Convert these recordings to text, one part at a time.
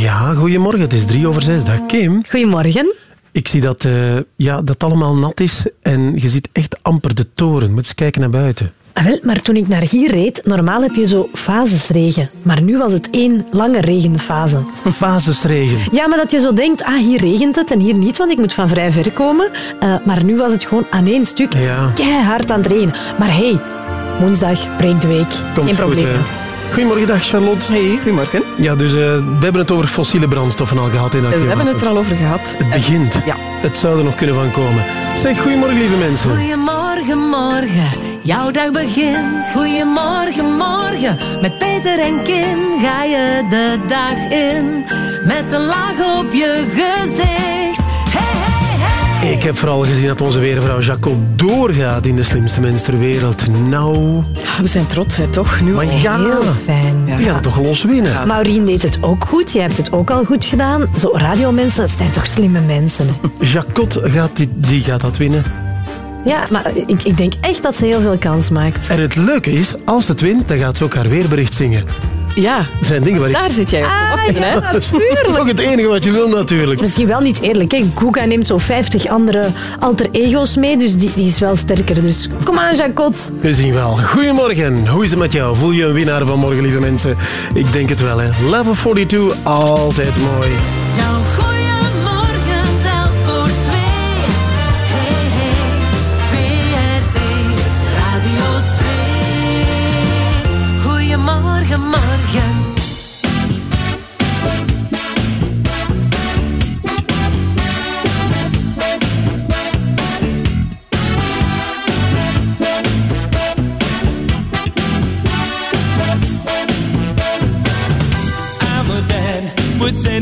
Ja, goedemorgen. Het is drie over zes. Dag Kim. Goedemorgen. Ik zie dat, uh, ja, dat allemaal nat is en je ziet echt amper de toren. Moet eens kijken naar buiten. Ah, wel, maar toen ik naar hier reed, normaal heb je zo fasesregen. Maar nu was het één lange regenfase. Fasesregen? Ja, maar dat je zo denkt, ah, hier regent het en hier niet, want ik moet van vrij ver komen. Uh, maar nu was het gewoon aan één stuk ja. keihard aan het regenen. Maar hey, woensdag, breekweek, geen probleem. Goedemorgen, dag Charlotte. Hey, goedemorgen. Ja, dus uh, we hebben het over fossiele brandstoffen al gehad in dat We hebben het er al over gehad. Het begint. Ja. Het zou er nog kunnen van komen. Zeg, goedemorgen lieve mensen. Goedemorgen, morgen. Jouw dag begint. Goedemorgen, morgen. Met Peter en Kim ga je de dag in. Met een laag op je gezicht. Ik heb vooral gezien dat onze weervrouw Jaco doorgaat in de slimste mens ter wereld. Nou... we zijn trots, hè, toch? Nu maar ja, heel fijn. Ja. Je gaat toch los winnen. Ja. Maureen deed het ook goed. Jij hebt het ook al goed gedaan. Zo, radiomensen, dat zijn toch slimme mensen. Jacot gaat, die, die gaat dat winnen. Ja, maar ik, ik denk echt dat ze heel veel kans maakt. En het leuke is, als het wint, dan gaat ze ook haar weerbericht zingen. Ja, dat zijn dingen waar ik... daar zit jij op ah, wachten, ja, natuurlijk. Dat is ook het enige wat je wil, natuurlijk. Misschien wel niet eerlijk. Hè? Guga neemt zo 50 andere alter ego's mee, dus die, die is wel sterker. Dus kom aan, Jacot. We zien wel. Goedemorgen. Hoe is het met jou? Voel je een winnaar van morgen, lieve mensen? Ik denk het wel, hè. Level 42, altijd mooi. Jouw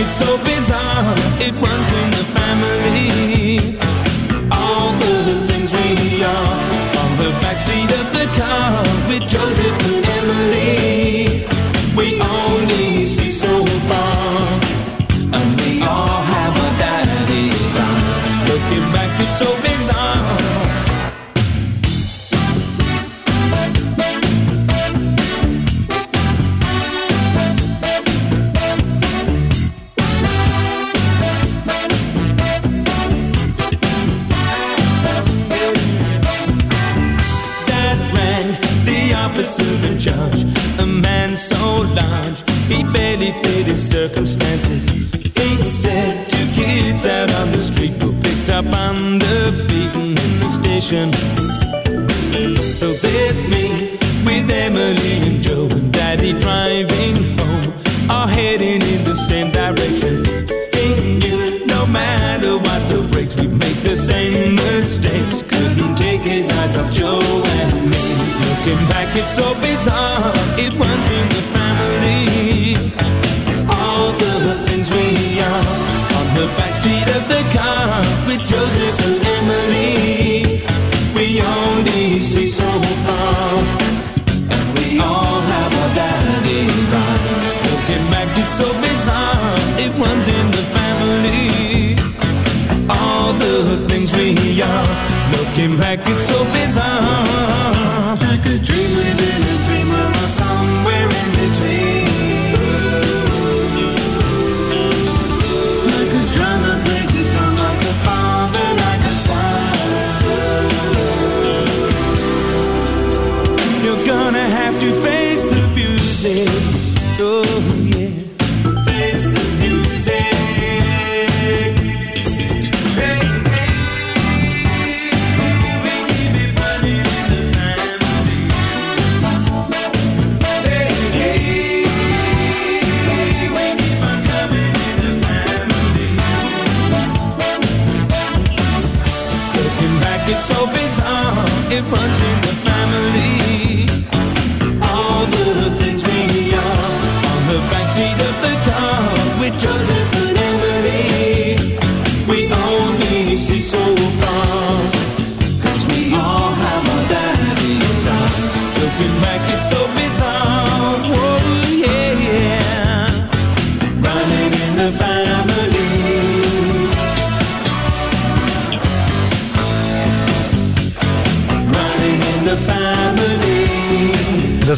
it's so bizarre. It runs in the family. Large he barely fit his circumstances. He said two kids out on the street were picked up on the beaten in the station. So there's me with Emily and Joe and Daddy driving home, all heading in the same direction. He knew no matter what the breaks, we make the same mistakes. Couldn't take his eyes off Joe and me. Looking back, it's so bizarre. It in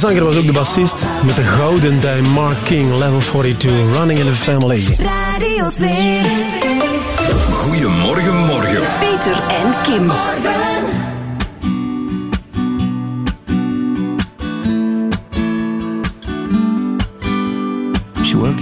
zanger was ook de bassist met de gouden duim Mark King, level 42, Running in the Family. Radio 2. Goedemorgen, morgen. Peter en Kim.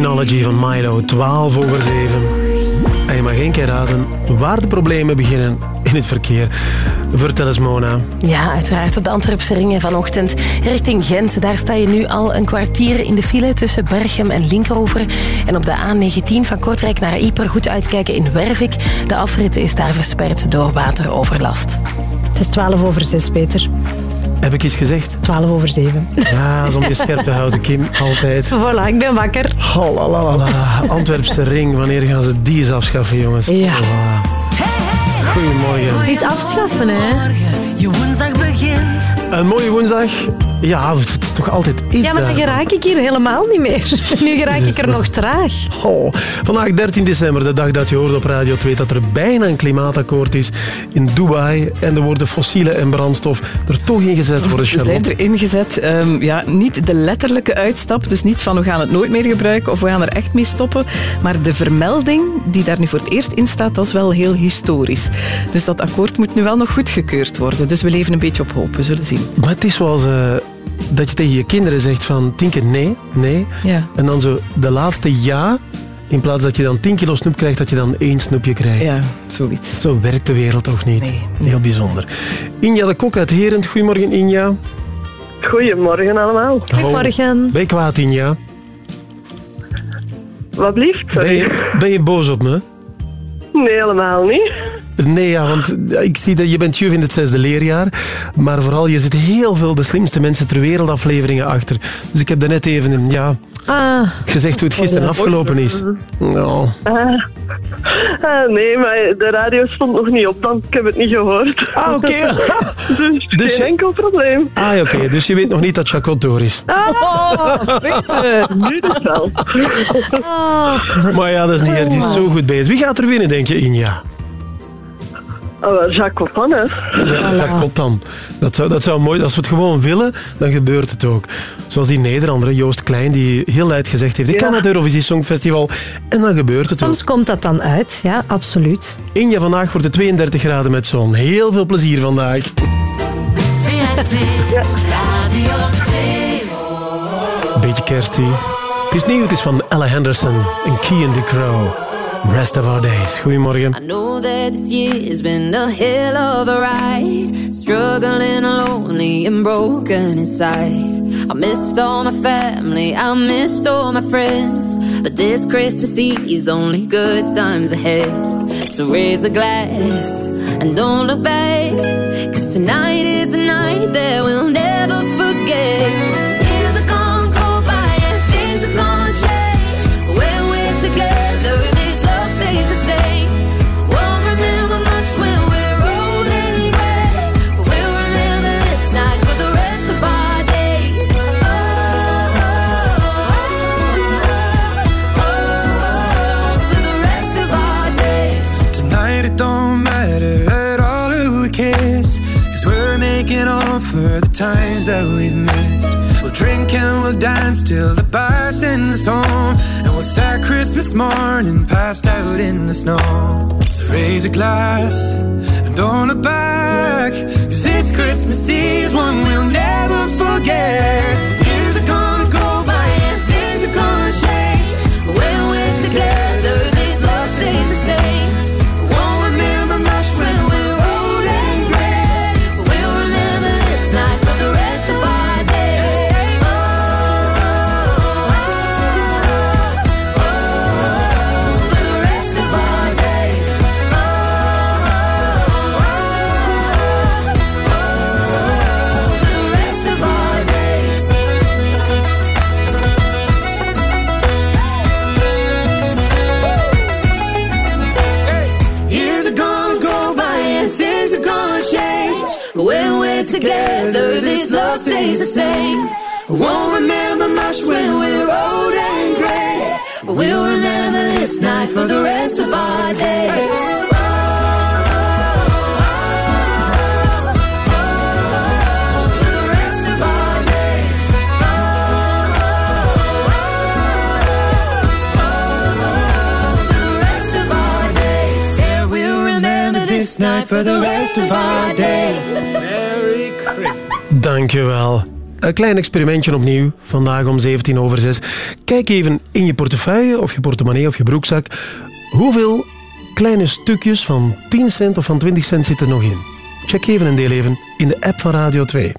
Technology van Milo, 12 over 7. En je mag één keer raden waar de problemen beginnen in het verkeer. Vertel eens, Mona. Ja, uiteraard op de Antwerpse ringen vanochtend richting Gent. Daar sta je nu al een kwartier in de file tussen Berchem en Linkeroever. En op de A19 van Kortrijk naar Yper goed uitkijken in Wervik. De afrit is daar versperd door wateroverlast. Het is 12 over 6, Peter. Heb ik iets gezegd? 12 over 7. Ja, om je scherp te houden, Kim. Altijd. Voilà, ik ben wakker. Oh, la, la, la, la. Antwerpse ring, wanneer gaan ze die eens afschaffen, jongens? Ja. Goedemorgen. Iets afschaffen, hè? Je woensdag begint. Een mooie woensdag. Ja, het is toch altijd iets Ja, maar dan daar. geraak ik hier helemaal niet meer. Nu geraak ik er nog traag. Oh, vandaag 13 december, de dag dat je hoort op Radio 2 dat er bijna een klimaatakkoord is in Dubai en er worden fossielen en brandstof er toch ingezet worden, We zijn Charlotte. erin gezet. ehm, ja, niet de letterlijke uitstap, dus niet van we gaan het nooit meer gebruiken of we gaan er echt mee stoppen. Maar de vermelding die daar nu voor het eerst in staat, dat is wel heel historisch. Dus dat akkoord moet nu wel nog goedgekeurd worden. Dus we leven een beetje op hoop, we zullen zien. Maar het is zoals eh, dat je tegen je kinderen zegt van tien keer nee, nee. Ja. En dan zo de laatste ja, in plaats dat je dan 10 kilo snoep krijgt, dat je dan één snoepje krijgt. Ja, zoiets. Zo werkt de wereld toch niet? Nee. Heel bijzonder. Inja de Kok uit Herent. Goedemorgen, Inja. Goedemorgen allemaal. Goedemorgen. Ben je kwaad, Inja? Wat blieft? Ben je, ben je boos op me? Nee, helemaal niet. Nee, ja, want ik zie dat je bent juf in het zesde leerjaar, maar vooral je zit heel veel de slimste mensen ter wereld afleveringen achter. Dus ik heb daarnet even ja, Ah, gezegd hoe het gisteren afgelopen is. Nou, Ah. Ah, nee, maar de radio stond nog niet op, dan ik heb het niet gehoord. Ah, oké. dus, Dus geen je- enkel probleem. ah, oké, dus je weet nog niet dat Chacot door is. Oh, Peter. Nu dus wel. Maar ja, dat is niet erg, die is zo goed bezig. Wie gaat er winnen, denk je, Inja? Oh, Jacques Copan, hè. Ja, Jacques dan. Dat zou, dat zou mooi Als we het gewoon willen, dan gebeurt het ook. Zoals die Nederlander, Joost Klein, die heel luid gezegd heeft: Ik kan het Eurovisie Songfestival. En dan gebeurt het soms ook. komt dat dan uit, ja, absoluut. Inja, vandaag wordt het 32 graden met zon. Heel veel plezier vandaag. VRT Radio 2. Beetje kerst, zie je. Het is nieuw, het is van Ella Henderson en Kian the Crow. Rest of our days. Goedemorgen. I know that this year's been a hell of a ride. Struggling lonely and broken inside. I missed all my family, I missed all my friends. But this Christmas Eve's only good times ahead. So raise a glass and don't look back. Cause tonight is a night that we'll never forget. Times that we've missed. We'll drink and we'll dance till the bar sends us home. And we'll start Christmas morning passed out in the snow. So raise a glass and don't look back. Cause this Christmas Eve's one we'll never forget love stays the same. Won't remember much when we're old and gray. But we'll remember this night for the rest of our days. Night for the rest of our days. Merry Christmas. Dankjewel. Een klein experimentje opnieuw, vandaag om 17 over 6. Kijk even in je portefeuille of je portemonnee of je broekzak. Hoeveel kleine stukjes van 10 cent of van 20 cent zitten er nog in? Check even en deel even in de app van Radio 2.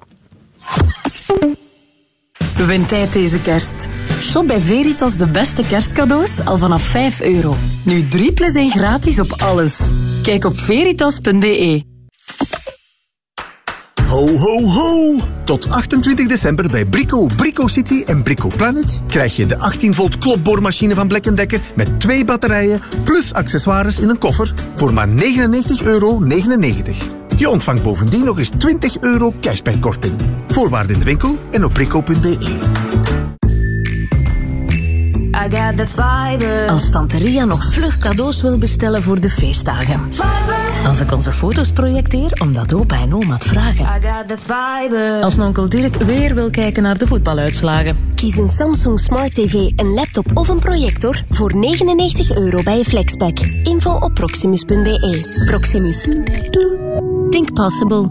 Windtijd deze kerst. Shop bij Veritas de beste kerstcadeaus al vanaf 5 euro. Nu 3 plus 1 gratis op alles. Kijk op veritas.be. Ho, ho, ho! Tot 28 december bij Brico, Brico City en Brico Planet krijg je de 18 volt klopboormachine van Black Decker met twee batterijen plus accessoires in een koffer voor maar 99,99 euro. Je ontvangt bovendien nog eens 20 euro cashbackkorting. Voorwaarden in de winkel en op brico.be. I got the fiber. Als Tante Ria nog vlug cadeaus wil bestellen voor de feestdagen. Als ik onze foto's projecteer omdat opa en oma het vragen. I got the fiber. Als onkel Dirk weer wil kijken naar de voetbaluitslagen. Kies een Samsung Smart TV, een laptop of een projector voor 99 euro bij je Flexpack. Info op proximus.be. Proximus. Think possible.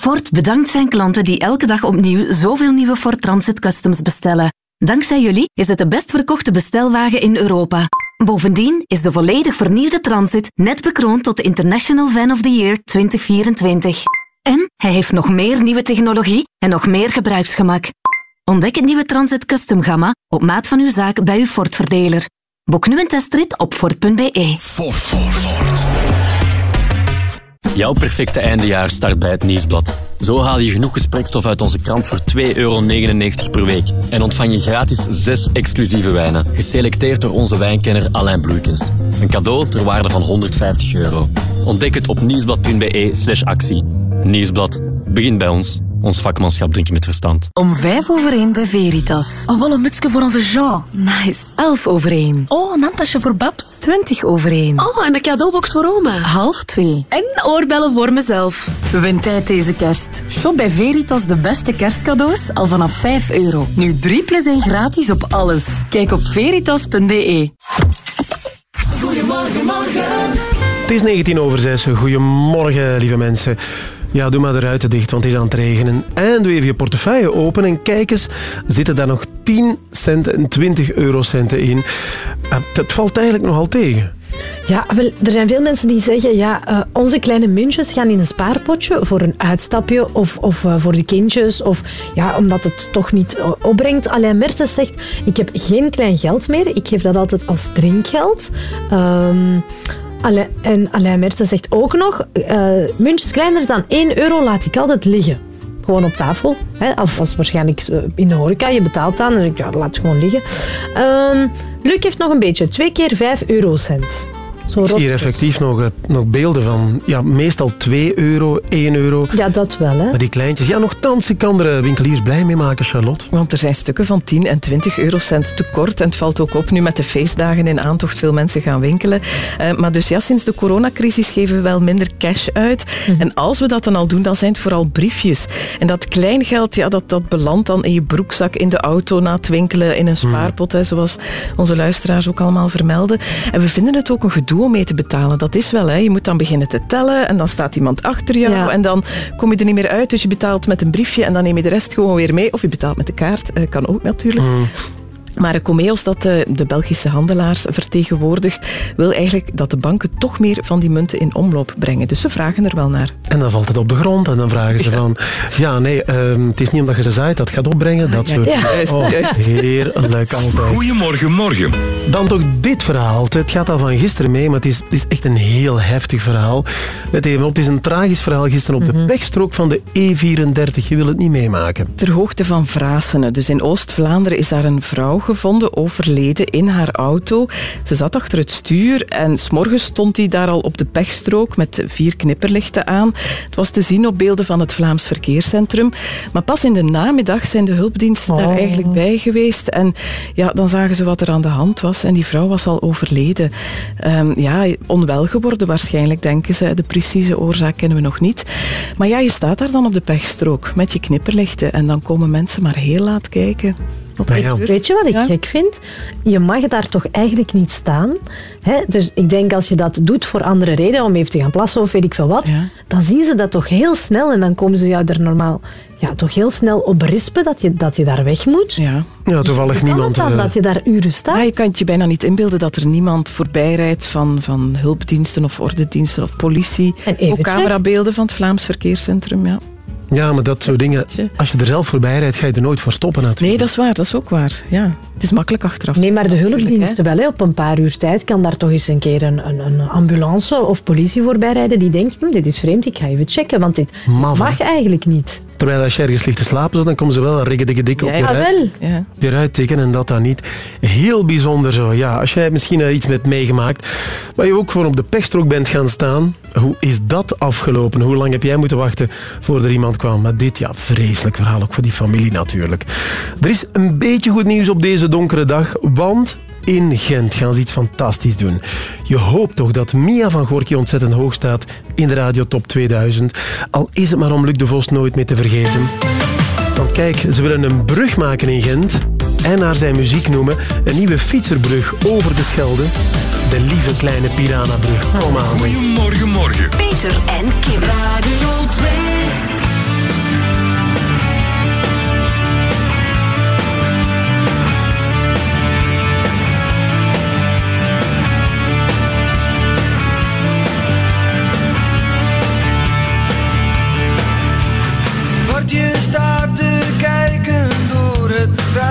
Ford bedankt zijn klanten die elke dag opnieuw zoveel nieuwe Ford Transit Customs bestellen. Dankzij jullie is het de best verkochte bestelwagen in Europa. Bovendien is de volledig vernieuwde Transit net bekroond tot de International Van of the Year 2024. En hij heeft nog meer nieuwe technologie en nog meer gebruiksgemak. Ontdek het nieuwe Transit Custom gamma op maat van uw zaak bij uw Ford-verdeler. Boek nu een testrit op Ford.be. Jouw perfecte eindejaar start bij het Nieuwsblad. Zo haal je genoeg gesprekstof uit onze krant voor 2,99 euro per week. En ontvang je gratis 6 exclusieve wijnen, geselecteerd door onze wijnkenner Alain Bloeikens. Een cadeau ter waarde van 150 euro. Ontdek het op nieuwsblad.be slash actie. Nieuwsblad. Begin bij ons. Ons vakmanschap drinken met verstand. Om vijf over één bij Veritas. Oh, wel een mutsje voor onze Jean. Nice. Elf over één. Oh, een handtasje voor Babs. Twintig over één. Oh, en een cadeaubox voor oma. Half twee. En oorbellen voor mezelf. Win tijd deze kerst. Shop bij Veritas de beste kerstcadeaus al vanaf 5 euro. Nu 3 plus 1 gratis op alles. Kijk op veritas.be. Goedemorgen, morgen. Het is 19 over 6. Goedemorgen, lieve mensen. Ja, doe maar de ruiten dicht, want het is aan het regenen. En doe even je portefeuille open en kijk eens, zitten daar nog 10 centen en 20 eurocenten in. Uh, dat valt eigenlijk nogal tegen. Ja, wel, er zijn veel mensen die zeggen, ja, uh, onze kleine muntjes gaan in een spaarpotje voor een uitstapje of, of uh, voor de kindjes, of ja, omdat het toch niet opbrengt. Alain Mertens zegt, ik heb geen klein geld meer, ik geef dat altijd als drinkgeld. Um, Alain, en Alain Mertens zegt ook nog, muntjes kleiner dan 1 euro laat ik altijd liggen. Gewoon op tafel. Hè, als, als waarschijnlijk in de horeca, je betaalt dan en ik ja, laat het gewoon liggen. Um, Luc heeft nog een beetje, twee keer 5 eurocent. Zo ik zie hier effectief nog, uh, nog beelden van ja, meestal 2 euro, 1 euro. Ja, dat wel. Hè? Maar die kleintjes, ja, nogthans, ik kan er winkeliers blij mee maken, Charlotte. Want er zijn stukken van 10 en 20 eurocent tekort. En het valt ook op nu met de feestdagen in aantocht veel mensen gaan winkelen. Uh, maar dus ja, sinds de coronacrisis geven we wel minder cash uit. Mm. En als we dat dan al doen, dan zijn het vooral briefjes. En dat kleingeld, ja, dat, dat belandt dan in je broekzak, in de auto, na het winkelen, in een spaarpot, mm. hè, zoals onze luisteraars ook allemaal vermelden. En we vinden het ook een gedoe om mee te betalen. Dat is wel, hè. je moet dan beginnen te tellen en dan staat iemand achter jou ja. en dan kom je er niet meer uit. Dus je betaalt met een briefje en dan neem je de rest gewoon weer mee. Of je betaalt met de kaart, uh, kan ook natuurlijk. Mm. Maar Comeos, dat de, de, Belgische handelaars vertegenwoordigt, wil eigenlijk dat de banken toch meer van die munten in omloop brengen. Dus ze vragen er wel naar. En dan valt het op de grond en dan vragen ze ja. van... Ja, nee, uh, het is niet omdat je ze zaait, dat gaat opbrengen. Dat ja, soort... ja, juist, oh, juist. Heerlijk altijd. Goedemorgen, morgen. Dan toch dit verhaal. Het gaat al van gisteren mee, maar het is, het is echt een heel heftig verhaal. Let even op, het is een tragisch verhaal gisteren op de mm -hmm. pechstrook van de E34. Je wil het niet meemaken. Ter hoogte van Vrasenen, dus in Oost-Vlaanderen, is daar een vrouw gevonden, overleden in haar auto. Ze zat achter het stuur en s'morgens stond hij daar al op de pechstrook met vier knipperlichten aan. Het was te zien op beelden van het Vlaams Verkeerscentrum. Maar pas in de namiddag zijn de hulpdiensten oh. daar eigenlijk bij geweest. En ja, dan zagen ze wat er aan de hand was. En die vrouw was al overleden. Um, ja, onwel geworden waarschijnlijk, denken ze. De precieze oorzaak kennen we nog niet. Maar ja, je staat daar dan op de pechstrook met je knipperlichten. En dan komen mensen maar heel laat kijken. Weet je wat ik ja? gek vind? Je mag daar toch eigenlijk niet staan. Hè? Dus ik denk als je dat doet voor andere redenen, om even te gaan plassen of weet ik veel wat, ja. dan zien ze dat toch heel snel en dan komen ze jou er normaal ja, toch heel snel op berispen dat je, dat je daar weg moet. Ja, ja toevallig niemand... Dan, uh... dat je daar uren staat? Ja, je kan het je bijna niet inbeelden dat er niemand voorbij rijdt van, van hulpdiensten of ordendiensten of politie. En ook camerabeelden van het Vlaams Verkeerscentrum, ja. Ja, maar dat soort dingen, als je er zelf voorbij rijdt, ga je er nooit voor stoppen natuurlijk. Nee, dat is waar, dat is ook waar. Ja. Het is makkelijk achteraf. Nee, maar de hulpdiensten wel. Hè. Op een paar uur tijd kan daar toch eens een keer een, een, een ambulance of politie voorbij rijden die denkt, hm, dit is vreemd, ik ga even checken, want dit mag eigenlijk niet. Terwijl als je ergens ligt te slapen, dan komen ze wel riggedikke dik op je ja, ruit. Wel. Ja. Je ruit tikken en dat dan niet. Heel bijzonder zo. Ja, als jij misschien uh, iets hebt meegemaakt, waar je ook gewoon op de pechstrook bent gaan staan, hoe is dat afgelopen? Hoe lang heb jij moeten wachten voordat er iemand kwam? Maar dit, ja, vreselijk verhaal, ook voor die familie natuurlijk. Er is een beetje goed nieuws op deze donkere dag, want in Gent gaan ze iets fantastisch doen. Je hoopt toch dat Mia van Gorky ontzettend hoog staat in de Radio Top 2000. Al is het maar om Luc de Vos nooit meer te vergeten. Want kijk, ze willen een brug maken in Gent en naar zijn muziek noemen. Een nieuwe fietserbrug over de Schelde. De lieve kleine Piranha-brug. Kom aan. Goedemorgen, morgen. Peter en Kim. Radio 2. Right.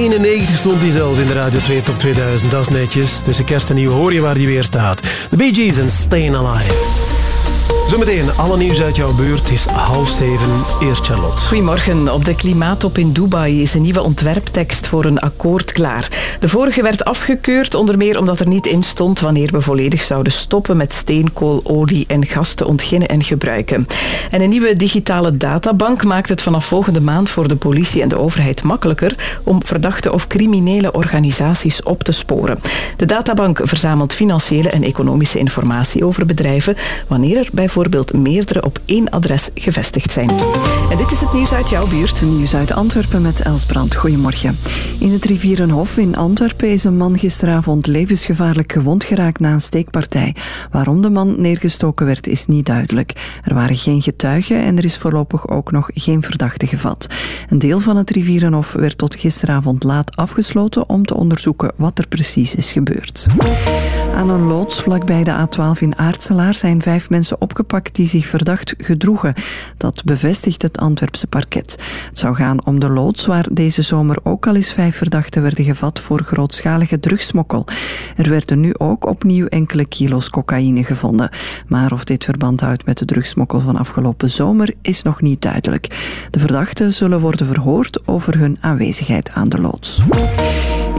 91 stond hij zelfs in de Radio 2 Top 2000. Dat is netjes. Tussen kerst en nieuw hoor je waar die weer staat. The Bee Gees en Staying Alive. Zometeen, alle nieuws uit jouw buurt is half zeven. Eerst Charlotte. Goedemorgen. Op de klimaattop in Dubai is een nieuwe ontwerptekst voor een akkoord klaar. De vorige werd afgekeurd, onder meer omdat er niet in stond wanneer we volledig zouden stoppen met steenkool, olie en gas te ontginnen en gebruiken. En een nieuwe digitale databank maakt het vanaf volgende maand voor de politie en de overheid makkelijker om verdachte of criminele organisaties op te sporen. De databank verzamelt financiële en economische informatie over bedrijven wanneer er bijvoorbeeld meerdere op één adres gevestigd zijn. En dit is het nieuws uit jouw buurt. Nieuws uit Antwerpen met Els Brand. Goedemorgen. In het Rivierenhof in Antwerpen is een man gisteravond levensgevaarlijk gewond geraakt na een steekpartij. Waarom de man neergestoken werd is niet duidelijk. Er waren geen getuigen en er is voorlopig ook nog geen verdachte gevat. Een deel van het Rivierenhof werd tot gisteravond laat afgesloten om te onderzoeken wat er precies is gebeurd. Aan een loods vlakbij de A12 in Aartselaar zijn vijf mensen opgepakt die zich verdacht gedroegen. Dat bevestigt het Antwerpse parket. Het zou gaan om de loods waar deze zomer ook al eens vijf verdachten werden gevat voor grootschalige drugsmokkel. Er werden nu ook opnieuw enkele kilo's cocaïne gevonden. Maar of dit verband houdt met de drugsmokkel van afgelopen zomer is nog niet duidelijk. De verdachten zullen worden verhoord over hun aanwezigheid aan de loods.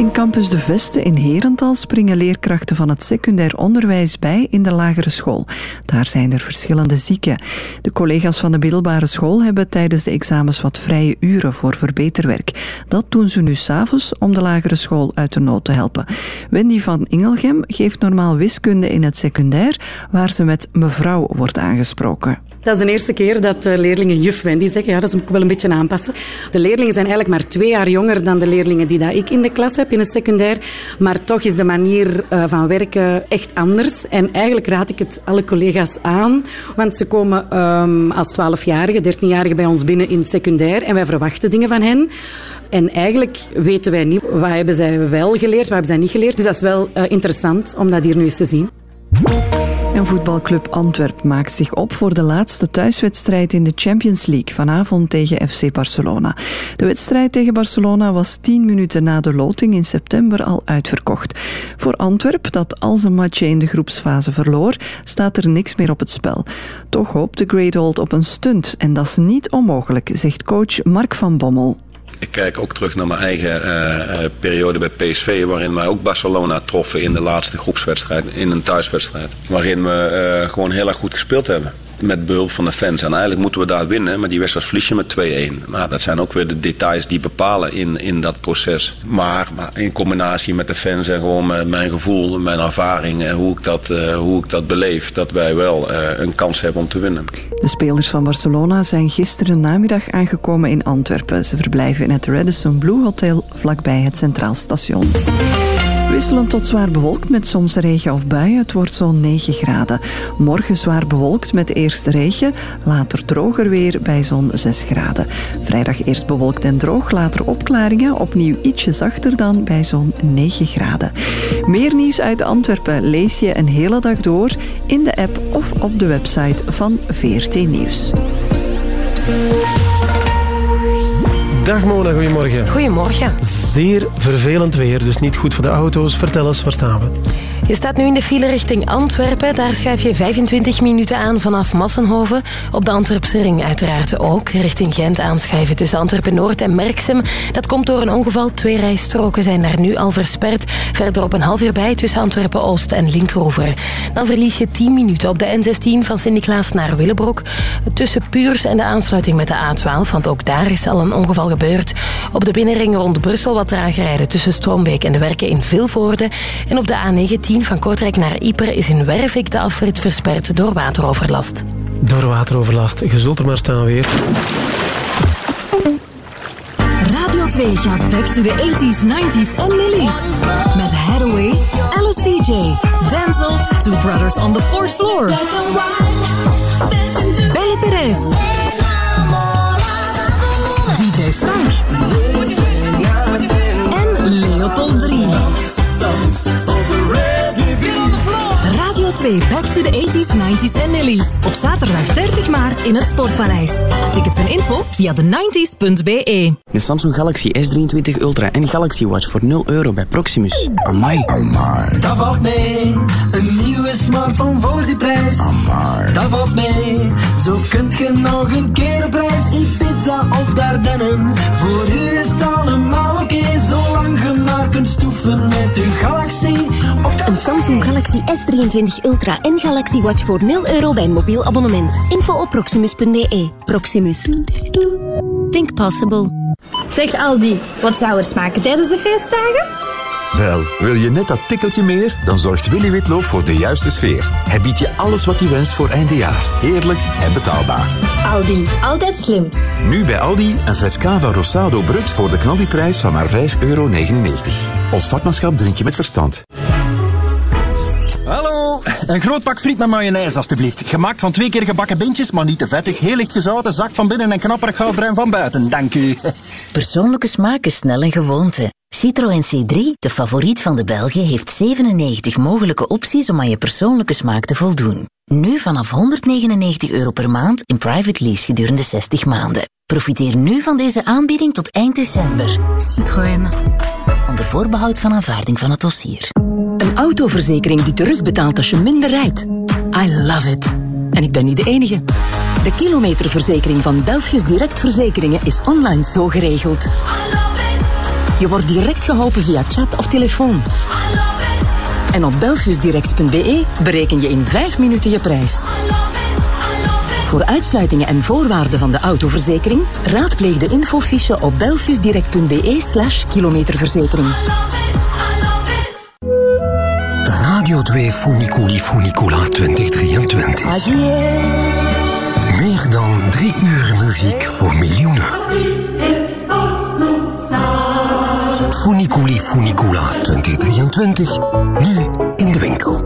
In campus De Veste in Herental springen leerkrachten van het secundair onderwijs bij in de lagere school. Daar zijn er verschillende zieken. De collega's van de middelbare school hebben tijdens de examens wat vrije uren voor verbeterwerk. Dat doen ze nu s'avonds om de lagere school uit de nood te helpen. Wendy van Ingelgem geeft normaal wiskunde in het secundair, waar ze met mevrouw wordt aangesproken. Dat is de eerste keer dat de leerlingen juf Wendy zeggen. Ja, dat moet ik wel een beetje aanpassen. De leerlingen zijn eigenlijk maar twee jaar jonger dan de leerlingen die dat ik in de klas heb in het secundair. Maar toch is de manier eh, van werken echt anders. En eigenlijk raad ik het alle collega's aan. Want ze komen ehm, als 12-jarigen, 13-jarigen bij ons binnen in het secundair. En wij verwachten dingen van hen. En eigenlijk weten wij niet wat hebben zij wel geleerd, wat hebben zij niet geleerd. Dus dat is wel eh, interessant om dat hier nu eens te zien. En voetbalclub Antwerp maakt zich op voor de laatste thuiswedstrijd in de Champions League vanavond tegen FC Barcelona. De wedstrijd tegen Barcelona was tien minuten na de loting in september al uitverkocht. Voor Antwerp, dat al zijn matchen in de groepsfase verloor, staat er niks meer op het spel. Toch hoopt de Great Old op een stunt en dat is niet onmogelijk, zegt coach Mark van Bommel. Ik kijk ook terug naar mijn eigen eh, eh, periode bij PSV, waarin wij ook Barcelona troffen in de laatste groepswedstrijd, in een thuiswedstrijd. Waarin we eh, gewoon heel erg goed gespeeld hebben. Met behulp van de fans. En eigenlijk moeten we daar winnen, maar die wedstrijd verlies met 2-1. Maar dat zijn ook weer de details die bepalen in, in dat proces. Maar, maar in combinatie met de fans en gewoon mijn gevoel, mijn ervaring en hoe ik dat, eh, hoe ik dat beleef, dat wij wel eh, een kans hebben om te winnen. De spelers van Barcelona zijn gisteren namiddag aangekomen in Antwerpen. Ze verblijven in het Radisson Blue Hotel vlakbij het Centraal Station. Wisselend tot zwaar bewolkt met soms regen of buien. Het wordt zo'n 9 graden. Morgen zwaar bewolkt met eerst regen, later droger weer bij zo'n 6 graden. Vrijdag eerst bewolkt en droog, later opklaringen. Opnieuw ietsje zachter dan bij zo'n 9 graden. Meer nieuws uit Antwerpen lees je een hele dag door in de app of op de website van VRT Nieuws. Dag Mona, goedemorgen. Goedemorgen. Zeer vervelend weer, dus niet goed voor de auto's. Vertel eens, waar staan we? Je staat nu in de file richting Antwerpen. Daar schuif je 25 minuten aan vanaf Massenhoven. Op de Antwerpse ring uiteraard ook. Richting Gent aanschuiven tussen Antwerpen-Noord en Merksem. Dat komt door een ongeval. Twee rijstroken zijn daar nu al versperd. Verder op een half uur bij tussen Antwerpen-Oost en Linkeroever. Dan verlies je 10 minuten op de N16 van Sint-Niklaas naar Willebroek. Tussen Puurs en de aansluiting met de A12, want ook daar is al een ongeval gebeurd. Op de binnenring rond Brussel wat eraan gereden tussen Stroombeek en de Werken in Vilvoorde. En op de A19 van Kortrijk naar Ieper is in Wervik de afrit versperd door wateroverlast. Door wateroverlast. Je zult er maar staan weer. Radio 2 gaat back to the 80s, 90s en lilies. Met Hathaway, Alice DJ, Denzel, Two Brothers on the Fourth Floor. Belly Perez. DJ Frank. 2 Back to the 80s, 90s en Nillies. Op zaterdag 30 maart in het Sportpaleis. Tickets en info via de 90s.be. De Samsung Galaxy S23 Ultra en Galaxy Watch voor 0 euro bij Proximus. Amai. Dat valt mee, een nieuwe smartphone voor die prijs. Dat valt mee, zo kunt je nog een keer op reis. Ibiza of Dardennen, voor u is het allemaal oké. Kunt stoeven met de galaxie. Een Samsung Galaxy S23 Ultra en Galaxy Watch voor 0 euro bij een mobiel abonnement. Info op proximus.be. Proximus. Think possible. Zeg Aldi, wat zou er smaken tijdens de feestdagen? Wel, wil je net dat tikkeltje meer? Dan zorgt Willy Witlof voor de juiste sfeer. Hij biedt je alles wat je wenst voor eindejaar. Heerlijk en betaalbaar. Aldi, altijd slim. Nu bij Aldi een fles Cava Rosado Brut voor de knaldiprijs van maar 5,99 euro. Ons vakmanschap drink je met verstand. Een groot pak friet met mayonaise alstublieft. Gemaakt van twee keer gebakken bintjes, maar niet te vettig. Heel licht gezouten, zak van binnen en knapperig goudbruin van buiten. Dank u. Persoonlijke smaak is snel een gewoonte. Citroën C3, de favoriet van de Belgen, heeft 97 mogelijke opties om aan je persoonlijke smaak te voldoen. Nu vanaf 199 euro per maand in private lease gedurende 60 maanden. Profiteer nu van deze aanbieding tot eind december. Citroën. Onder voorbehoud van aanvaarding van het dossier. Een autoverzekering die terugbetaalt als je minder rijdt. I love it. En ik ben niet de enige. De kilometerverzekering van Belfius Direct Verzekeringen is online zo geregeld. Je wordt direct geholpen via chat of telefoon. En op belfiusdirect.be bereken je in 5 minuten je prijs. Voor uitsluitingen en voorwaarden van de autoverzekering raadpleeg de infofiche op belfiusdirect.be slash kilometerverzekering. Radio 2 Funiculi Funicula 2023. Meer dan drie uur muziek voor miljoenen. Funiculi Funicula 2023. Nu in de winkel.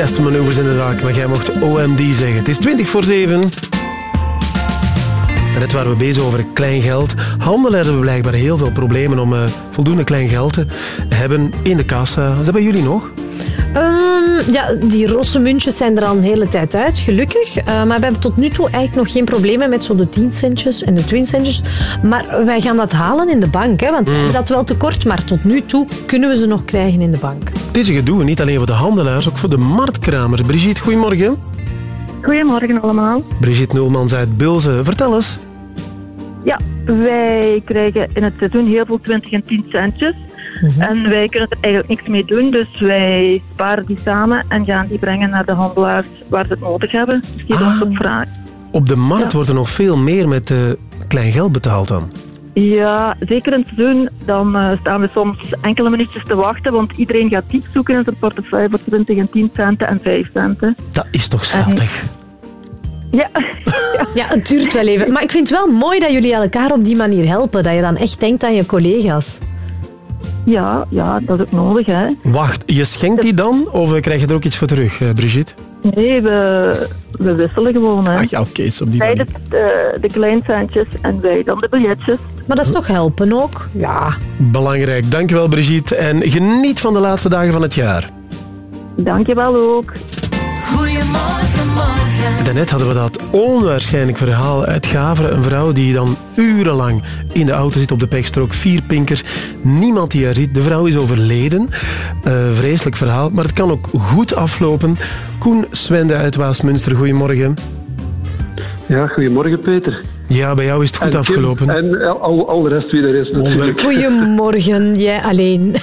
Orkestmanoeuvres in de zaak, maar jij mocht OMD zeggen. Het is 20 voor 7. Net waren we bezig over klein geld. Handelaars hebben blijkbaar heel veel problemen om uh, voldoende klein geld te hebben in de kassa. Wat hebben jullie nog? Um, ja, die rosse muntjes zijn er al een hele tijd uit, gelukkig. Uh, maar we hebben tot nu toe eigenlijk nog geen problemen met zo de 10 centjes en de 20 centjes. Maar wij gaan dat halen in de bank, hè, want we mm. hebben dat wel tekort. Maar tot nu toe kunnen we ze nog krijgen in de bank. Het is een gedoe, niet alleen voor de handelaars, ook voor de marktkramers. Brigitte, goedemorgen. Goedemorgen allemaal. Brigitte Nulmans uit Bilze. Vertel eens. Ja, wij krijgen in het seizoen heel veel 20 en 10 centjes. Mhm. En wij kunnen er eigenlijk niks mee doen, dus wij sparen die samen en gaan die brengen naar de handelaars waar ze het nodig hebben. Dus die ah. op vraag. Op de markt wordt er nog veel meer met uh, klein geld betaald dan? Ja, zeker in het seizoen. Dan uh, staan we soms enkele minuutjes te wachten, want iedereen gaat diep zoeken in zijn portefeuille voor 20 en 10 centen en 5 centen. Dat is toch schattig? Ja. ja, het duurt wel even. Maar ik vind het wel mooi dat jullie elkaar op die manier helpen. Dat je dan echt denkt aan je collega's. Ja, ja, dat is ook nodig. Hè. Wacht, je schenkt die dan? Of krijg je er ook iets voor terug, eh, Brigitte? Nee, we, we wisselen gewoon. Hè. Ach ja, oké, okay, op die Zij de, de, de kleincentjes en wij dan de biljetjes. Maar dat is toch helpen ook? Ja. Belangrijk. Dankjewel, Brigitte. En geniet van de laatste dagen van het jaar. Dankjewel ook. Goedemorgen, morgen. Daarnet hadden we dat onwaarschijnlijk verhaal uit Gaveren. Een vrouw die dan urenlang in de auto zit op de pechstrook. Vier pinkers. Niemand die haar ziet. De vrouw is overleden. Uh, vreselijk verhaal. Maar het kan ook goed aflopen. Koen Swende uit Waasmunster. Goedemorgen. Ja, goedemorgen Peter. Ja, bij jou is het goed afgelopen. En al, al de rest wie er is natuurlijk. Goedemorgen, jij alleen.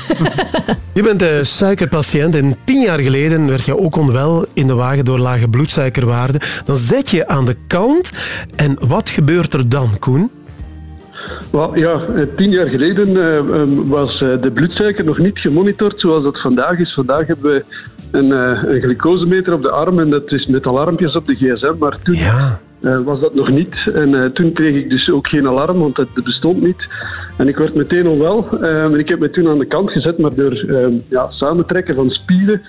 je bent een suikerpatiënt en tien jaar geleden werd je ook onwel in de wagen door lage bloedsuikerwaarden. Dan zet je aan de kant en wat gebeurt er dan, Koen? Well, ja, eh, tien jaar geleden uh, was uh, de bloedsuiker nog niet gemonitord zoals dat vandaag is. Vandaag hebben we een, uh, een glucosemeter op de arm en dat is met alarmpjes op de gsm. Maar toen ja. Uh, was dat nog niet. En uh, toen kreeg ik dus ook geen alarm, want dat bestond niet. En ik werd meteen onwel. Uh, ik heb me toen aan de kant gezet, maar door ja, samentrekken van spieren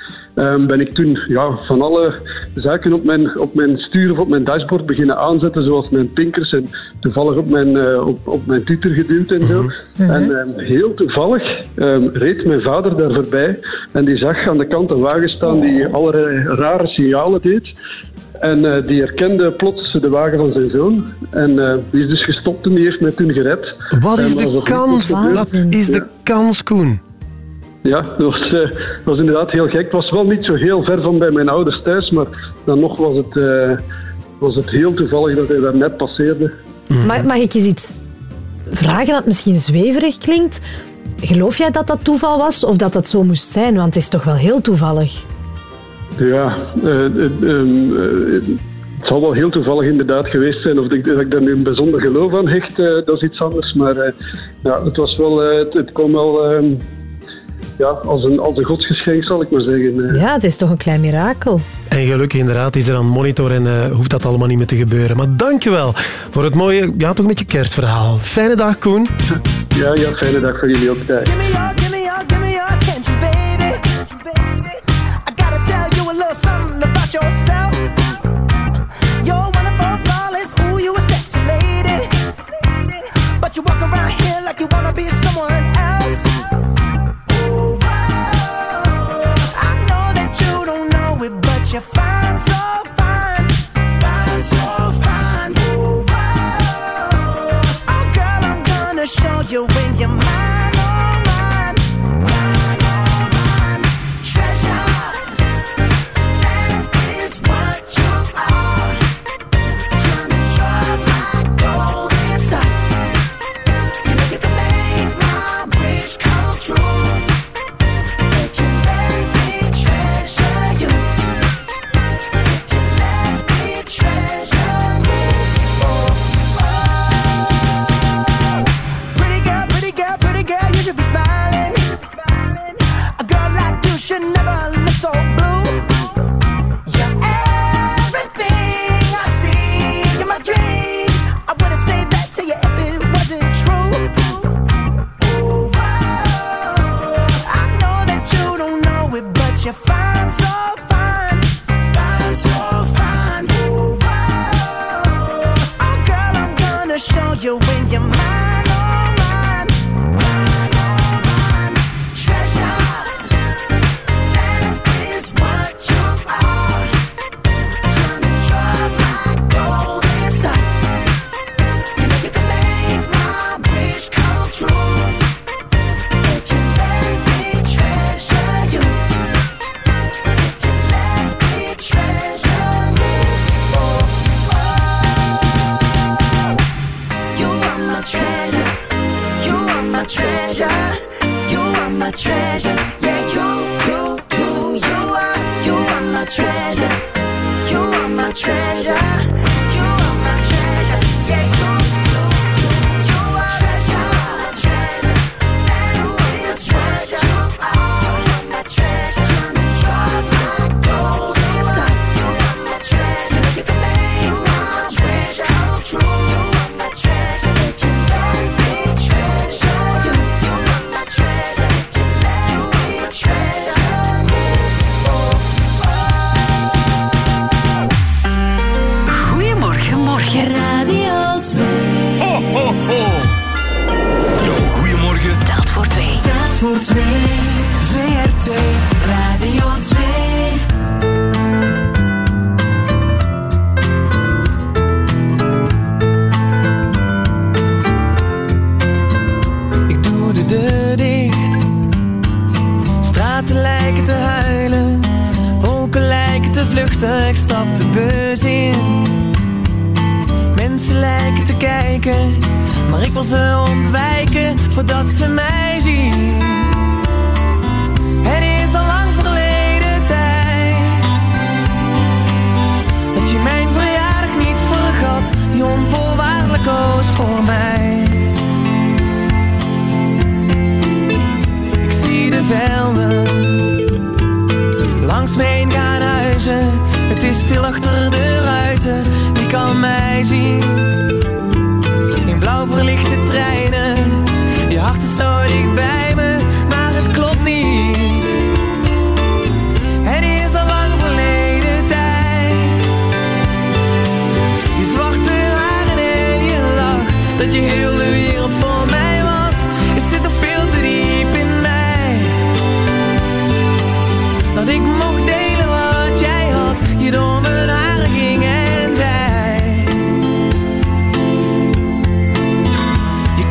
ben ik toen ja, van alle zaken op mijn, op mijn stuur of op mijn dashboard beginnen aanzetten, zoals mijn pinkers en toevallig op mijn, op, op mijn tutor geduwd en zo. Mhm. En heel toevallig reed mijn vader daar voorbij en die zag aan de kant een wagen staan die allerlei rare signalen deed. En uh, die herkende plots de wagen van zijn zoon. En uh, die is dus gestopt en die heeft mij toen gered. Wat is de kans? Wat is de kans, Koen? Ja, dat was, uh, was, inderdaad heel gek. Het was wel niet zo heel ver van bij mijn ouders thuis, maar dan nog was het, was het heel toevallig dat hij daar net passeerde. Mm. Mag, mag ik eens iets vragen dat misschien zweverig klinkt? Geloof jij dat dat toeval was of dat dat zo moest zijn? Want het is toch wel heel toevallig. Ja, uh, het zal wel heel toevallig inderdaad geweest zijn. Of ik, dat ik daar nu een bijzonder geloof aan hecht, dat is iets anders. Maar ja, het, was wel, het, het kwam wel ehm, ja, als, een, als een godsgeschenk, zal ik maar zeggen. Ja, het is toch een klein mirakel. En gelukkig inderdaad is er een monitor en uh, hoeft dat allemaal niet meer te gebeuren. Maar dankjewel voor het mooie, ja toch een beetje kerstverhaal. Fijne dag, Koen. Ja, ja, fijne dag voor jullie ook. Tijd. Something about yourself. You're one of ooh, you a sexy lady. But you walk around here like you wanna be someone else. I know that you don't know it, but you're fine, so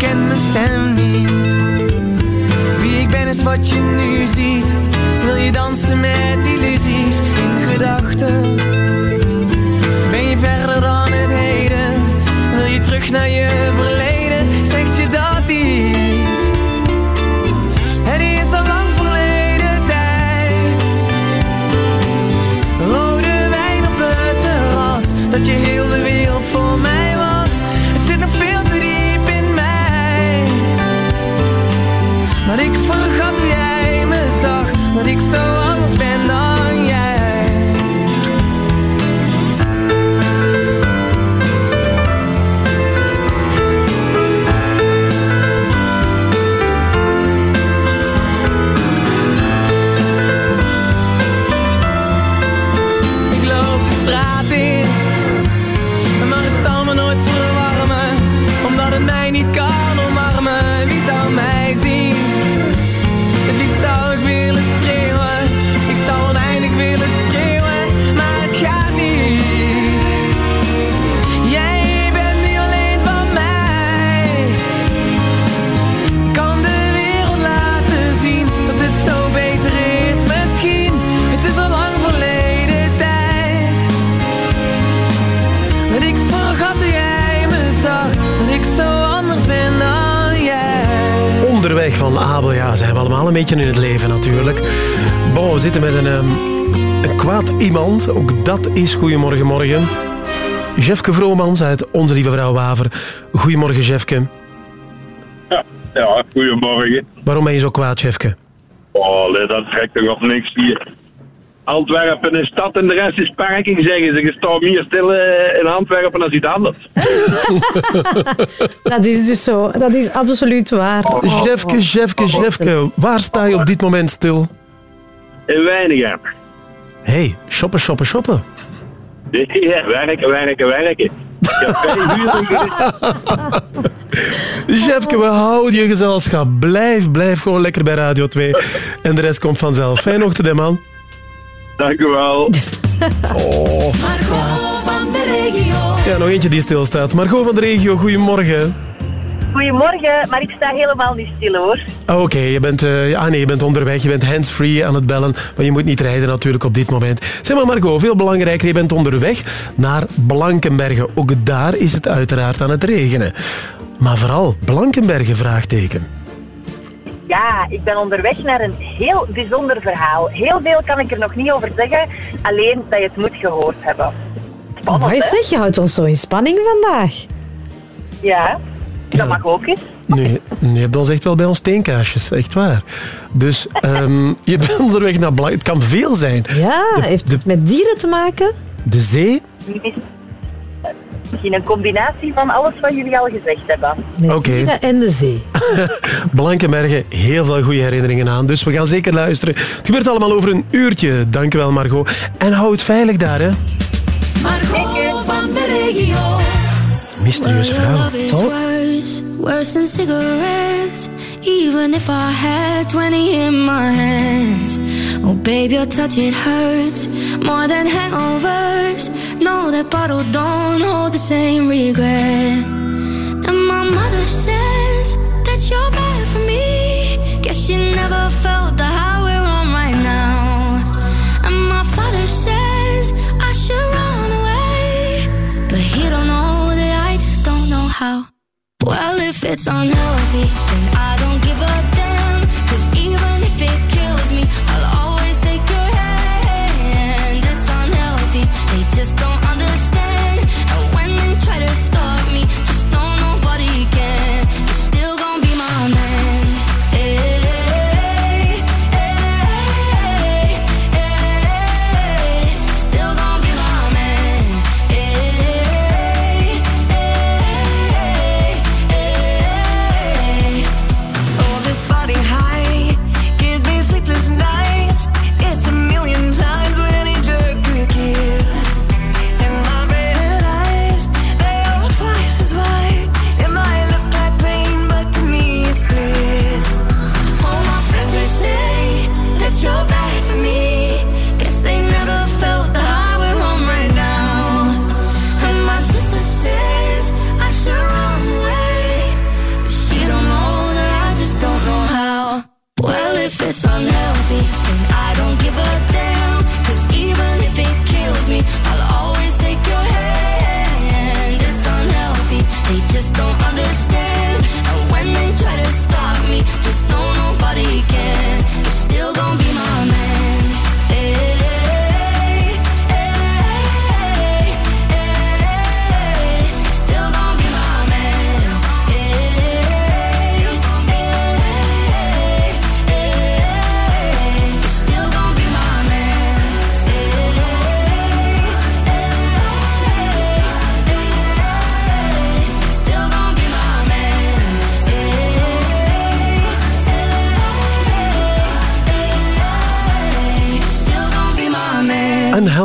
Je kent mijn stem niet. Wie ik ben is wat je nu ziet. Wil je dansen met illusies in gedachten? Ben je verder dan het heden? Wil je terug naar je Ja, zijn we allemaal een beetje in het leven natuurlijk. Bon, we zitten met een, ehm, een kwaad iemand. Ook dat is Goedemorgen Morgen. Jefke Vromans uit Onze Lieve Vrouw Waver. Goedemorgen, Jefke. Ja, ja, goedemorgen. Waarom ben je zo kwaad, Jefke? Oh, dat trekt toch op niks hier. Antwerpen is stad en de rest is parking, zeggen ze. Je staat meer stil eh, in Antwerpen als iets anders. Dat is dus zo. Dat is absoluut waar. Oh, Jefke, Jefke, Jefke. Waar sta je op dit moment stil? In Weinigem. Hé, hey, shoppen, shoppen, shoppen. Ja, werken, werken, werken. Jefke, we houden je gezelschap. Blijf, blijf gewoon lekker bij Radio 2. En de rest komt vanzelf. Fijne ochtend, hè, man. Dank u wel. Oh. Margot van de regio. Ja, nog eentje die stilstaat. Margot van de regio, goedemorgen. Goedemorgen, maar ik sta helemaal niet stil hoor. Ah, Oké, je bent, eh, ah, nee, je bent onderweg, je bent hands-free aan het bellen, maar je moet niet rijden natuurlijk op dit moment. Zeg maar Margot, veel belangrijker, je bent onderweg naar Blankenbergen. Ook daar is het uiteraard aan het regenen. Maar vooral Blankenbergen, vraagteken. Ja, ik ben onderweg naar een heel bijzonder verhaal. Heel veel kan ik er nog niet over zeggen, alleen dat je het moet gehoord hebben. Spannend, Amai, hè? zeg, je houdt ons zo in spanning vandaag. Ja, dat mag ook eens. Nee, nee, je hebt ons echt wel bij ons steenkaasjes, echt waar. Dus ehm, je bent onderweg naar Blank. Het kan veel zijn. Ja, heeft het met dieren te maken? De zee? Misschien een combinatie van alles wat jullie al gezegd hebben. Oké. dieren en de zee. Blankenbergen, heel veel goede herinneringen aan. Dus we gaan zeker luisteren. Het gebeurt allemaal over een uurtje. Dankjewel, Margot. En hou het veilig daar, hè. Margot van de regio. Mysterieuze vrouw. Love Even if I had 20 in my hands. Oh, baby, your touch, it hurts more than hangovers. No, that bottle don't hold the same regret. And my mother says that you're bad for me. Guess she never felt the high we're on right now. And my father says I should run away. But he don't know that I just don't know how. Well, if it's unhealthy, then I just don't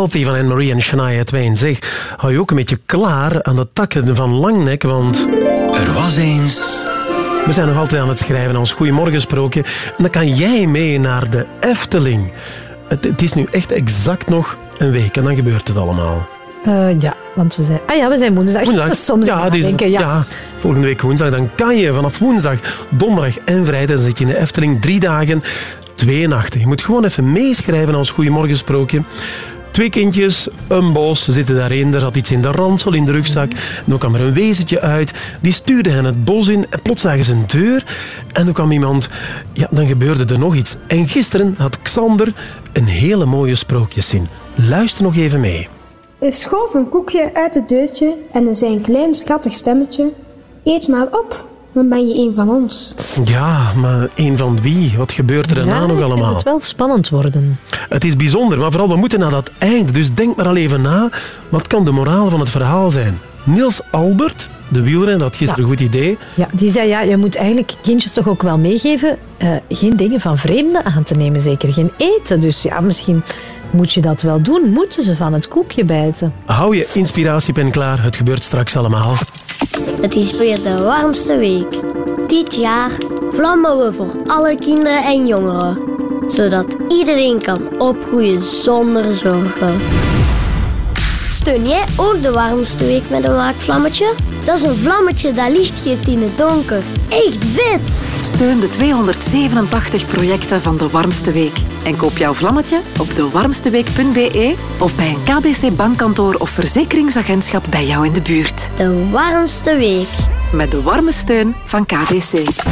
man. Unhealthy van Anne-Marie en Shania Twain. Zeg, hou je ook een beetje klaar aan de takken van Langnek, want... Er was eens... We zijn nog altijd aan het schrijven aan ons Goeiemorgensprookje. En dan kan jij mee naar de Efteling. Het, het is nu echt exact nog een week en dan gebeurt het allemaal. Eh, ja, want we zijn... Ah ja, we zijn woensdag. Woensdag. Soms ja, deze- denken, ja. ja, volgende week woensdag. Dan kan je vanaf woensdag, donderdag en vrijdag zit je in de Efteling drie dagen, twee nachten. Je moet gewoon even meeschrijven als Goeiemorgensprookje. Twee kindjes, een bos, zitten daarin. Er zat iets in de ransel, in de rugzak. En dan kwam er een wezentje uit. Die stuurde hen het bos in. En plots zagen ze een deur. En toen kwam iemand... Ja, dan gebeurde er nog iets. En gisteren had Xander een hele mooie sprookjeszin. Luister nog even mee. Er schoof een koekje uit het deurtje en zei een klein schattig stemmetje. Eet maar op, dan ben je een van ons. Ja, maar een van wie? Wat gebeurt er daarna Ja, nog allemaal? het wel spannend worden. Het is bijzonder, maar vooral we moeten naar dat einde. Dus denk maar al even na, wat kan de moraal van het verhaal zijn? Niels Albert, de wielrenner, had gisteren een goed idee. Ja, die zei, ja, je moet eigenlijk kindjes toch ook wel meegeven eh, geen dingen van vreemden aan te nemen, zeker geen eten. Dus ja, misschien moet je dat wel doen. Moeten ze van het koekje bijten? Hou je inspiratiepen klaar, het gebeurt straks allemaal. Het is weer de warmste week. Dit jaar vlammen we voor alle kinderen en jongeren, zodat iedereen kan opgroeien zonder zorgen. Steun jij ook de warmste week met een waakvlammetje? Dat is een vlammetje dat licht geeft in het donker. Echt vet! Steun de 287 projecten van De Warmste Week. En koop jouw vlammetje op dewarmsteweek.be of bij een KBC bankkantoor of verzekeringsagentschap bij jou in de buurt. De warmste week. Met de warme steun van KBC.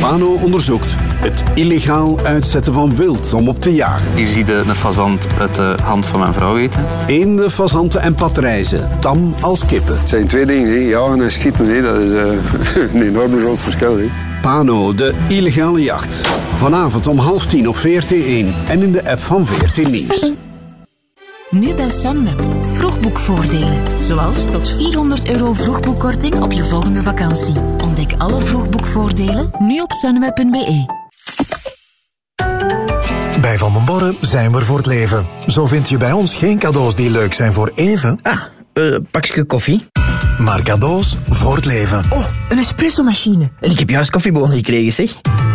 Pano onderzoekt het illegaal uitzetten van wild om op te jagen. Hier zie je een fazant uit de hand van mijn vrouw eten. Eenden, fazanten en patrijzen, tam als kippen. Het zijn twee dingen, hè. jagen en schieten. Hè. Dat is eh, een enorm groot verschil. Hè. Pano, de illegale jacht. Vanavond om half tien op VRT1 en in de app van VRT Nieuws. Nu bij Sunweb. Vroegboekvoordelen. Zoals tot 400 euro vroegboekkorting op je volgende vakantie. Ontdek alle vroegboekvoordelen nu op sunweb.be. Bij Van den Borren zijn we voor het leven. Zo vind je bij ons geen cadeaus die leuk zijn voor even. Ah, uh, pakje koffie. Maar cadeaus voor het leven. Oh, een espresso-machine. En ik heb juist koffiebonen gekregen, zeg.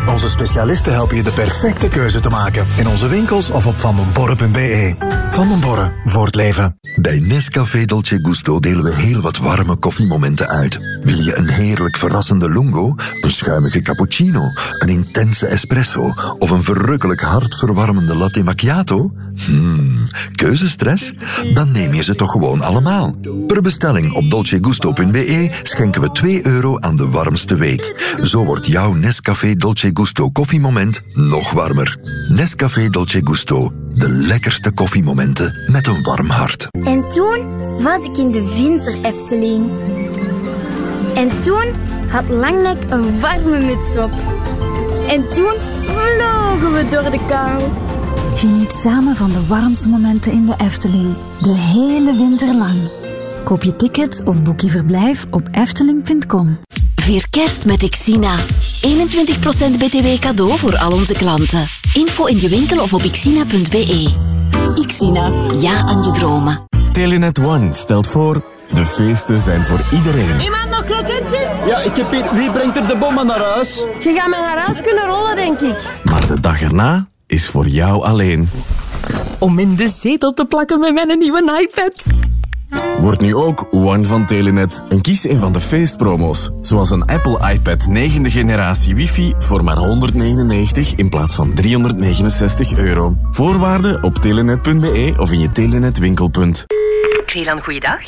Onze specialisten helpen je de perfecte keuze te maken. In onze winkels of op vandenborre.be. Van den voor het leven. Bij Nescafé Dolce Gusto delen we heel wat warme koffiemomenten uit. Wil je een heerlijk verrassende lungo, een schuimige cappuccino, een intense espresso of een verrukkelijk hartverwarmende latte macchiato? Hmm, keuzestress? Dan neem je ze toch gewoon allemaal. Per bestelling op dolcegusto.be schenken we 2 euro aan de warmste week. Zo wordt jouw Nescafé Dolce Gusto koffiemoment nog warmer. Nescafé Dolce Gusto, de lekkerste koffiemomenten met een warm hart. En toen was ik in de winter Efteling. En toen had Langnek een warme muts op. En toen vlogen we door de kou. Geniet samen van de warmste momenten in de Efteling. De hele winter lang. Koop je tickets of boek je verblijf op efteling.com. Vier kerst met Xina. 21% btw cadeau voor al onze klanten. Info in je winkel of op xina.be. Xina, ja aan je dromen. Telenet One stelt voor... De feesten zijn voor iedereen. Iemand nog kroketjes? Ja, ik heb hier... Wie brengt er de bommen naar huis? Je gaat me naar huis kunnen rollen, denk ik. Maar de dag erna is voor jou alleen. Om in de zetel te plakken met mijn nieuwe iPad. Word nu ook One van Telenet en kies een van de feestpromo's. Zoals een Apple iPad 9e generatie wifi voor maar 199 in plaats van 369 euro. Voorwaarden op telenet.be of in je Telenet winkelpunt. Krelan, goeiedag.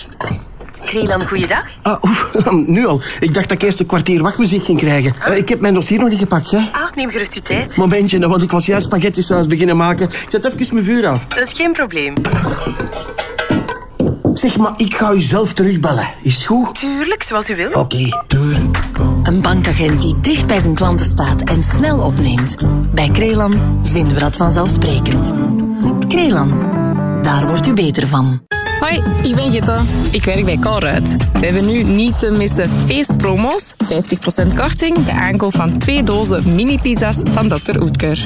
Krelan, goeiedag. Ah, oef, nu al. Ik dacht dat ik eerst een kwartier wachtmuziek ging krijgen. Eh, ik heb mijn dossier nog niet gepakt, hè. Ah, neem gerust uw tijd. Momentje, nou, want ik was juist spaghetti-saus beginnen maken. Ik zet even mijn vuur af. Dat is geen probleem. Zeg maar, ik ga u zelf terugbellen. Is het goed? Tuurlijk, zoals u wil. Oké, tuurlijk. Een bankagent die dicht bij zijn klanten staat en snel opneemt. Bij Krelan vinden we dat vanzelfsprekend. Krelan, daar wordt u beter van. Hoi, ik ben Gitte. Ik werk bij Colruyt. We hebben nu niet te missen feestpromo's. 50% korting, de aankoop van twee dozen mini-pizza's van Dr. Oetker.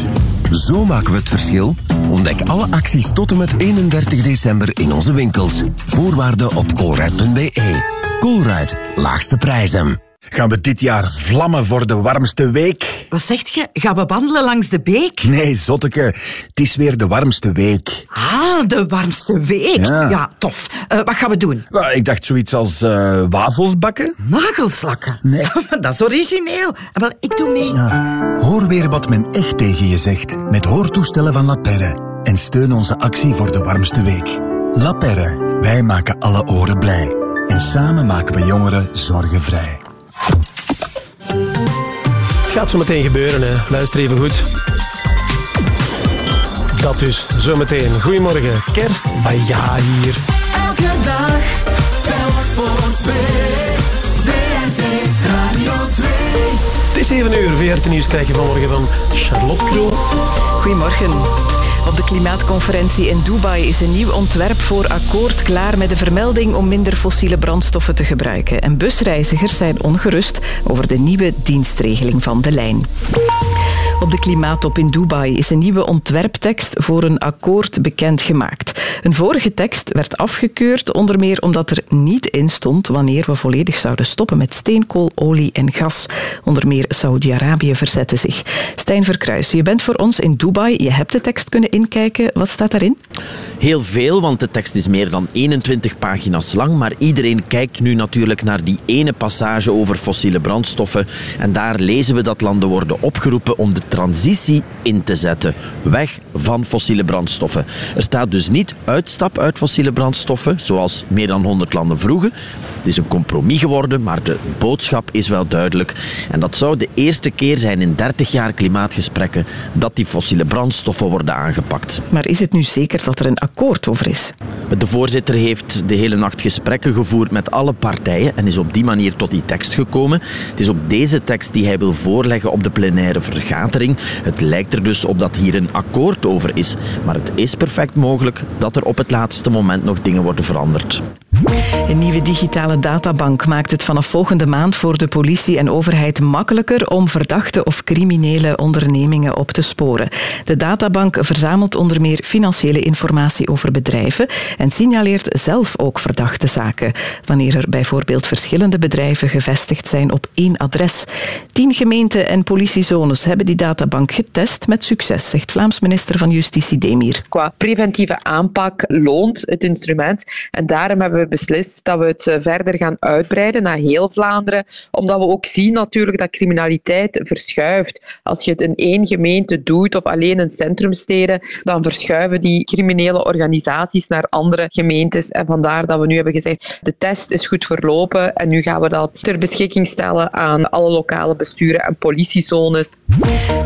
Zo maken we het verschil. Ontdek alle acties tot en met 31 december in onze winkels. Voorwaarden op colruyt.be. Colruyt, laagste prijzen. Gaan we dit jaar vlammen voor de warmste week? Wat zegt je? Gaan we wandelen langs de beek? Nee, zotteke. Het is weer de warmste week. Ah, de warmste week. Ja. Ja, tof. Eh, wat gaan we doen? Ik dacht zoiets als eh, wafels bakken. Nagelslakken? Nee. Dat is origineel. Wel, ik doe mee. Hoor weer wat men echt tegen je zegt met hoortoestellen van La Perre. En steun onze actie voor de warmste week. La Perre, wij maken alle oren blij. En samen maken we jongeren zorgenvrij. Het gaat zo meteen gebeuren, hè. luister even goed. Dat dus, zometeen. Goedemorgen, kerst, maar ja, hier. Elke dag, telk voor twee. VRT Radio 2. Het is 7 uur, VRT Nieuws krijg je vanmorgen van Charlotte Kroon. Goedemorgen. Op de klimaatconferentie in Dubai is een nieuw ontwerp voor akkoord klaar met de vermelding om minder fossiele brandstoffen te gebruiken. En busreizigers zijn ongerust over de nieuwe dienstregeling van de lijn. Op de klimaattop in Dubai is een nieuwe ontwerptekst voor een akkoord bekendgemaakt. Een vorige tekst werd afgekeurd, onder meer omdat er niet in stond wanneer we volledig zouden stoppen met steenkool, olie en gas. Onder meer Saudi-Arabië verzette zich. Stijn Verkruis, je bent voor ons in Dubai. Je hebt de tekst kunnen inkijken. Wat staat daarin? Heel veel, want de tekst is meer dan 21 pagina's lang. Maar iedereen kijkt nu natuurlijk naar die ene passage over fossiele brandstoffen. En daar lezen we dat landen worden opgeroepen om de transitie in te zetten. Weg van fossiele brandstoffen. Er staat dus niet uitstap uit fossiele brandstoffen, zoals meer dan 100 landen vroegen. Het is een compromis geworden, maar de boodschap is wel duidelijk. En dat zou de eerste keer zijn in 30 jaar klimaatgesprekken dat die fossiele brandstoffen worden aangepakt. Maar is het nu zeker dat er een akkoord over is? De voorzitter heeft de hele nacht gesprekken gevoerd met alle partijen en is op die manier tot die tekst gekomen. Het is ook deze tekst die hij wil voorleggen op de plenaire vergadering. Het lijkt er dus op dat hier een akkoord over is. Maar het is perfect mogelijk dat er op het laatste moment nog dingen worden veranderd. Een nieuwe digitale databank maakt het vanaf volgende maand voor de politie en overheid makkelijker om verdachte of criminele ondernemingen op te sporen. De databank verzamelt onder meer financiële informatie over bedrijven en signaleert zelf ook verdachte zaken, wanneer er bijvoorbeeld verschillende bedrijven gevestigd zijn op één adres. Tien gemeenten en politiezones hebben die databank getest met succes, zegt Vlaams minister van Justitie Demir. Qua preventieve aanpak loont het instrument en daarom hebben we beslist dat we het eh, verder gaan uitbreiden naar heel Vlaanderen, omdat we ook zien natuurlijk dat criminaliteit verschuift. Als je het in één gemeente doet of alleen in centrumsteden, dan verschuiven die criminele organisaties naar andere gemeentes. En vandaar dat we nu hebben gezegd, de test is goed verlopen en nu gaan we dat ter beschikking stellen aan alle lokale besturen en politiezones.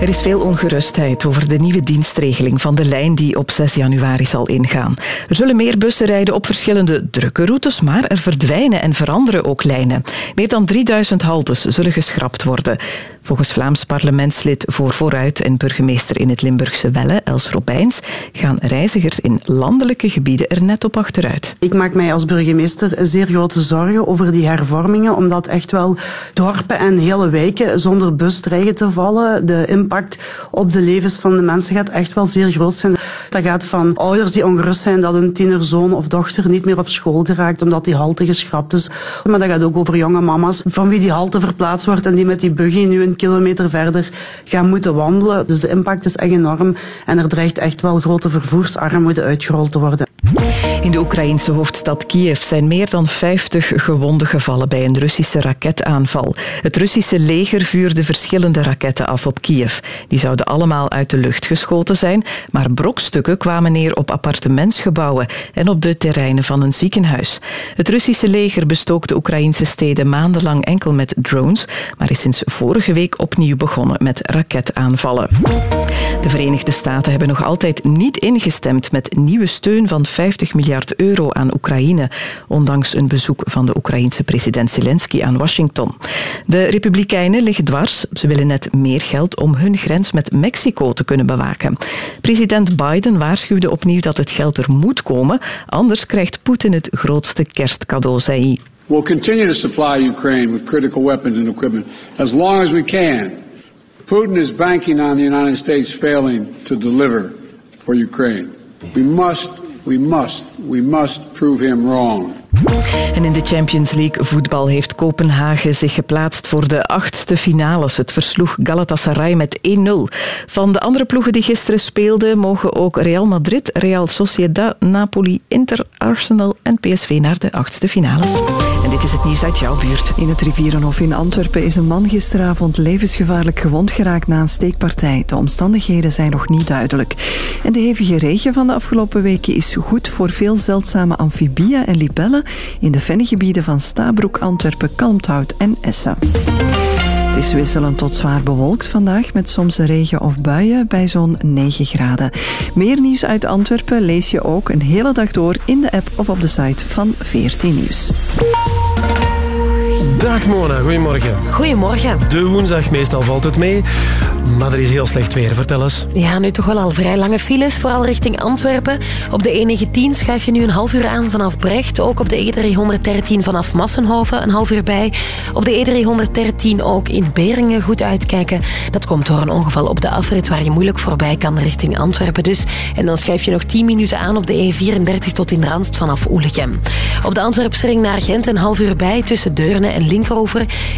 Er is veel ongerustheid over de nieuwe dienstregeling van de lijn die op 6 januari zal ingaan. Er zullen meer bussen rijden op verschillende drukke routes, maar er verdwijnen en veranderen ook lijnen. Meer dan 3000 haltes zullen geschrapt worden. Volgens Vlaams parlementslid voor Vooruit en burgemeester in het Limburgse Welle, Els Robijns, gaan reizigers in landelijke gebieden er net op achteruit. Ik maak mij als burgemeester zeer grote zorgen over die hervormingen, omdat echt wel dorpen en hele wijken zonder bus dreigen te vallen. De impact op de levens van de mensen gaat echt wel zeer groot zijn. Dat gaat van ouders die ongerust zijn dat een tienerzoon of dochter niet meer op school geraakt omdat die halte geschrapt is. Maar dat gaat ook over jonge mama's van wie die halte verplaatst wordt en die met die buggy nu een kilometer verder gaan moeten wandelen. Dus de impact is echt enorm en er dreigt echt wel grote vervoersarmoede uitgerold te worden. In de Oekraïnse hoofdstad Kiev zijn meer dan 50 gewonden gevallen bij een Russische raketaanval. Het Russische leger vuurde verschillende raketten af op Kiev. Die zouden allemaal uit de lucht geschoten zijn, maar brokstukken kwamen neer op appartementsgebouwen en op de terreinen van een ziekenhuis. Het Russische leger bestook de Oekraïnse steden maandenlang enkel met drones, maar is sinds vorige week opnieuw begonnen met raketaanvallen. De Verenigde Staten hebben nog altijd niet ingestemd met nieuwe steun van 50 miljard euro aan Oekraïne, ondanks een bezoek van de Oekraïense president Zelensky aan Washington. De Republikeinen liggen dwars. Ze willen net meer geld om hun grens met Mexico te kunnen bewaken. President Biden waarschuwde opnieuw dat het geld er moet komen, anders krijgt Poetin het grootste kerstcadeau, zei hij. We'll continue to supply Ukraine with critical weapons and equipment as long as we can. Putin is banking on the United States failing to deliver for Ukraine. We must, we must, we must prove him wrong. En in de Champions League voetbal heeft Kopenhagen zich geplaatst voor de achtste finales. Het versloeg Galatasaray met 1-0. Van de andere ploegen die gisteren speelden mogen ook Real Madrid, Real Sociedad, Napoli, Inter, Arsenal en PSV naar de achtste finales. En dit is het nieuws uit jouw buurt. In het Rivierenhof in Antwerpen is een man gisteravond levensgevaarlijk gewond geraakt na een steekpartij. De omstandigheden zijn nog niet duidelijk. En de hevige regen van de afgelopen weken is goed voor veel zeldzame amfibieën en libellen in de vennengebieden van Stabroek, Antwerpen, Kalmthout en Essen. Het is wisselend tot zwaar bewolkt vandaag met soms regen of buien bij zo'n 9 graden. Meer nieuws uit Antwerpen lees je ook een hele dag door in de app of op de site van 14 Nieuws. Dag Mona, goedemorgen. Goedemorgen. De woensdag, meestal valt het mee, maar er is heel slecht weer. Vertel eens. Ja, nu toch wel al vrij lange files, vooral richting Antwerpen. Op de E19 schuif je nu een half uur aan vanaf Brecht. Ook op de E313 vanaf Massenhoven een half uur bij. Op de E313 ook in Beringen goed uitkijken. Dat komt door een ongeval op de afrit waar je moeilijk voorbij kan richting Antwerpen dus. En dan schuif je nog 10 minuten aan op de E34 tot in Randst vanaf Oelegem. Op de Antwerpse ring naar Gent een half uur bij tussen Deurne en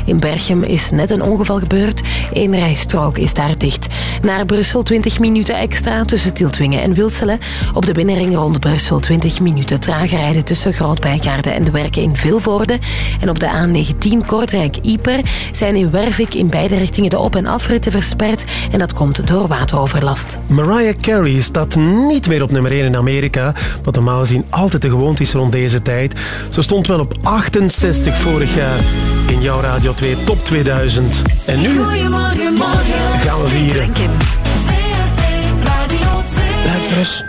In Berchem is net een ongeval gebeurd. Eén rijstrook is daar dicht. Naar Brussel 20 minuten extra tussen Tieltwingen en Wilselen. Op de binnenring rond Brussel 20 minuten trager rijden tussen Grootbijgaarden en de werken in Vilvoorde. En op de A19 Kortrijk-Ieper zijn in Wervik in beide richtingen de op- en afritten versperd. En dat komt door wateroverlast. Mariah Carey staat niet meer op nummer 1 in Amerika, wat normaal gezien altijd de gewoonte is rond deze tijd. Ze stond wel op 68 vorig jaar in jouw Radio 2 Top 2000. En nu gaan we vieren. VRT Radio 2. Luister eens.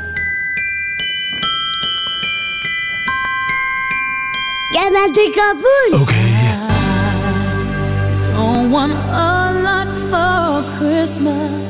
Jij bent de kapoen. Oké. Don't want a lot for Christmas.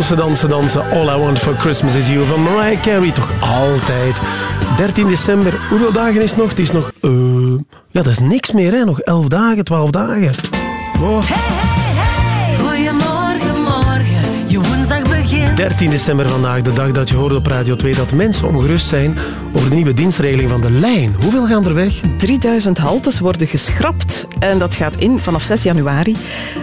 Dansen, dansen, dansen. All I Want for Christmas is You van Mariah Carey. Toch altijd. 13 december. Hoeveel dagen is het nog? Het is nog... eh, ja, dat is niks meer, hè. Nog 11 dagen, 12 dagen. Oh. Goedemorgen, morgen. Je woensdag begint. 13 december vandaag, de dag dat je hoorde op Radio 2 dat mensen ongerust zijn over de nieuwe dienstregeling van de lijn. Hoeveel gaan er weg? 3000 haltes worden geschrapt en dat gaat in vanaf 6 januari.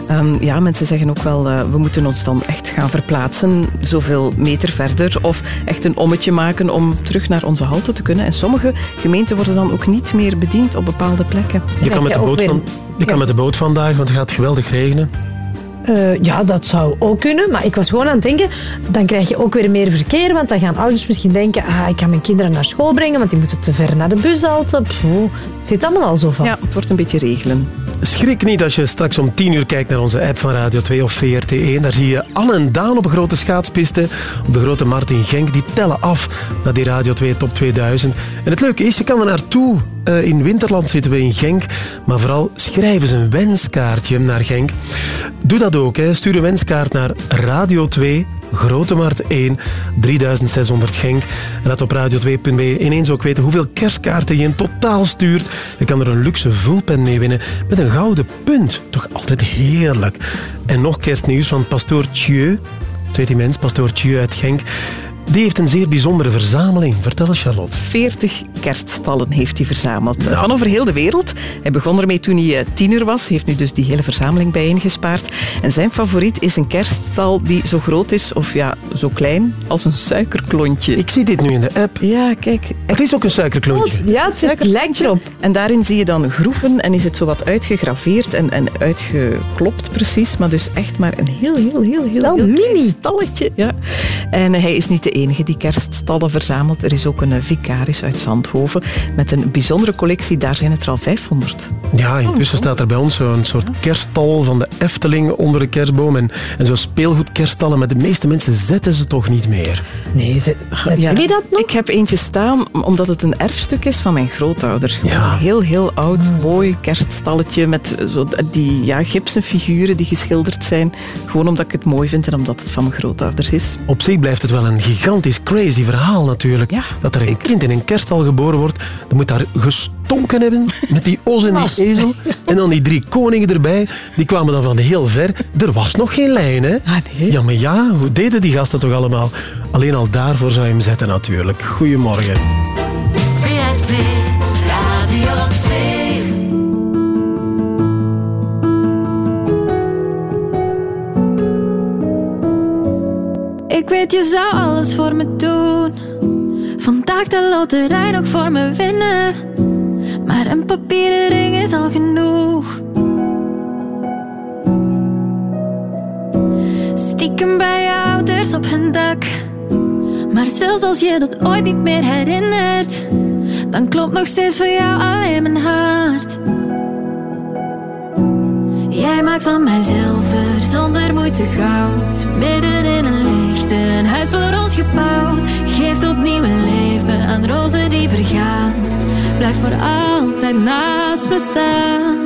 Ehm, ja, mensen zeggen ook wel, eh, we moeten ons dan echt gaan verplaatsen, zoveel meter verder, of echt een ommetje maken om terug naar onze halte te kunnen. En sommige gemeenten worden dan ook niet meer bediend op bepaalde plekken. Je kan met de boot, van, je kan met de boot vandaag, want het gaat geweldig regenen. Eh, ja, dat zou ook kunnen. Maar ik was gewoon aan het denken, dan krijg je ook weer meer verkeer. Want dan gaan ouders misschien denken, ah, ik kan mijn kinderen naar school brengen, want die moeten te ver naar de het zit allemaal al zo vast. Ja, het wordt een beetje regelen. Schrik niet als je straks om 10 uur kijkt naar onze app van Radio 2 of VRT1. Daar zie je Anne en Daan op een grote schaatspiste op de Grote Markt in Genk. Die tellen af naar die Radio 2 Top 2000. En het leuke is, je kan er naartoe. Eh, in Winterland zitten we in Genk. Maar vooral schrijven ze een wenskaartje naar Genk. Doe dat ook. Hè. Stuur een wenskaart naar Radio 2 Grote Markt 1, 3600 Genk. En laat op radio2.be ineens ook weten hoeveel kerstkaarten je in totaal stuurt. Je kan er een luxe vulpen mee winnen met een gouden punt. Toch altijd heerlijk. En nog kerstnieuws van pastoor Thieu. Weet die mens, pastoor Thieu uit Genk. Die heeft een zeer bijzondere verzameling. Vertel eens, Charlotte. 40 kerststallen heeft hij verzameld. Van over heel de wereld. Hij begon ermee toen hij eh, tiener was. heeft nu dus die hele verzameling bijeengespaard. En zijn favoriet is een kerststal die zo groot is, of ja, zo klein, als een suikerklontje. Ik zie dit nu in de app. Ja, kijk. Het is ook een suikerklontje. Ja, het lijkt erop. En daarin zie je dan groeven en is het zo wat uitgegraveerd en, en uitgeklopt precies. Maar dus echt maar een heel, heel, heel, heel, mini. stalletje. Ja. En hij is niet de enige die kerststallen verzamelt. Er is ook een vicaris uit Zandhoven met een bijzondere collectie. Daar zijn het er al 500. Ja, intussen staat er bij ons zo'n soort kerststal van de Efteling onder de kerstboom. En, en zo'n speelgoedkerststallen. Maar de meeste mensen zetten ze toch niet meer. Nee, ze, hebben Ja. jullie dat nog? Ik heb eentje staan omdat het een erfstuk is van mijn grootouders. Een heel, heel oud, mooi kerststalletje met zo die ja, gipsen figuren die geschilderd zijn. Gewoon omdat ik het mooi vind en omdat het van mijn grootouders is. Op zich blijft het wel een gigantisch crazy verhaal natuurlijk. dat er een kind in een kerststal geboren wordt. Dan moet daar gestonken hebben met die os en die ezel. En dan die drie koningen erbij. Die kwamen dan van heel ver. Er was nog geen lijn, hè? Ja, maar ja, hoe deden die gasten toch allemaal? Alleen al daarvoor zou je hem zetten natuurlijk. Goedemorgen. Ik weet je zou alles voor me doen. Vandaag de loterij nog voor me winnen. Maar een papieren ring is al genoeg. Stiekem bij je ouders op hun dak. Maar zelfs als je dat ooit niet meer herinnert, dan klopt nog steeds voor jou alleen mijn hart. Jij maakt van mij zilver zonder moeite goud. Midden in een licht, een huis voor ons gebouwd. Geeft opnieuw leven aan rozen die vergaan. Blijf voor altijd naast me staan.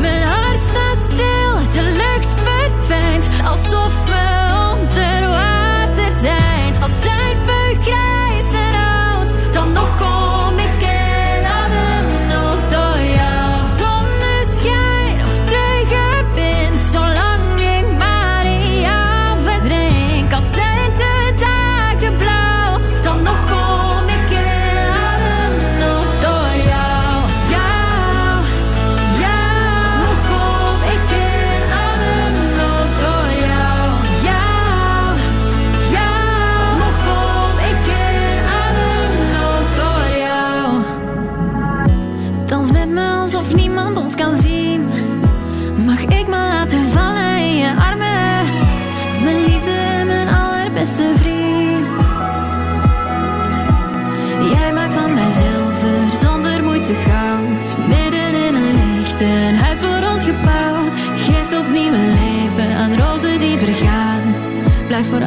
Mijn hart staat stil, de lucht verdwijnt. Alsof we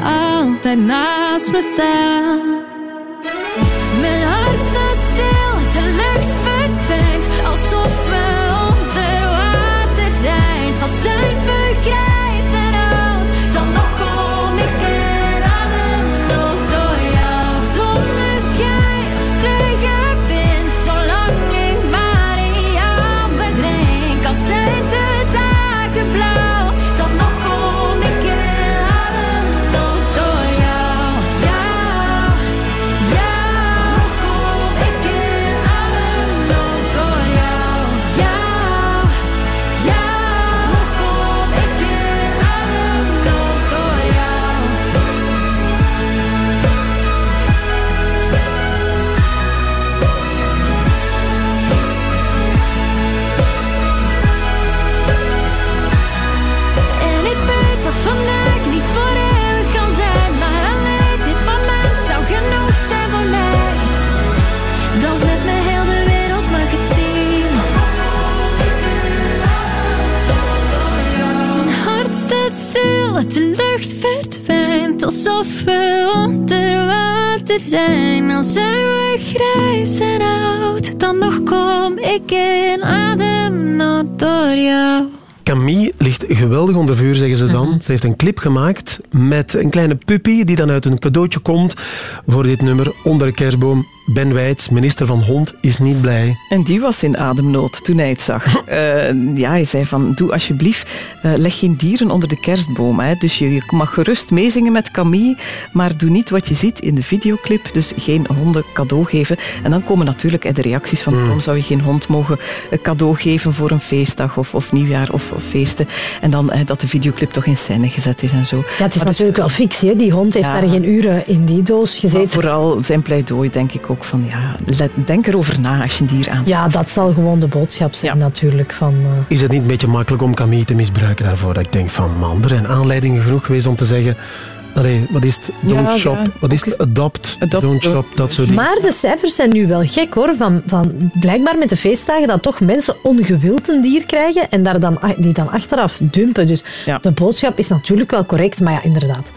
altijd naast me staan. Mijn hart staat stil, de lucht verdwijnt. Alsof we onder water zijn. Als zijn alsof we onder water zijn. Als zijn we grijs en oud, dan nog kom ik in ademnood door jou. Camille ligt geweldig onder vuur, zeggen ze dan. Ze heeft een clip gemaakt met een kleine puppy die dan uit een cadeautje komt voor dit nummer onder de kerstboom. Ben Wijts, minister van Hond, is niet blij. En die was in ademnood toen hij het zag. Eh, ja, hij zei van, doe alsjeblieft, eh, leg geen dieren onder de kerstboom. Hè. Dus je, je mag gerust meezingen met Camille, maar doe niet wat je ziet in de videoclip. Dus geen honden cadeau geven. En dan komen natuurlijk de reacties van, waarom zou je geen hond mogen eh, cadeau geven voor een feestdag of, of nieuwjaar of, of feesten. En dan eh, dat de videoclip toch in scène gezet is en zo. Ja, het is Maar dus- natuurlijk wel fictie. hè. Die hond heeft Ja. daar geen uren in die doos Maar gezeten. vooral zijn pleidooi denk ik ook van, ja, let- denk erover na als je een dier aanschaft. Ja, dat zal gewoon de boodschap zijn natuurlijk. Van, eh, Is het niet een beetje makkelijk om Camille te misbruiken daarvoor? Dat ik denk van, man, er zijn aanleidingen genoeg geweest om te zeggen... Allee, wat is het? Don't Ja, shop. ja, wat is het? Adopt. Don't shop. Dat soort dingen. Maar de cijfers zijn nu wel gek hoor. Van, van blijkbaar met de feestdagen dat toch mensen ongewild een dier krijgen en daar dan, die dan achteraf dumpen. Dus de boodschap is natuurlijk wel correct, maar ja, inderdaad.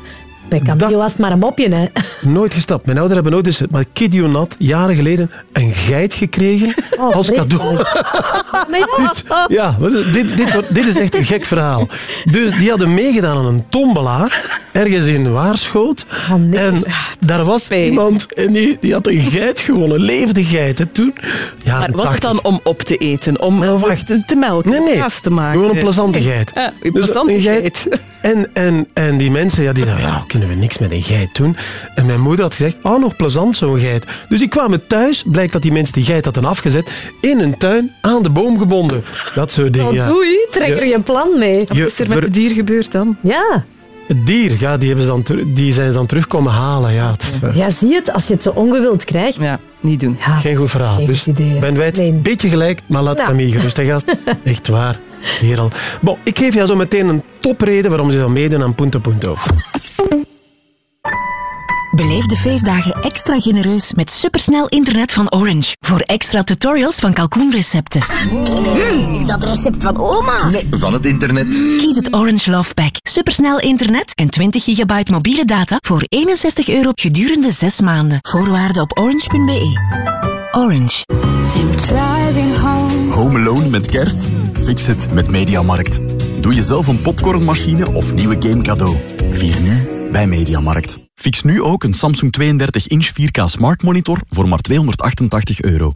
Bij Camille was het maar een mopje, hè. Nooit gestapt. Mijn ouders hebben nooit eens, maar kid you not, jaren geleden een geit gekregen Oh, als cadeau. Ja, wat is- dit, dit, dit is echt een gek verhaal. Dus die hadden meegedaan aan een tombola, ergens in Waarschoot. En daar was iemand en die, die had een geit gewonnen, een levende geit. Hè, toen. Ja, Maar was het dan om op te eten, om te melken, Nee, nee. kaas te maken? Gewoon een plezante geit. Ja, een Dus plezante een geit. En, en, en die mensen, ja, die dachten, ja, kunnen we niks met een geit doen? En mijn moeder had gezegd, oh, nog plezant zo'n geit. Dus die kwamen thuis, blijkt dat die mensen die geit hadden afgezet, in een tuin aan de boom gebonden. Dat soort dingen, Oh, ja. doei, trek er je plan mee. Wat is er met het dier gebeurd dan? Ja. Het dier, ja, die, hebben ze dan die zijn ze dan terug komen halen. Ja, het is, eh, Ja, zie je het? Als je het zo ongewild krijgt. Ja, niet doen. Geen goed verhaal. Geen dus goed idee. Ben Wijt, een beetje gelijk, maar laat Nou. Camille gerust, hè, gast. Echt waar. Kerel. Bon, ik geef jou zo meteen een topreden waarom ze dan meedoen aan Punto Punto. Beleef de feestdagen extra genereus met supersnel internet van Orange. Voor extra tutorials van kalkoenrecepten. is dat recept van oma? Nee, van het internet. Kies het Orange Love Pack. Supersnel internet en 20 gigabyte mobiele data voor 61 euro gedurende 6 maanden. Voorwaarden op orange.be. Orange. Home Alone met kerst? Fix het met Mediamarkt. Doe jezelf een popcornmachine of nieuwe game cadeau. Vier nu bij Mediamarkt. Fix nu ook een Samsung 32-inch 4K Smart Monitor voor maar 288 euro.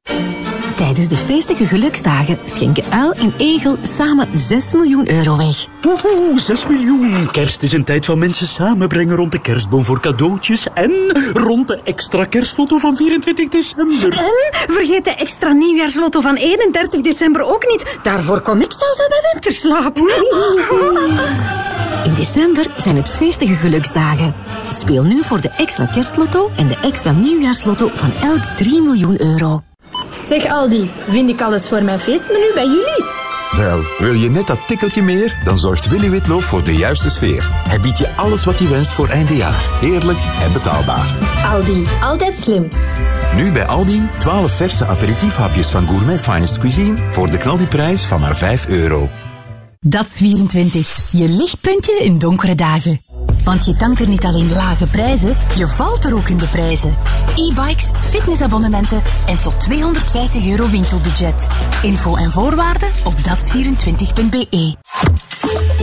Tijdens de feestige geluksdagen schenken Uil en Egel samen 6 miljoen euro weg. Woehoe, 6 miljoen. Kerst is een tijd van mensen samenbrengen rond de kerstboom voor cadeautjes en rond de extra kerstfoto van 24 december. En vergeet de extra nieuwjaarslotto van 31 december ook niet. Daarvoor kom ik zelfs aan mijn winterslaap. In december zijn het feestige geluksdagen. Speel nu voor de extra kerstlotto en de extra nieuwjaarslotto van elk 3 miljoen euro. Zeg Aldi, vind ik alles voor mijn feestmenu bij jullie? Wel, wil je net dat tikkeltje meer? Dan zorgt Willy Witloof voor de juiste sfeer. Hij biedt je alles wat je wenst voor eindejaar. Heerlijk en betaalbaar. Aldi, altijd slim. Nu bij Aldi 12 verse aperitiefhapjes van Gourmet Finest Cuisine voor de knaldiprijs van maar 5 euro. DATS 24. Je lichtpuntje in donkere dagen. Want je tankt er niet alleen lage prijzen, je valt er ook in de prijzen. E-bikes, fitnessabonnementen en tot 250 euro winkelbudget. Info en voorwaarden op dats24.be.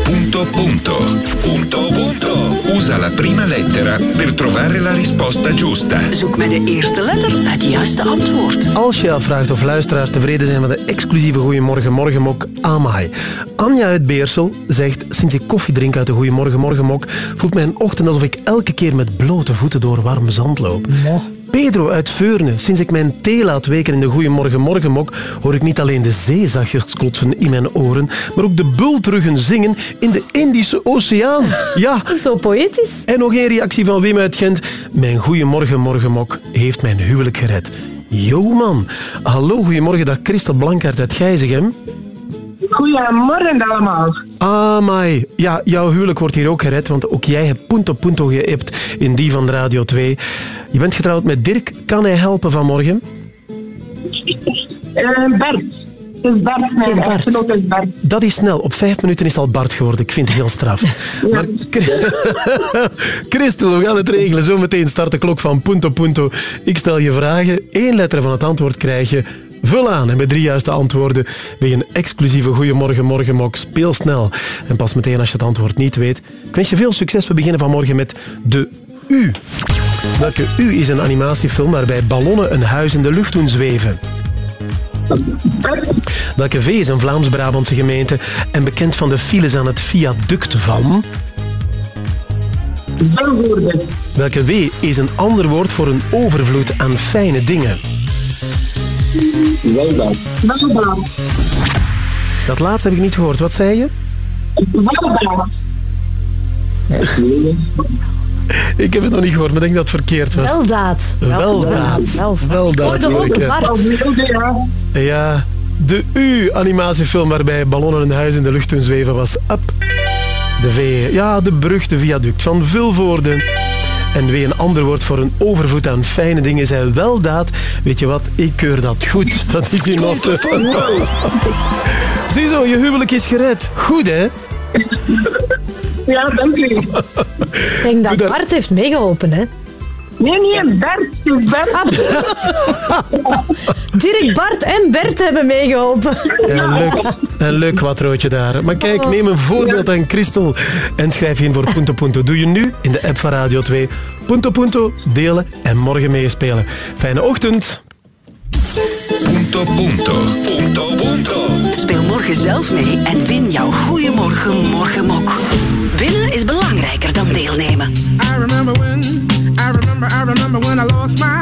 Punto punto. Punto punto. Usa la prima lettera per trovare la risposta giusta. Zoek met de eerste letter het juiste antwoord. Als je afvraagt of luisteraars tevreden zijn met de exclusieve Goeiemorgen Morgenmok Amai. Anja uit Beersel zegt, sinds ik koffie drink uit de Goeiemorgen Morgenmok, voelt mijn ochtend alsof ik elke keer met blote voeten door warm zand loop. Pedro uit Veurne, sinds ik mijn thee laat weken in de Goeiemorgen Morgenmok, hoor ik niet alleen de zee zachtjes klotsen in mijn oren, maar ook de bultruggen zingen in de Indische Oceaan. Ja. Zo poëtisch. En nog één reactie van Wim uit Gent. Mijn Goeiemorgen Morgenmok heeft mijn huwelijk gered. Yo man. Hallo, goedemorgen, dag Christel Blankaert uit Gijzegem. Goedemorgen allemaal. Amai. Ja, jouw huwelijk wordt hier ook gered, want ook jij hebt punto punto geëpt in die van Radio 2. Je bent getrouwd met Dirk. Kan hij helpen vanmorgen? Eh, Bert. Het is Bart. Het is Bart. Het is Bart. Dat is snel. Op vijf minuten is het al Bart geworden. Ik vind het heel straf. Maar Christel, we gaan het regelen. Zometeen start de klok van Punto Punto. Ik stel je vragen. Eén letter van het antwoord krijg je. Vul aan en met drie juiste antwoorden wil je een exclusieve Goeiemorgen Morgenmok. Speel snel. En pas meteen als je het antwoord niet weet. Ik wens je veel succes. We beginnen vanmorgen met de U. Welke U is een animatiefilm waarbij ballonnen een huis in de lucht doen zweven? Welke V is een Vlaams-Brabantse gemeente en bekend van de files aan het viaduct van? Welke W is een ander woord voor een overvloed aan fijne dingen? Weldaad. Weldaad. Dat laatste heb ik niet gehoord. Wat zei je? Weldaad. Ik heb het nog niet gehoord, maar ik denk dat het verkeerd was. Weldaad. Weldaad. Weldaad. Ik, ja. De U-animatiefilm waarbij ballonnen een huis in de lucht doen zweven was Up. De V, ja, de beruchte viaduct van Vilvoorde. En weer een ander woord voor een overvloed aan fijne dingen zei weldaad. Weet je wat, ik keur dat goed. Dat is orde. Ziezo, je huwelijk is gered. Goed, hè? Ja, dank u. Ik denk dat Bart heeft meegeholpen, hè? Nee, nee, Bert. Het is Bert. Dirk, Bart en Bert hebben meegeholpen. Een leuk, een leuk daar. Maar kijk, neem een voorbeeld aan Christel en schrijf je in voor Punto Punto. Doe je nu in de app van Radio 2. Punto Punto, delen en morgen meespelen. Fijne ochtend. Punto, punto. Punto, punto. Speel morgen zelf mee en win jouw Goeiemorgen Morgenmok. Winnen is belangrijker dan deelnemen. Lost my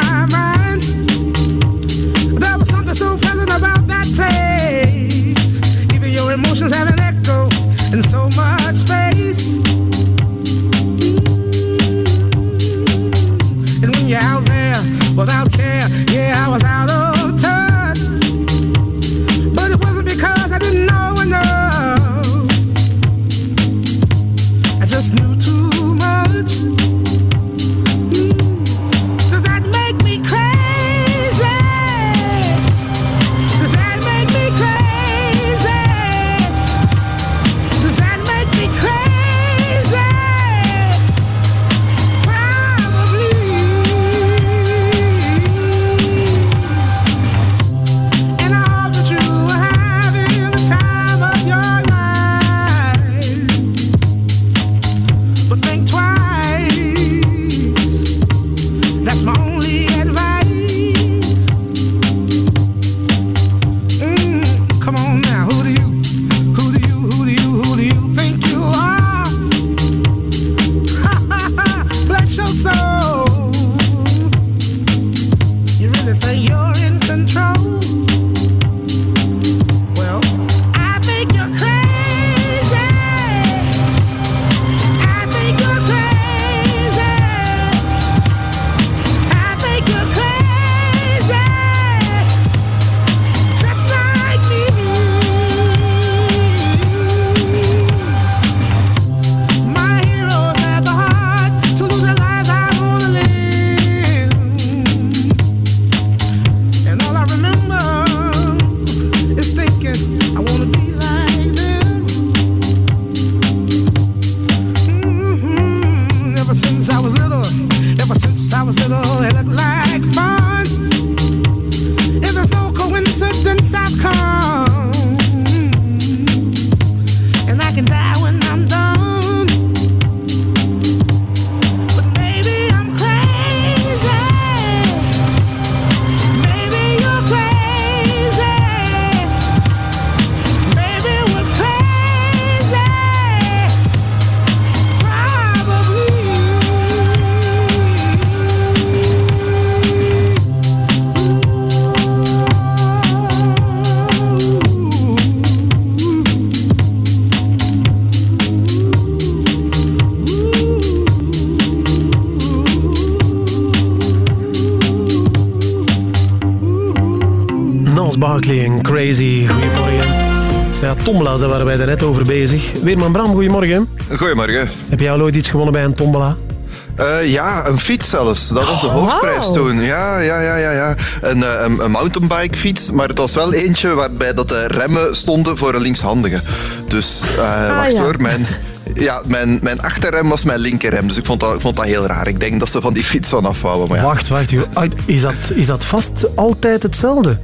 Daar waren wij daar net over bezig. Weerman Bram, goedemorgen. Goedemorgen. Heb jij al ooit iets gewonnen bij een tombola? Eh, ja, een fiets zelfs. Dat was de hoofdprijs wauw. toen. Ja, ja, ja, ja. ja. Een, eh, een, een mountainbike fiets, maar het was wel eentje waarbij dat de remmen stonden voor een linkshandige. Dus, eh, wacht ja. hoor, mijn... Ja, mijn, mijn achterrem was mijn linkerrem, dus ik vond, dat, ik vond dat heel raar. Ik denk dat ze van die fiets van afhouden, maar ja. Wacht, wacht. joh. Ah, Is dat, is dat vast altijd hetzelfde?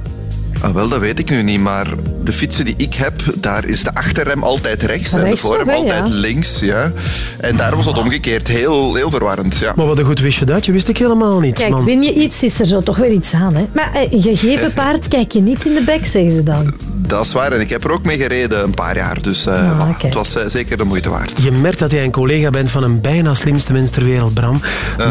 Ah, wel, dat weet ik nu niet, maar de fietsen die ik heb, daar is de achterrem altijd rechts en de voorrem altijd ja. links. Ja. En daar was dat omgekeerd. Heel, heel verwarrend, ja. Maar wat een goed wist je dat? Je wist ik helemaal niet, Kijk, man. win je iets, is er zo toch weer iets aan. Hè? Maar eh, gegeven paard kijk je niet in de bek, zeggen ze dan. Dat is waar. En ik heb er ook mee gereden een paar jaar. Dus eh, Ah, het was eh, zeker de moeite waard. Je merkt dat jij een collega bent van een bijna slimste mens ter wereld, Bram.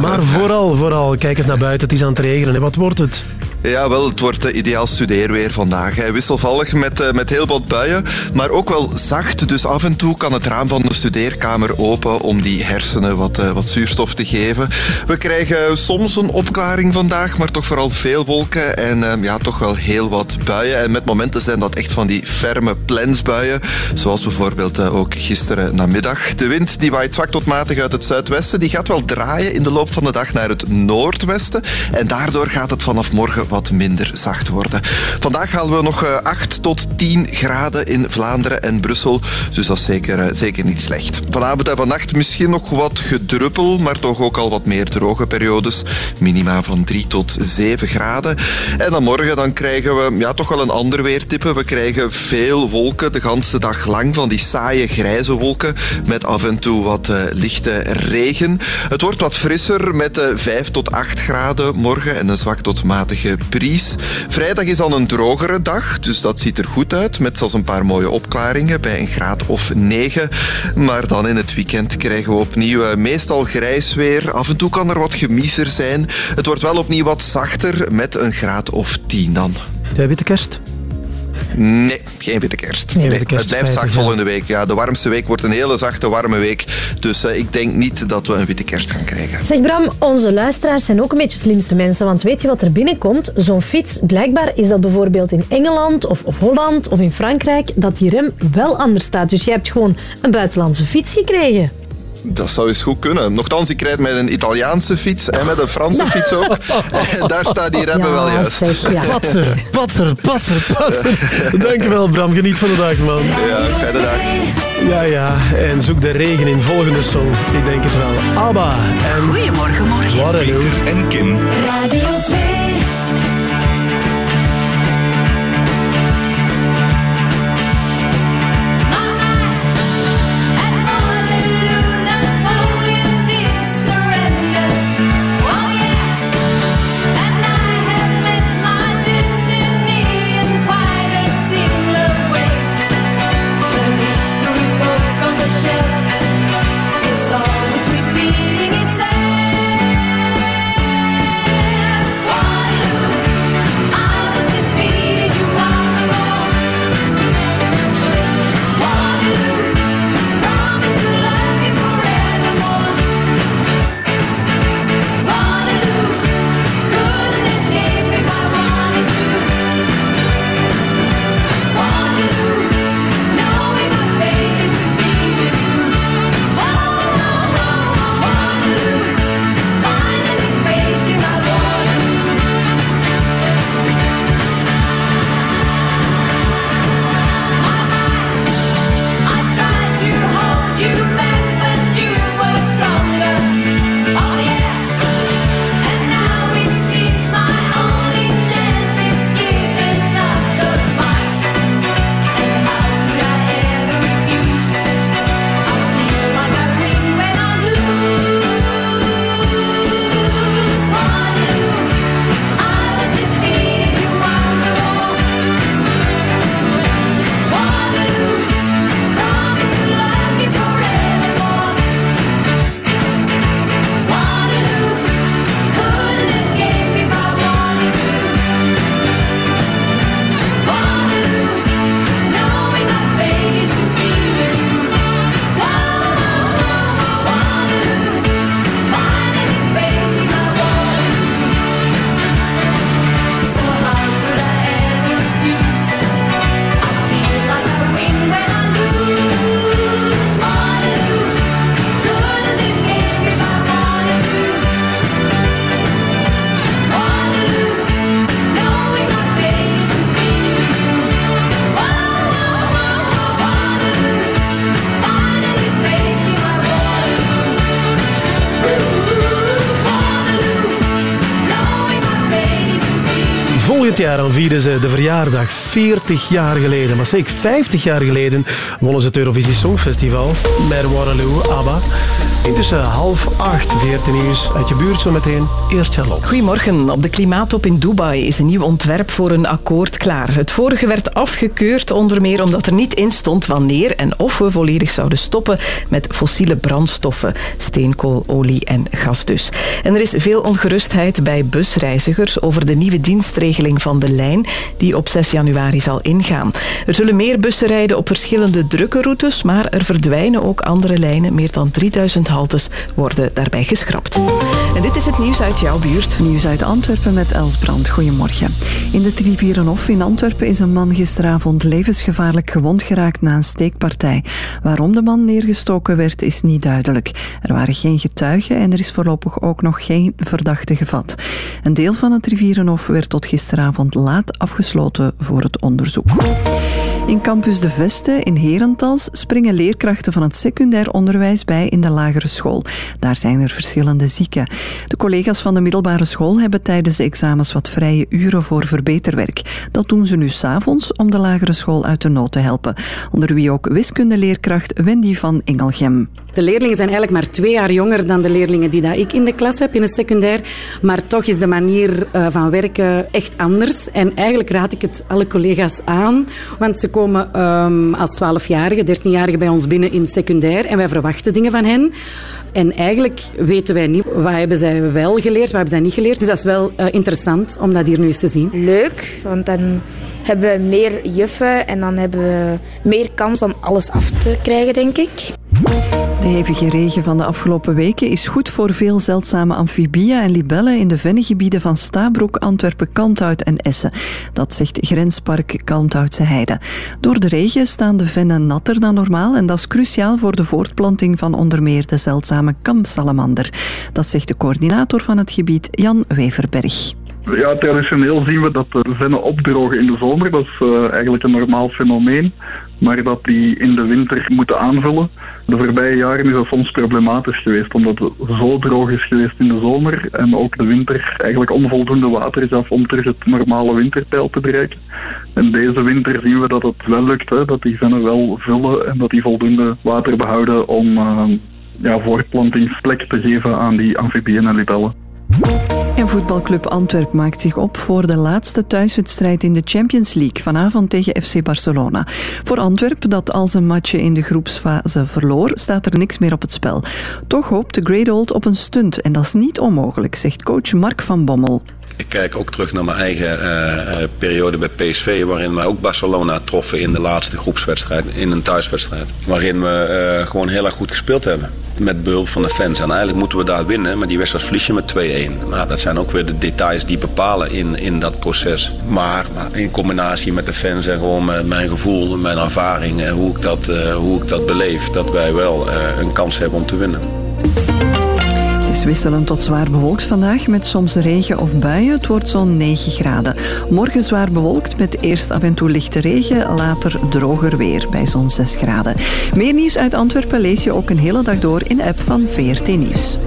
Maar vooral, vooral, kijk eens naar buiten. Het is aan het regenen. hè. Wat wordt het? Ja, wel, het wordt eh, ideaal studeerweer vandaag. Wisselvallig met, eh, met heel wat buien, maar ook wel zacht. Dus af en toe kan het raam van de studeerkamer open om die hersenen wat, eh, wat zuurstof te geven. We krijgen soms een opklaring vandaag, maar toch vooral veel wolken en eh, ja, toch wel heel wat buien. En met momenten zijn dat echt van die ferme plensbuien, zoals bijvoorbeeld ook gisteren namiddag. De wind die waait zwak tot matig uit het zuidwesten. Die gaat wel draaien in de loop van de dag naar het noordwesten. En daardoor gaat het vanaf morgen wat minder zacht worden. Vandaag halen we nog eh, 8 tot 10 graden in Vlaanderen en Brussel. Dus dat is zeker, eh, zeker niet slecht. Vanavond en vannacht misschien nog wat gedruppel, maar toch ook al wat meer droge periodes. Minima van 3 tot 7 graden. En dan morgen dan krijgen we ja, toch wel een ander weertype. We krijgen veel wolken de ganse dag lang. Van die saaie grijze wolken met af en toe wat eh, lichte regen. Het wordt wat frisser met eh, 5 tot 8 graden morgen en een zwak tot matige Vrijdag is al een drogere dag, dus dat ziet er goed uit. Met zelfs een paar mooie opklaringen bij een graad of 9. Maar dan in het weekend krijgen we opnieuw eh, meestal grijs weer. Af en toe kan er wat gemiezer zijn. Het wordt wel opnieuw wat zachter met een graad of 10 dan. Jij witte kerst? Nee, geen witte kerst. Geen witte Nee, kerst, het blijft zacht volgende week. Ja, de warmste week wordt een hele zachte, warme week. Dus eh, ik denk niet dat we een witte kerst gaan krijgen. Zeg Bram, onze luisteraars zijn ook een beetje slimste mensen. Want weet je wat er binnenkomt? Zo'n fiets, blijkbaar is dat bijvoorbeeld in Engeland of, of Holland of in Frankrijk, dat die rem wel anders staat. Dus jij hebt gewoon een buitenlandse fiets gekregen. Dat zou eens goed kunnen. Nochtans, ik rijd met een Italiaanse fiets en met een Franse fiets ook. En daar staat die remmen wel juist. Patser, patser, patser, patser. Dankjewel, Bram. Geniet van de dag, man. Ja, fijne dag. Ja, ja. En zoek de regen in volgende song. Ik denk het wel. ABBA. En Goedemorgen, morgen. Waterloo. en Kim. Radio 2. Vieren ze de verjaardag 40 jaar geleden. Maar zeker 50 jaar geleden wonnen ze het Eurovisie Songfestival met Waterloo, ABBA. Intussen half acht, 14 nieuws uit je buurt zometeen. Eerst Charlotte. Goedemorgen. Op de klimaattop in Dubai is een nieuw ontwerp voor een akkoord klaar. Het vorige werd afgekeurd, onder meer omdat er niet in stond wanneer en of we volledig zouden stoppen met fossiele brandstoffen, steenkool, olie en gas dus. En er is veel ongerustheid bij busreizigers over de nieuwe dienstregeling van de lijn die op 6 januari zal ingaan. Er zullen meer bussen rijden op verschillende drukke routes, maar er verdwijnen ook andere lijnen. Meer dan 3000 worden daarbij geschrapt. En dit is het nieuws uit jouw buurt. Nieuws uit Antwerpen met Els Brand. Goedemorgen. In de Trivierenhof in Antwerpen is een man gisteravond levensgevaarlijk gewond geraakt na een steekpartij. Waarom de man neergestoken werd, is niet duidelijk. Er waren geen getuigen en er is voorlopig ook nog geen verdachte gevat. Een deel van het Rivierenhof werd tot gisteravond laat afgesloten voor het onderzoek. In campus De Veste in Herentals springen leerkrachten van het secundair onderwijs bij in de lagere school. Daar zijn er verschillende zieken. De collega's van de middelbare school hebben tijdens de examens wat vrije uren voor verbeterwerk. Dat doen ze nu s'avonds om de lagere school uit de nood te helpen. Onder wie ook wiskundeleerkracht Wendy van Engelgem. De leerlingen zijn eigenlijk maar twee jaar jonger dan de leerlingen die dat ik in de klas heb in het secundair. Maar toch is de manier eh, van werken echt anders. En eigenlijk raad ik het alle collega's aan. Want ze komen ehm, als 12-jarigen, 13-jarigen bij ons binnen in het secundair. En wij verwachten dingen van hen. En eigenlijk weten wij niet wat hebben zij wel geleerd, wat hebben zij niet geleerd. Dus dat is wel eh, interessant om dat hier nu eens te zien. Leuk, want dan hebben we meer juffen en dan hebben we meer kans om alles af te krijgen, denk ik. De hevige regen van de afgelopen weken is goed voor veel zeldzame amfibieën en libellen in de vennengebieden van Stabroek, Antwerpen, Kalmthout en Essen. Dat zegt Grenspark Kalmthoutse Heide. Door de regen staan de vennen natter dan normaal en dat is cruciaal voor de voortplanting van onder meer de zeldzame kamsalamander. Dat zegt de coördinator van het gebied, Jan Weverberg. Ja, traditioneel zien we dat de vennen opdrogen in de zomer. Dat is eh, eigenlijk een normaal fenomeen. Maar dat die in de winter moeten aanvullen. De voorbije jaren is dat soms problematisch geweest, omdat het zo droog is geweest in de zomer en ook de winter eigenlijk onvoldoende water gaf om terug het normale winterpeil te bereiken. En deze winter zien we dat het wel lukt, hè, dat die vennen wel vullen en dat die voldoende water behouden om eh, ja, voortplantingsplek te geven aan die amfibieën en libellen. En voetbalclub Antwerp maakt zich op voor de laatste thuiswedstrijd in de Champions League vanavond tegen FC Barcelona. Voor Antwerp, dat al zijn matchen in de groepsfase verloor, staat er niks meer op het spel. Toch hoopt de Great Old op een stunt en dat is niet onmogelijk, zegt coach Mark van Bommel. Ik kijk ook terug naar mijn eigen eh, eh, periode bij PSV, waarin we ook Barcelona troffen in de laatste groepswedstrijd, in een thuiswedstrijd. Waarin we eh, gewoon heel erg goed gespeeld hebben. Met behulp van de fans. En eigenlijk moeten we daar winnen, maar die wedstrijd verlies met 2-1. Nou, dat zijn ook weer de details die bepalen in, in dat proces. Maar, in combinatie met de fans en gewoon mijn gevoel, mijn ervaring, en hoe ik dat, hoe ik dat beleef, dat wij wel een kans hebben om te winnen. Wisselend tot zwaar bewolkt vandaag met soms regen of buien. Het wordt zo'n 9 graden. Morgen zwaar bewolkt met eerst af en toe lichte regen, later droger weer bij zo'n 6 graden. Meer nieuws uit Antwerpen lees je ook een hele dag door in de app van VRT Nieuws.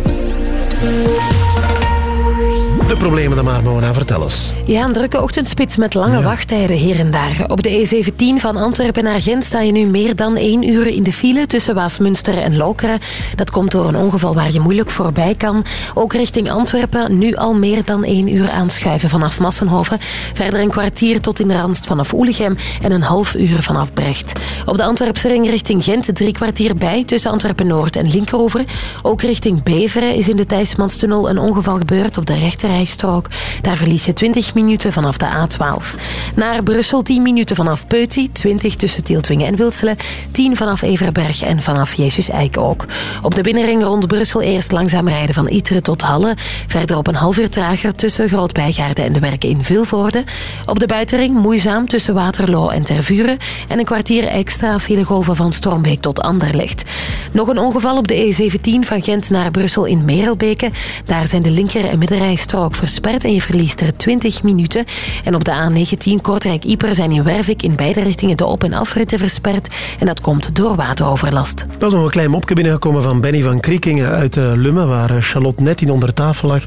De problemen dan maar, Mona, vertel eens. Ja, een drukke ochtendspits met lange wachttijden hier en daar. Op de E17 van Antwerpen naar Gent sta je nu meer dan één uur in de file tussen Waasmunster en Lokeren. Dat komt door een ongeval waar je moeilijk voorbij kan. Ook richting Antwerpen nu al meer dan één uur aanschuiven vanaf Massenhoven. Verder een kwartier tot in de Randst vanaf Oelichem en een half uur vanaf Brecht. Op de Antwerpse ring richting Gent drie kwartier bij tussen Antwerpen-Noord en Linkeroever. Ook richting Beveren is in de Thijsmanstunnel een ongeval gebeurd op de Daar verlies je 20 minuten vanaf de A12. Naar Brussel 10 minuten vanaf Peuty, 20 tussen Tieltwingen en Wilselen, 10 vanaf Everberg en vanaf Jezus Eik ook. Op de binnenring rond Brussel eerst langzaam rijden van Iteren tot Halle, verder op een half uur trager tussen Groot-Bijgaarden en de werken in Vilvoorde. Op de buitenring moeizaam tussen Waterloo en Tervuren en een kwartier extra filegolven van Stormbeek tot Anderlecht. Nog een ongeval op de E17 van Gent naar Brussel in Merelbeke. Daar zijn de linker- en middenrijstroken versperd en je verliest er 20 minuten. En op de A19 Kortrijk-Ieper zijn in Wervik in beide richtingen de op- en afritten versperd. En dat komt door wateroverlast. Er was nog een klein mopje binnengekomen van Benny van Kriekingen uit uh, Lummen, waar uh, Charlotte net in onder tafel lag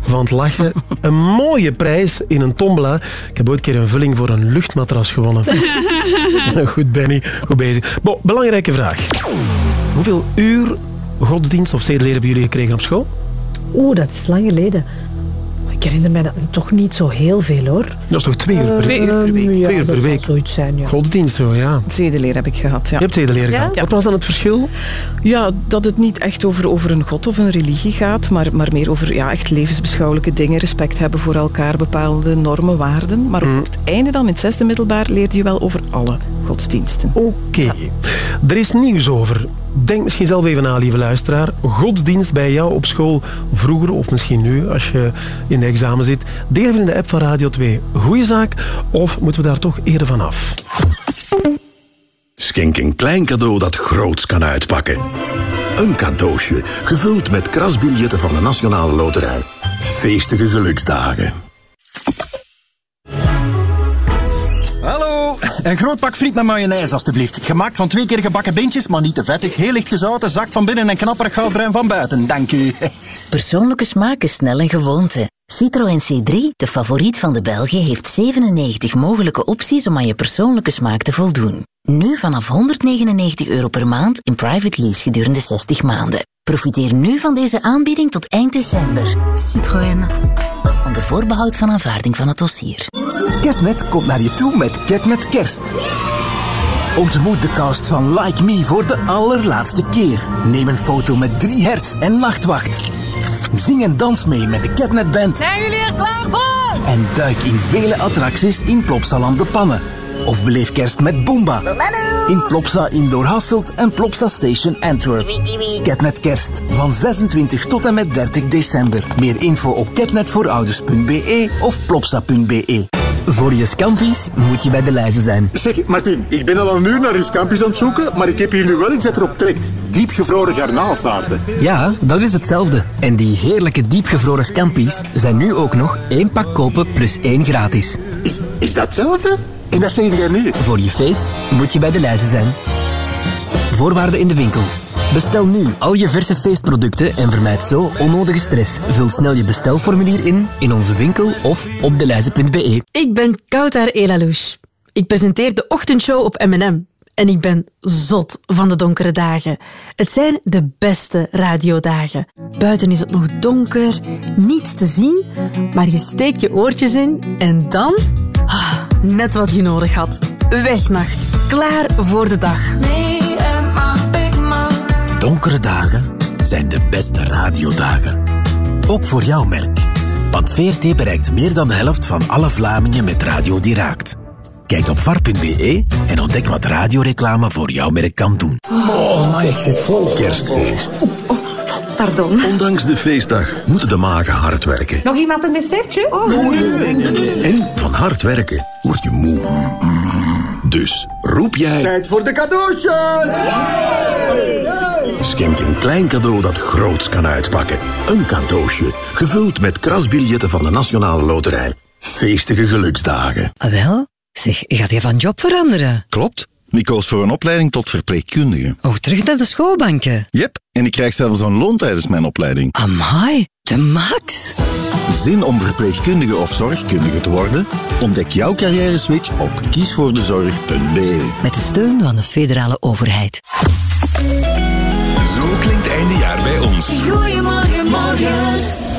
van het lachen. Een mooie prijs in een tombola. Ik heb ooit een keer een vulling voor een luchtmatras gewonnen. Goed, Benny. Goed bezig. Bon, belangrijke vraag. Hoeveel uur godsdienst of zedeleer hebben jullie gekregen op school? Oeh, dat is lang geleden. Ik herinner mij dat toch niet zo heel veel hoor. Dat is toch twee uur per, Uh, uur per week? ja, twee uur per dat week. zoiets zijn, ja. Godsdienst, hoor, ja. Zedeleer heb ik gehad, ja. Je hebt zedeleer Ja? gehad. Wat was dan het verschil? Ja, dat het niet echt over, over een god of een religie gaat, maar, maar meer over ja, echt levensbeschouwelijke dingen, respect hebben voor elkaar, bepaalde normen, waarden. Maar op het einde dan, in het zesde middelbaar, leerde je wel over alle godsdiensten. Oké. Er is nieuws over. Denk misschien zelf even na, lieve luisteraar. Godsdienst bij jou op school vroeger, of misschien nu, als je in de examen zit. Deel even in de app van Radio 2. Goeie zaak, of moeten we daar toch eerder van af? Schenk een klein cadeau dat groots kan uitpakken. Een cadeautje, gevuld met krasbiljetten van de Nationale Loterij. Feestige geluksdagen. Een groot pak friet met mayonaise alstublieft. Gemaakt van twee keer gebakken bintjes, maar niet te vettig. Heel licht gezouten, zacht van binnen en knapperig goudbruin van buiten. Dank u. Persoonlijke smaak is snel een gewoonte. Citroën C3, de favoriet van de Belgen, heeft 97 mogelijke opties om aan je persoonlijke smaak te voldoen. Nu vanaf 199 euro per maand in private lease gedurende 60 maanden. Profiteer nu van deze aanbieding tot eind december. Citroën. Onder voorbehoud van aanvaarding van het dossier. Catnet komt naar je toe met Catnet Kerst. Ontmoet de cast van Like Me voor de allerlaatste keer. Neem een foto met drie hertz en nachtwacht. Zing en dans mee met de Catnet Band. Zijn jullie er klaar voor? En duik in vele attracties in Plopsaland de Pannen. Of beleef kerst met Boomba. In Plopsa Indoor Hasselt en Plopsa Station Antwerp. Catnet Kerst van 26 tot en met 30 december. Meer info op catnetvoorouders.be of plopsa.be. Voor je scampies moet je bij de lijzen zijn. Zeg, Martin, ik ben al een uur naar je scampi's aan het zoeken, maar ik heb hier nu wel iets dat erop trekt. Diepgevroren garnaalstaarten. Ja, dat is hetzelfde. En die heerlijke diepgevroren scampi's zijn nu ook nog één pak kopen plus één gratis. Is, is dat hetzelfde? En dat zeg jij nu? Voor je feest moet je bij de lijzen zijn. Voorwaarden in de winkel. Bestel nu al je verse feestproducten en vermijd zo onnodige stress. Vul snel je bestelformulier in in onze winkel of op deleize.be. Ik ben Koutar Elalouche. Ik presenteer de ochtendshow op M&M. En ik ben zot van de donkere dagen. Het zijn de beste radiodagen. Buiten is het nog donker, niets te zien, maar je steekt je oortjes in en dan... ah, net wat je nodig had. Wegnacht. Klaar voor de dag. Donkere dagen zijn de beste radiodagen. Ook voor jouw merk. Want VRT bereikt meer dan de helft van alle Vlamingen met radio die raakt. Kijk op var.be en ontdek wat radioreclame voor jouw merk kan doen. Oh, maar ik zit vol. Kerstfeest. Pardon. Ondanks de feestdag moeten de magen hard werken. Nog iemand een dessertje? En van hard werken word je moe. Dus roep jij... Tijd voor de cadeautjes! Schenk een klein cadeau dat groots kan uitpakken. Een cadeautje, gevuld met krasbiljetten van de Nationale Loterij. Feestige geluksdagen. Ah, wel? Zeg, gaat je van job veranderen? Klopt. Ik koos voor een opleiding tot verpleegkundige. Oh, terug naar de schoolbanken? Yep, en ik krijg zelfs een loon tijdens mijn opleiding. Amai, de max. Zin om verpleegkundige of zorgkundige te worden? Ontdek jouw carrière switch op kiesvoordezorg.be. Met de steun van de federale overheid. Zo klinkt eindejaar bij ons. Goedemorgen, morgen.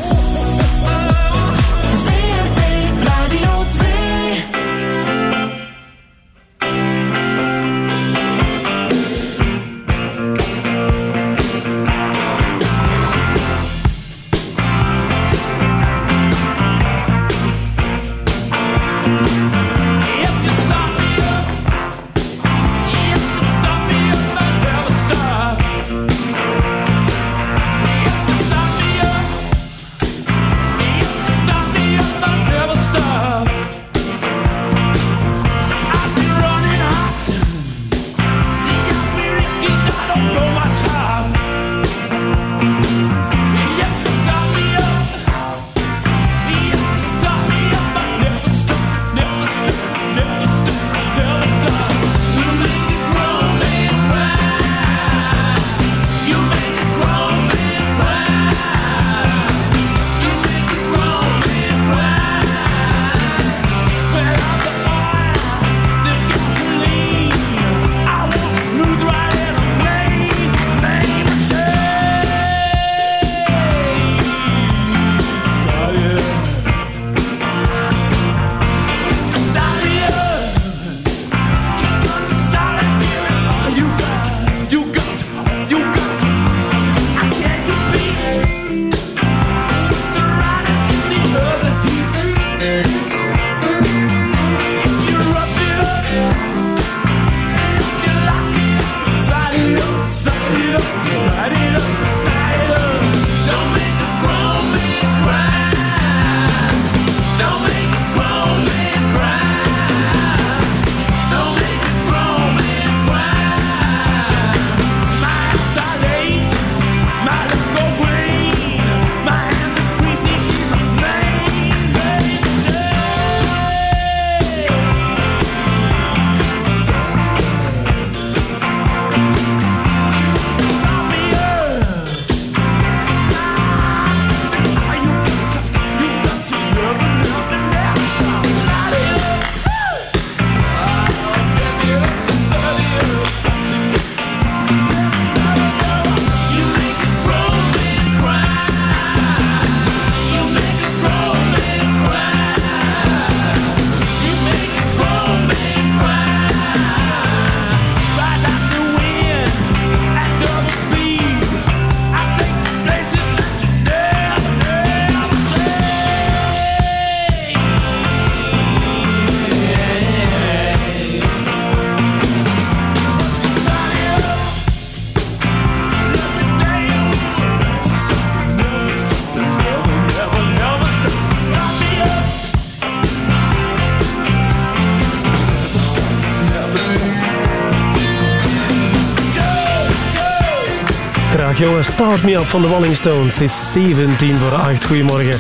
Start Me Up van de Rolling Stones is 17 voor 8. Goedemorgen.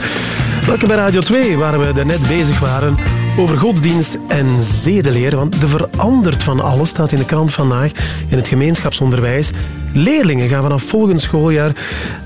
Welkom bij Radio 2, waar we er net bezig waren over godsdienst en zedeleer. Want er verandert van alles, staat in de krant vandaag, in het gemeenschapsonderwijs. Leerlingen gaan vanaf volgend schooljaar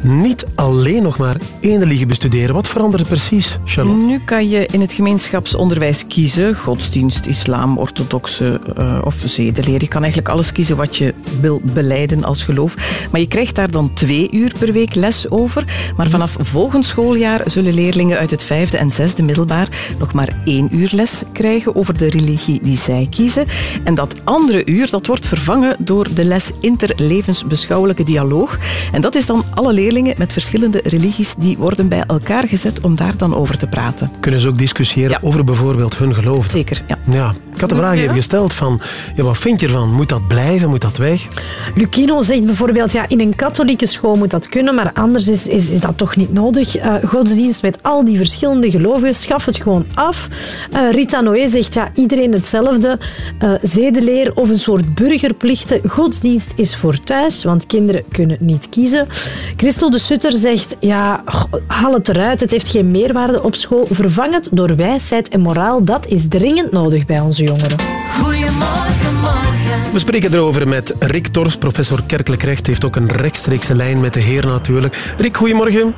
niet alleen nog maar één religie bestuderen. Wat verandert er precies, Charlotte? Nu kan je in het gemeenschapsonderwijs kiezen. Godsdienst, islam, orthodoxe uh, of zedeleer. Je kan eigenlijk alles kiezen wat je wil beleiden als geloof. Maar je krijgt daar dan twee uur per week les over. Maar vanaf volgend schooljaar zullen leerlingen uit het vijfde en zesde middelbaar nog maar één uur les krijgen over de religie die zij kiezen. En dat andere uur dat wordt vervangen door de les interlevensbeschouwelijke dialoog. En dat is dan alle leerlingen met verschillende religies die worden bij elkaar gezet om daar dan over te praten. Kunnen ze ook discussiëren over bijvoorbeeld hun geloof? Zeker, ja. ja. Ik had de vraag even gesteld van, ja, wat vind je ervan? Moet dat blijven? Moet dat weg? Lucino zegt bijvoorbeeld, ja, in een katholieke school moet dat kunnen, maar anders is, is, is dat toch niet nodig. Uh, godsdienst met al die verschillende geloven, schaf het gewoon af. Uh, Rita Noé zegt, ja, iedereen hetzelfde. Uh, zedeleer of een soort burgerplichten. Godsdienst is voor thuis, want kinderen kunnen niet kiezen. Christel de Sutter zegt, ja, haal het eruit. Het heeft geen meerwaarde op school. Vervang het door wijsheid en moraal. Dat is dringend nodig bij onze jongeren. Goedemorgen, morgen. We spreken erover met Rick Tors, professor kerkelijk recht. heeft ook een rechtstreekse lijn met de heer natuurlijk. Rick, goedemorgen.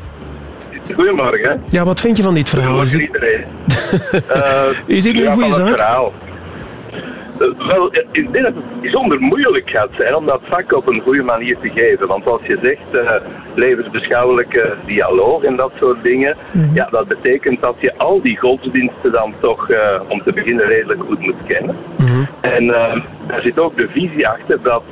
Goedemorgen. Ja, wat vind je van dit verhaal? Is dit... iedereen. uh, is dit een goede zaak? Verhaal. Uh, wel, ik denk dat het bijzonder moeilijk gaat zijn om dat vak op een goede manier te geven. Want als je zegt uh, levensbeschouwelijke dialoog en dat soort dingen, mm -hmm. ja, dat betekent dat je al die godsdiensten dan toch uh, om te beginnen redelijk goed moet kennen. Mm -hmm. En daar zit ook de visie achter dat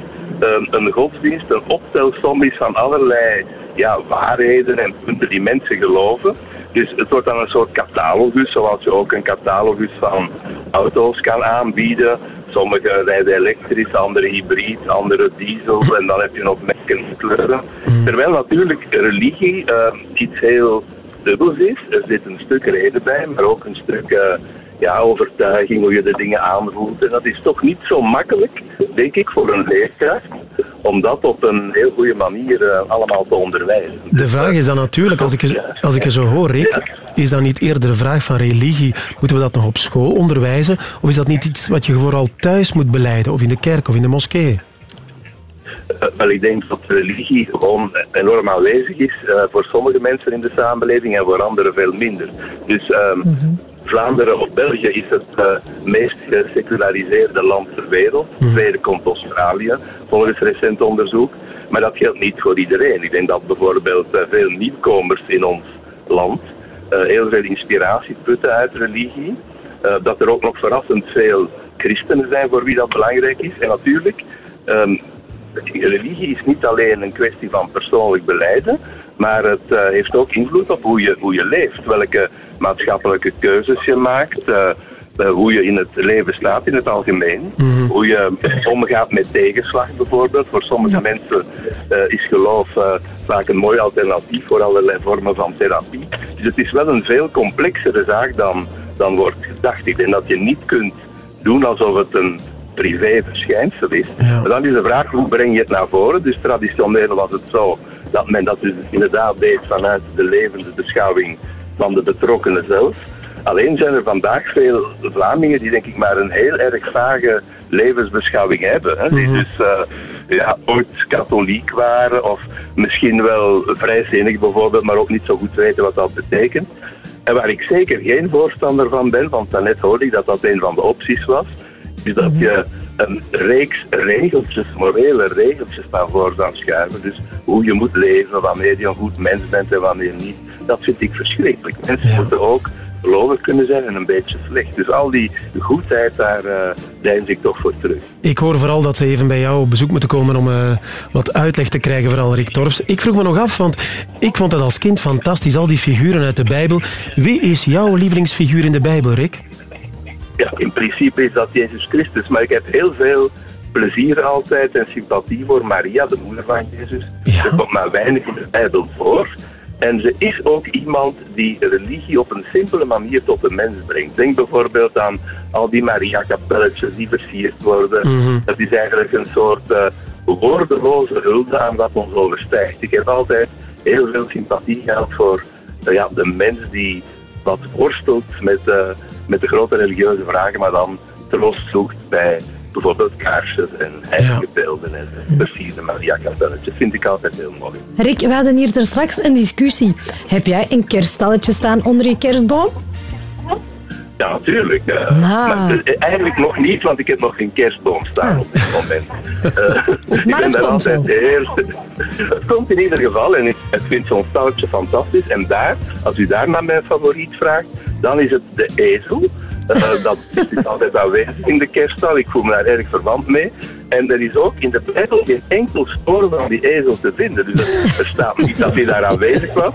een godsdienst een optelsom is van allerlei ja, waarheden en punten die mensen geloven. Dus het wordt dan een soort catalogus, zoals je ook een catalogus van auto's kan aanbieden. Sommige rijden elektrisch, andere hybrid, andere diesel en dan heb je nog merken en kleuren. Terwijl natuurlijk religie uh, iets heel dubbels is. Er zit een stuk reden bij, maar ook een stuk uh, ja, overtuiging, hoe je de dingen aanvoelt. En dat is toch niet zo makkelijk, denk ik, voor een leerkracht om dat op een heel goede manier uh, allemaal te onderwijzen. De vraag is dan natuurlijk, als ik je, als ik je zo hoor, Rick, is dat niet eerder een vraag van religie? Moeten we dat nog op school onderwijzen? Of is dat niet iets wat je vooral thuis moet beleiden, of in de kerk of in de moskee? Uh, wel, ik denk dat religie gewoon enorm aanwezig is uh, voor sommige mensen in de samenleving en voor anderen veel minder. Dus um, mm-hmm. Vlaanderen of België is het uh, meest geseculariseerde land ter wereld. Mm. Tweede komt Australië, volgens recent onderzoek. Maar dat geldt niet voor iedereen. Ik denk dat bijvoorbeeld uh, veel nieuwkomers in ons land uh, heel veel inspiratie putten uit religie. dat er ook nog verrassend veel christenen zijn voor wie dat belangrijk is. En natuurlijk, um, religie is niet alleen een kwestie van persoonlijk beleiden, maar het uh, heeft ook invloed op hoe je, hoe je leeft, welke maatschappelijke keuzes je maakt, uh, uh, hoe je in het leven staat in het algemeen, mm-hmm. hoe je omgaat met tegenslag bijvoorbeeld. Voor sommige ja. mensen is geloof vaak een mooi alternatief voor allerlei vormen van therapie. Dus het is wel een veel complexere zaak dan, dan wordt gedacht. Ik denk dat je niet kunt doen alsof het een privé verschijnsel is. Ja. Maar dan is de vraag, hoe breng je het naar voren? Dus traditioneel was het zo dat men dat dus inderdaad deed vanuit de levende beschouwing van de betrokkenen zelf. Alleen zijn er vandaag veel Vlamingen die denk ik maar een heel erg vage levensbeschouwing hebben. Hè? Die dus uh, ja, ooit katholiek waren of misschien wel vrijzinnig bijvoorbeeld, maar ook niet zo goed weten wat dat betekent. En waar ik zeker geen voorstander van ben, want daarnet hoorde ik dat dat een van de opties was, is dat je een reeks regeltjes, morele regeltjes naar voren zou schuiven. Dus hoe je moet leven, wanneer je een goed mens bent en wanneer niet. Dat vind ik verschrikkelijk. Mensen ja. moeten ook gelovig kunnen zijn en een beetje slecht. Dus al die goedheid, daar uh, deins ik toch voor terug. Ik hoor vooral dat ze even bij jou op bezoek moeten komen om uh, wat uitleg te krijgen, vooral Rick Torfs. Ik vroeg me nog af, want ik vond het als kind fantastisch, al die figuren uit de Bijbel. Wie is jouw lievelingsfiguur in de Bijbel, Rick? Ja, in principe is dat Jezus Christus, maar ik heb heel veel plezier altijd en sympathie voor Maria, de moeder van Jezus. Ja. Er komt maar weinig in de Bijbel voor. En ze is ook iemand die religie op een simpele manier tot de mens brengt. Denk bijvoorbeeld aan al die Maria-kapelletjes die versierd worden. Mm -hmm. Dat is eigenlijk een soort uh, woordeloze hulde aan wat ons overstijgt. Ik heb altijd heel veel sympathie gehad voor eh, ja, de mens die wat worstelt met, eh, met de grote religieuze vragen, maar dan troost zoekt bij bijvoorbeeld kaarsjes en heilige beelden en versierde Maria-kapelletjes. Vind ik altijd heel mooi. Rick, we hadden hier er straks een discussie. Heb jij een kerststalletje staan onder je kerstboom? Ja, natuurlijk. Nou. Maar, eh, eigenlijk nog niet, want ik heb nog geen kerstboom staan op dit moment. Eh, ik ben het altijd heel... het komt in ieder geval en ik ik vind zo'n stalletje fantastisch. En daar, als u daar naar mijn favoriet vraagt, dan is het de ezel. Eh, dat is altijd aanwezig in de kerststal. Ik voel me daar erg verwant mee. En er is ook in de Bijbel geen enkel spoor van die ezel te vinden. Dus er- staat niet dat hij daar aanwezig was.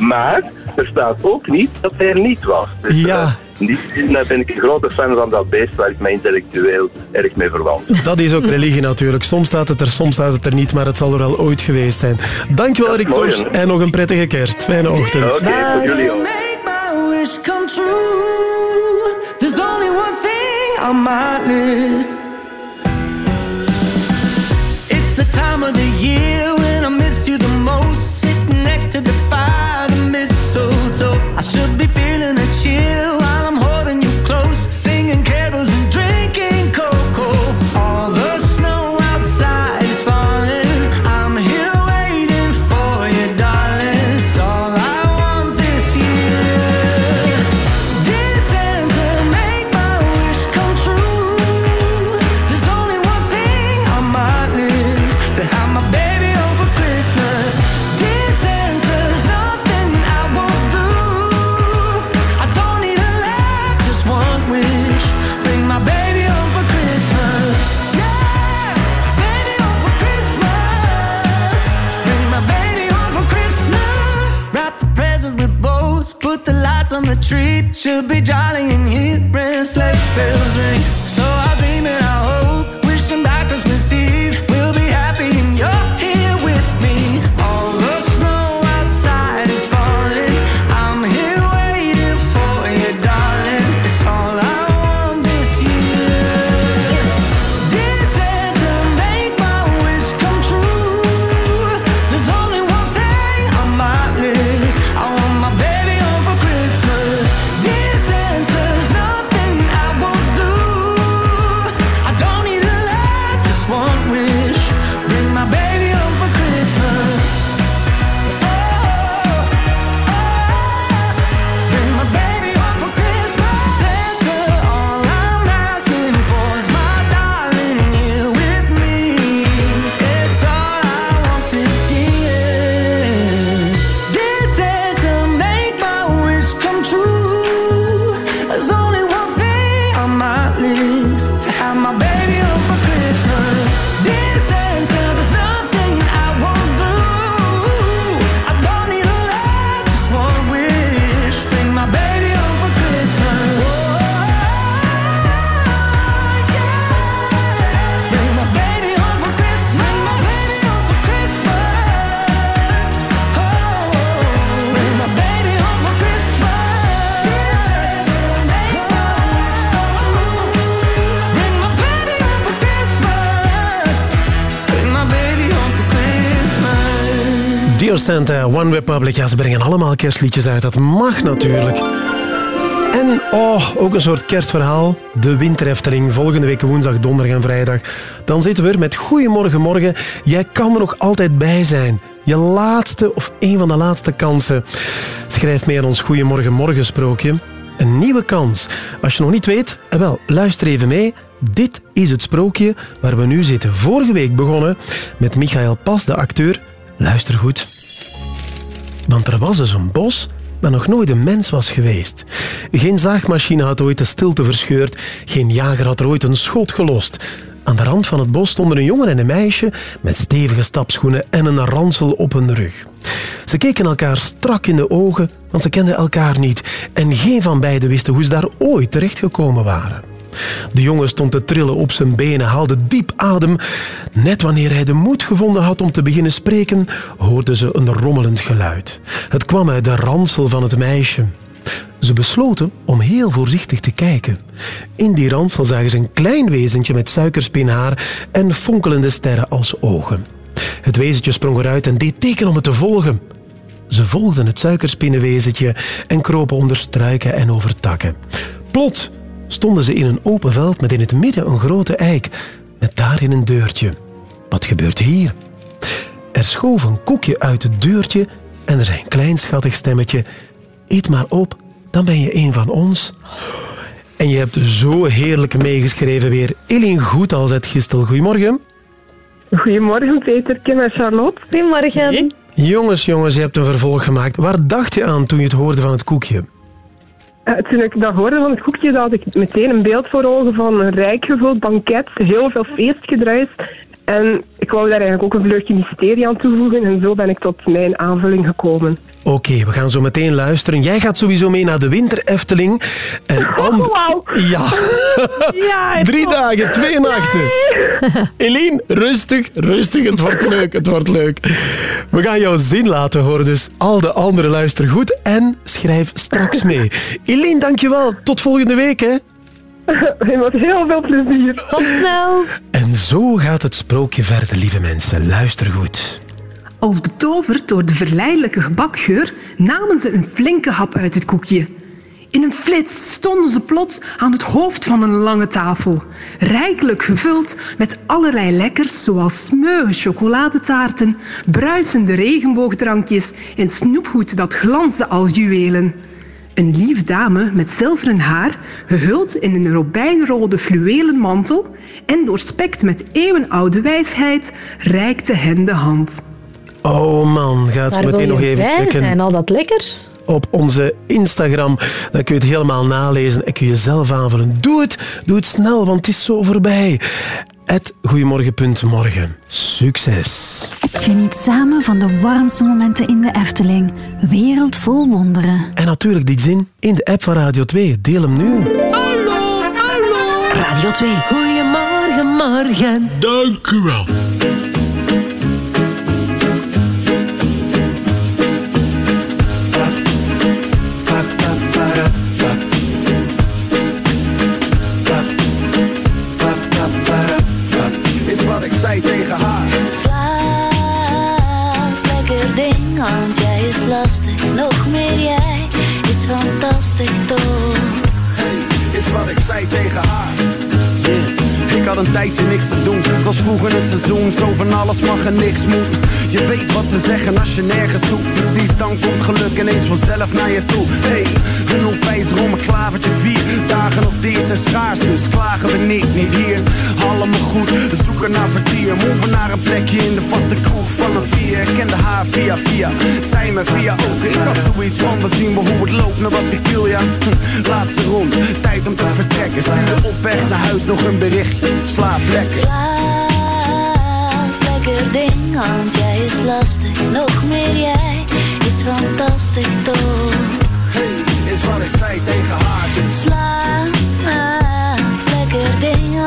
Maar er staat ook niet dat hij er niet was. Dus, Ja. eh, in die zin eh, ben ik een grote fan van dat beest waar ik me intellectueel erg mee verwant. Dat is ook religie natuurlijk. Soms staat het er, soms staat het er niet, maar het zal er wel ooit geweest zijn. Dankjewel, Rick Tors. En nog een prettige kerst. Fijne ochtend. Oké, voor jullie ook. Wish come true. There's only one thing on my list. It's the time of the year when I miss you the most. Sitting next to the fire, the mistletoe. I should be feeling a chill Should be jolly in here, and sleigh bells ring. Dear Santa, One Republic. Ja, ze brengen allemaal kerstliedjes uit. Dat mag natuurlijk. En, oh, ook een soort kerstverhaal. De Winterefteling. Volgende week woensdag, donderdag en vrijdag. Dan zitten we er met Goedemorgen Morgen. Jij kan er nog altijd bij zijn. Je laatste of een van de laatste kansen. Schrijf mee aan ons Goedemorgen Morgen sprookje. Een nieuwe kans. Als je nog niet weet, eh wel, luister even mee. Dit is het sprookje waar we nu zitten. Vorige week begonnen met Michael Pas, de acteur. Luister goed. Want er was dus een bos waar nog nooit een mens was geweest. Geen zaagmachine had ooit de stilte verscheurd. Geen jager had er ooit een schot gelost. Aan de rand van het bos stonden een jongen en een meisje met stevige stapschoenen en een ransel op hun rug. Ze keken elkaar strak in de ogen, want ze kenden elkaar niet. En geen van beiden wisten hoe ze daar ooit terechtgekomen waren. De jongen stond te trillen op zijn benen, haalde diep adem. Net wanneer hij de moed gevonden had om te beginnen spreken, hoorden ze een rommelend geluid. Het kwam uit de ransel van het meisje. Ze besloten om heel voorzichtig te kijken. In die ransel zagen ze een klein wezentje met suikerspinhaar en fonkelende sterren als ogen. Het wezentje sprong eruit en deed teken om het te volgen. Ze volgden het suikerspinnenwezentje en kropen onder struiken en over takken. Plots stonden ze in een open veld met in het midden een grote eik, met daarin een deurtje. Wat gebeurt hier? Er schoof een koekje uit het deurtje en er zei een klein schattig stemmetje. Eet maar op, dan ben je een van ons. En je hebt zo heerlijk meegeschreven weer. Eline Goed als het gistel. Goedemorgen. Goedemorgen Peter, Kim en Charlotte. Goedemorgen. Jongens, jongens, je hebt een vervolg gemaakt. Waar dacht je aan toen je het hoorde van het koekje? Eh, toen ik dat hoorde van het koekje, had ik meteen een beeld voor ogen van een rijk gevuld banket, heel veel feestgedruis. En ik wou daar eigenlijk ook een vleugje mysterie aan toevoegen en zo ben ik tot mijn aanvulling gekomen. Oké, we gaan zo meteen luisteren. Jij gaat sowieso mee naar de Winter Efteling. En Am- Ja. Drie dagen, twee nachten. Eline, rustig, rustig. Het wordt leuk, het wordt leuk. We gaan jouw zin laten horen, dus al de anderen luisteren goed en schrijf straks mee. Eline, dankjewel. Tot volgende week, hè. Met heel veel plezier. Tot snel. En zo gaat het sprookje verder, lieve mensen. Luister goed. Als betoverd door de verleidelijke gebakgeur namen ze een flinke hap uit het koekje. In een flits stonden ze plots aan het hoofd van een lange tafel, rijkelijk gevuld met allerlei lekkers zoals smeuïge chocoladetaarten, bruisende regenboogdrankjes en snoepgoed dat glansde als juwelen. Een lief dame met zilveren haar, gehuld in een robijnrode fluwelen mantel en doorspekt met eeuwenoude wijsheid, reikte hen de hand. Oh man, gaat Waar meteen nog even checken. zijn? Al dat lekkers? Op onze Instagram. Dan kun je het helemaal nalezen en kun je zelf aanvullen. Doe het, doe het snel, want het is zo voorbij. Het goeiemorgen.morgen. Succes. Geniet samen van de warmste momenten in de Efteling. Wereld vol wonderen. En natuurlijk die zin in de app van Radio 2. Deel hem nu. Radio 2. Goedemorgen, morgen. Dank u wel. Fantastisch toch? Is wat ik zei tegen haar. Ik had een tijdje niks te doen. Het was vroeger het seizoen. Zo van alles mag en niks moet. Je weet wat ze zeggen als je nergens zoekt. Precies, dan komt geluk ineens vanzelf naar je toe. Hey, een onwijzer om een klavertje vier. Dagen als deze zijn schaars, dus klagen we niet, niet hier. Allemaal goed, we zoeken naar vertier. Move naar een plekje in de vaste kroeg van een vier. Ik kende haar via via, zij me via ook. Ik had zoiets van, we zien wel hoe het loopt, naar wat ik wil, ja. Hm, laatste rond, tijd om te vertrekken. Stuur op weg naar huis nog een berichtje. Slaap lekker. Slaap, lekker ding, want jij is lastig. Nog meer jij is fantastisch toch? Is wat ik zei tegen haar. Dus Slaap,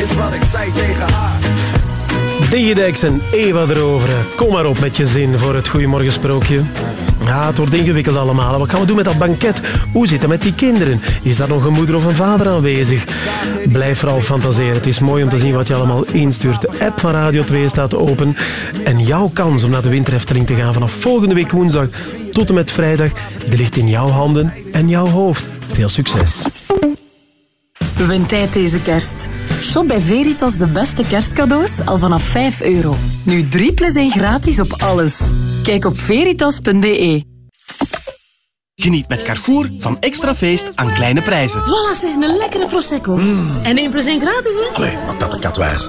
Is wat ik zei tegen haar. Digideks en Eva erover. Kom maar op met je zin voor het Goeiemorgensprookje. Ja, het wordt ingewikkeld allemaal. Wat gaan we doen met dat banket? Hoe zit het met die kinderen? Is daar nog een moeder of een vader aanwezig? Blijf vooral fantaseren. Het is mooi om te zien wat je allemaal instuurt. De app van Radio 2 staat open. En jouw kans om naar de winterhefteling te gaan vanaf volgende week woensdag tot en met vrijdag, die ligt in jouw handen en jouw hoofd. Veel succes. Win tijd deze kerst. Shop bij Veritas de beste kerstcadeaus al vanaf 5 euro. Nu 3 plus 1 gratis op alles. Kijk op veritas.be. Geniet met Carrefour van extra feest aan kleine prijzen. Voilà zeg, een lekkere Prosecco. En 1 plus 1 gratis, hè? Allee, wat dat de katwijs.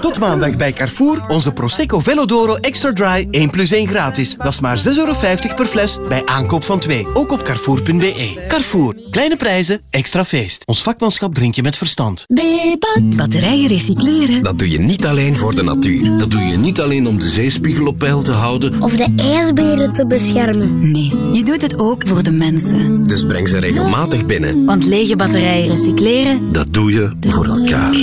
Tot maandag bij Carrefour onze Prosecco Velodoro Extra Dry 1 plus 1 gratis. Dat is maar 6,50 euro per fles bij aankoop van 2. Ook op carrefour.be. Carrefour, kleine prijzen, extra feest. Ons vakmanschap drink je met verstand. Bebat. Batterijen recycleren. Dat doe je niet alleen voor de natuur. Dat doe je niet alleen om de zeespiegel op peil te houden. Of de ijsberen te beschermen. Nee, je doet het ook voor de mensen. Dus breng ze regelmatig binnen. Want lege batterijen recycleren, Dat doe je voor elkaar.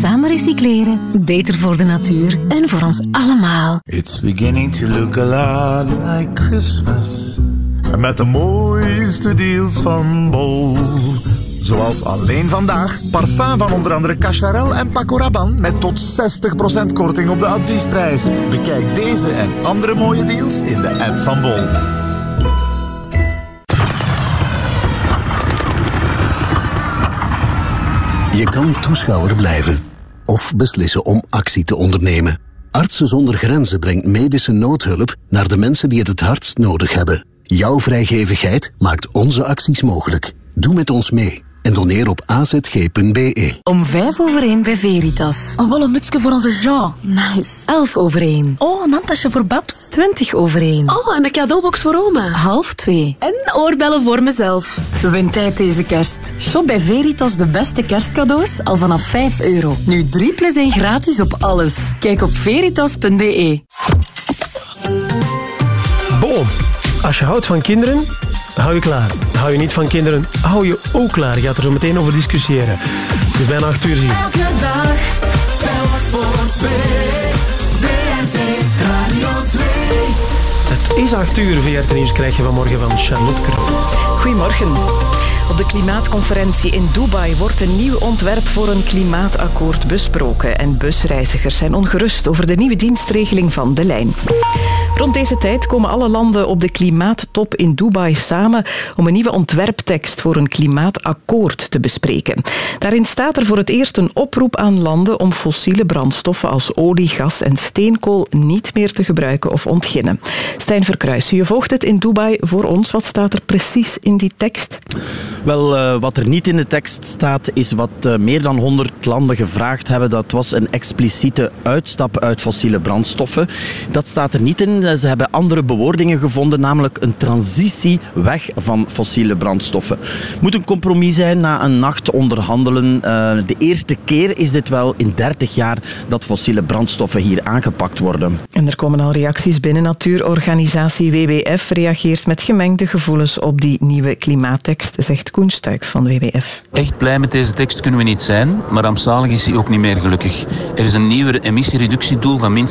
samen recycleren, beter voor de natuur en voor ons allemaal. It's beginning to look a lot like Christmas. Met de mooiste deals van Bol. Zoals alleen vandaag parfum van onder andere Cacharel en Paco Rabanne met tot 60% korting op de adviesprijs. Bekijk deze en andere mooie deals in de app van Bol. Je kan toeschouwer blijven of beslissen om actie te ondernemen. Artsen zonder grenzen brengt medische noodhulp naar de mensen die het het hardst nodig hebben. Jouw vrijgevigheid maakt onze acties mogelijk. Doe met ons mee en doneer op azg.be. Om 5 over 1 bij Veritas. Oh, wel een mutsje voor onze Jean. Nice. 11 over 1. Oh, een handtasje voor Babs. 20 over 1. Oh, en een cadeaubox voor oma. Half 2. En oorbellen voor mezelf. Win tijd deze kerst. Shop bij Veritas de beste kerstcadeaus al vanaf 5 euro. Nu 3 plus 1 gratis op alles. Kijk op veritas.be. Boom. Als je houdt van kinderen, hou je klaar. Hou je niet van kinderen, hou je ook klaar. Je gaat er zo meteen over discussiëren. Het is bijna acht uur zien. Elke dag, telk voor twee. VRT Radio 2. Het is acht uur. VRT Nieuws krijg je vanmorgen van Charlotte Kroo. Goedemorgen. Op de klimaatconferentie in Dubai wordt een nieuw ontwerp voor een klimaatakkoord besproken. En busreizigers zijn ongerust over de nieuwe dienstregeling van de lijn. Rond deze tijd komen alle landen op de klimaattop in Dubai samen om een nieuwe ontwerptekst voor een klimaatakkoord te bespreken. Daarin staat er voor het eerst een oproep aan landen om fossiele brandstoffen als olie, gas en steenkool niet meer te gebruiken of ontginnen. Stijn Verkruijsen, je volgt het in Dubai voor ons. Wat staat er precies in die tekst? Wel, eh, wat er niet in de tekst staat, is wat eh, meer dan 100 landen gevraagd hebben. Dat was een expliciete uitstap uit fossiele brandstoffen. Dat staat er niet in. Ze hebben andere bewoordingen gevonden, namelijk een transitie weg van fossiele brandstoffen. Moet een compromis zijn na een nacht onderhandelen. Eh, de eerste keer is dit wel in 30 jaar dat fossiele brandstoffen hier aangepakt worden. En er komen al reacties binnen. Natuurorganisatie WWF reageert met gemengde gevoelens op die nieuwe klimaattekst, zegt Stuik van WWF. Echt blij met deze tekst kunnen we niet zijn, maar rampzalig is hij ook niet meer gelukkig. Er is een nieuwer emissiereductiedoel van min 60%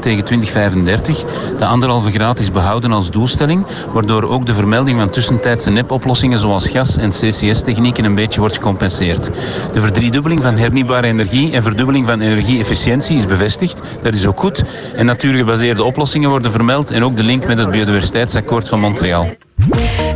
tegen 2035. De anderhalve graad is behouden als doelstelling, waardoor ook de vermelding van tussentijdse nepoplossingen zoals gas- en CCS-technieken een beetje wordt gecompenseerd. De verdriedubbeling van hernieuwbare energie en verdubbeling van energieefficiëntie is bevestigd. Dat is ook goed. En natuurgebaseerde oplossingen worden vermeld en ook de link met het biodiversiteitsakkoord van Montreal.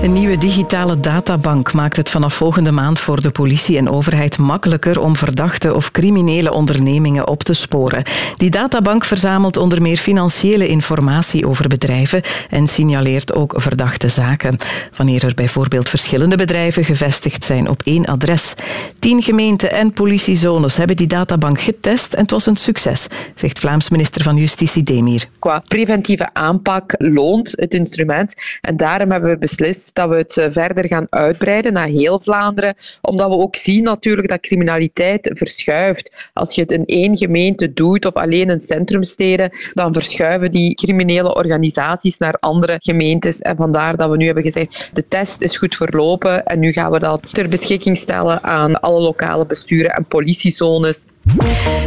Een nieuwe digitale databank maakt het vanaf volgende maand voor de politie en overheid makkelijker om verdachte of criminele ondernemingen op te sporen. Die databank verzamelt onder meer financiële informatie over bedrijven en signaleert ook verdachte zaken. Wanneer er bijvoorbeeld verschillende bedrijven gevestigd zijn op één adres. Tien gemeenten en politiezones hebben die databank getest en het was een succes, zegt Vlaams minister van Justitie Demir. Qua preventieve aanpak loont het instrument. En daarom hebben we beslist dat we het eh, verder gaan uitbreiden naar heel Vlaanderen. Omdat we ook zien natuurlijk dat criminaliteit verschuift. Als je het in één gemeente doet of alleen in centrumsteden, dan verschuiven die criminele organisaties naar andere gemeentes. En vandaar dat we nu hebben gezegd, de test is goed verlopen en nu gaan we dat ter beschikking stellen aan alle lokale besturen en politiezones.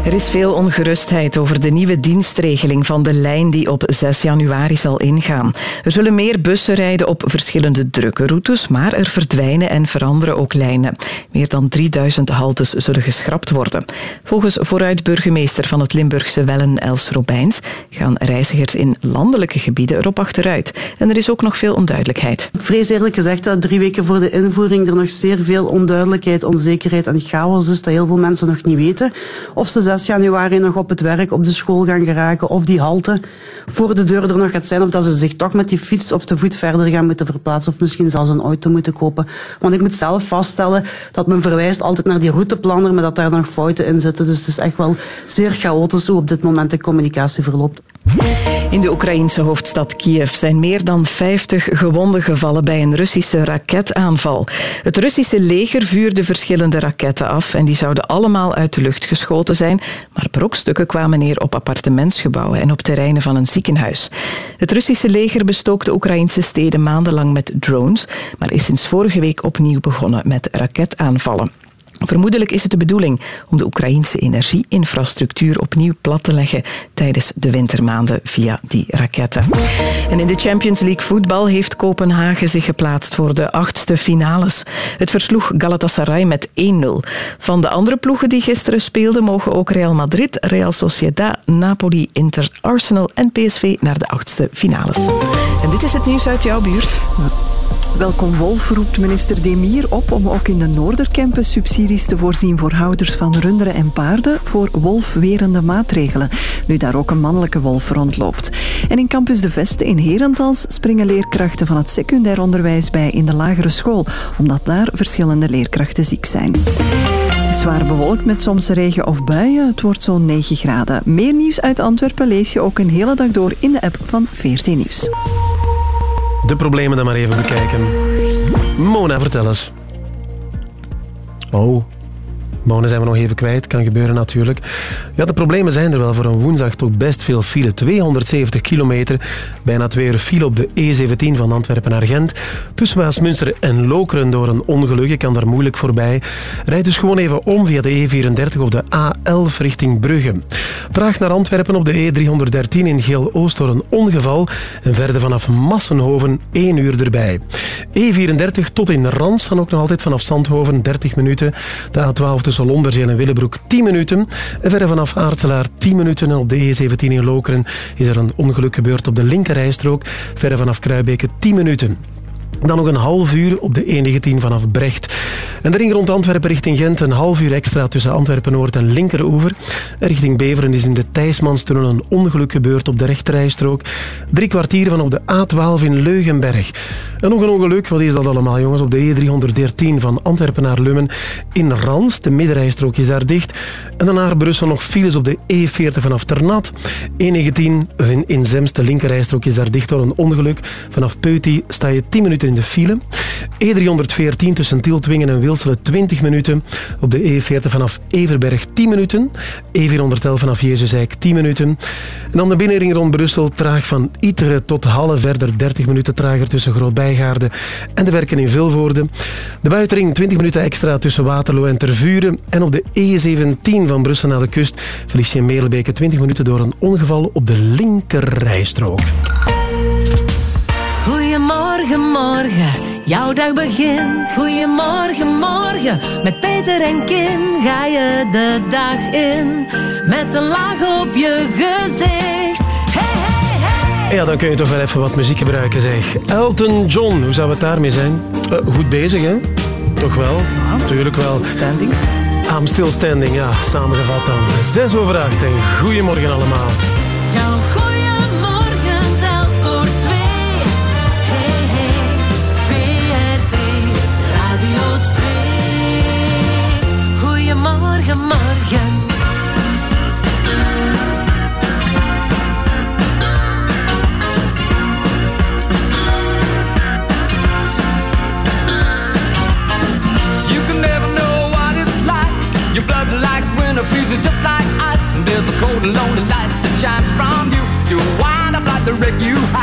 Er is veel ongerustheid over de nieuwe dienstregeling van de lijn die op 6 januari zal ingaan. Er zullen meer bussen rijden op verschillende drukke routes, maar er verdwijnen en veranderen ook lijnen. Meer dan 3000 haltes zullen geschrapt worden. Volgens vooruit-burgemeester van het Limburgse Wellen, Els Robijns, gaan reizigers in landelijke gebieden erop achteruit. En er is ook nog veel onduidelijkheid. Ik vrees eerlijk gezegd dat drie weken voor de invoering er nog zeer veel onduidelijkheid, onzekerheid en chaos is, dat heel veel mensen nog niet weten of ze 6 januari nog op het werk, op de school gaan geraken, of die halte voor de deur er nog gaat zijn, of dat ze zich toch met die fiets of te voet verder gaan moeten verplaatsen, of misschien zelfs een auto moeten kopen. Want ik moet zelf vaststellen dat men verwijst altijd naar die routeplanner, maar dat daar nog fouten in zitten. Dus het is echt wel zeer chaotisch hoe op dit moment de communicatie verloopt. In de Oekraïnse hoofdstad Kiev zijn meer dan 50 gewonden gevallen bij een Russische raketaanval. Het Russische leger vuurde verschillende raketten af en die zouden allemaal uit de lucht geschoten zijn, maar brokstukken kwamen neer op appartementsgebouwen en op terreinen van een ziekenhuis. Het Russische leger bestookte Oekraïnse steden maandenlang met drones, maar is sinds vorige week opnieuw begonnen met raketaanvallen. Vermoedelijk is het de bedoeling om de Oekraïnse energieinfrastructuur opnieuw plat te leggen tijdens de wintermaanden via die raketten. En in de Champions League voetbal heeft Kopenhagen zich geplaatst voor de achtste finales. Het versloeg Galatasaray met 1-0. Van de andere ploegen die gisteren speelden mogen ook Real Madrid, Real Sociedad, Napoli, Inter, Arsenal en PSV naar de achtste finales. En dit is het nieuws uit jouw buurt. Welkom Wolf roept minister Demir op om ook in de Noordercampus subsidies te voorzien voor houders van runderen en paarden voor wolfwerende maatregelen, nu daar ook een mannelijke wolf rondloopt. En in Campus De Veste in Herentals springen leerkrachten van het secundair onderwijs bij in de lagere school, omdat daar verschillende leerkrachten ziek zijn. Het is zwaar bewolkt met soms regen of buien. Het wordt zo'n 9 graden. Meer nieuws uit Antwerpen lees je ook een hele dag door in de app van 14 Nieuws. De problemen dan maar even bekijken. Mona, vertel eens. Oh, Mona zijn we nog even kwijt. Kan gebeuren natuurlijk. Ja, de problemen zijn er wel voor een woensdag toch best veel file. 270 kilometer, bijna twee uur file op de E17 van Antwerpen naar Gent. Tussen Waasmunster en Lokeren door een ongeluk. Je kan daar moeilijk voorbij. Rijd dus gewoon even om via de E34 of de A11 richting Brugge. Traag naar Antwerpen op de E313 in Geel-Oost door een ongeval. En verder vanaf Massenhoven 1 uur erbij. E34 tot in Rans dan ook nog altijd vanaf Zandhoven 30 minuten. De A12 tussen Londerzeel en Willebroek 10 minuten. En verder vanaf Aartselaar 10 minuten. En op de E17 in Lokeren is er een ongeluk gebeurd op de linkerrijstrook. Verder vanaf Kruibeke 10 minuten. Dan nog een half uur op de E19 vanaf Brecht. En de ring rond Antwerpen richting Gent een half uur extra tussen Antwerpen-Noord en Linkeroever. Richting Beveren is in de Thijsmanstunnel een ongeluk gebeurd op de rechterrijstrook. Drie kwartier van op de A12 in Leugenberg. En nog een ongeluk, wat is dat allemaal jongens? Op de E313 van Antwerpen naar Lummen in Rans. De middenrijstrook is daar dicht. En dan naar Brussel nog files op de E40 vanaf Ternat. E19 in, in Zems, de linkerrijstrook is daar dicht door een ongeluk. Vanaf Peuty sta je 10 minuten in de file. E314 tussen Tieltwingen en Wilselen 20 minuten. Op de E40 vanaf Everberg 10 minuten. E411 vanaf Jezusijk 10 minuten. En dan de binnenring rond Brussel traag van Iteren tot Halle verder 30 minuten trager tussen Groot-Bijgaarde en de werken in Vilvoorde. De buitenring 20 minuten extra tussen Waterloo en Tervuren. En op de E17 van Brussel naar de kust verlies je in Meelbeke 20 minuten door een ongeval op de linkerrijstrook. Goedemorgen, morgen, jouw dag begint. Goedemorgen, morgen, met Peter en Kim ga je de dag in. Met een laag op je gezicht. Hey, hey, hey. Ja, dan kun je toch wel even wat muziek gebruiken, zeg. Elton John, hoe zou het daarmee zijn? Eh, goed bezig, hè? Toch wel? Tuurlijk wel. Standing? I'm still standing, ja. Samengevat dan. Zes over acht en goedemorgen allemaal. Goeiemorgen, morgen. You can never know what it's like. Your blood like winter freezes just like ice. And there's a cold and lonely light that shines from you. You wind up like the wreck you hide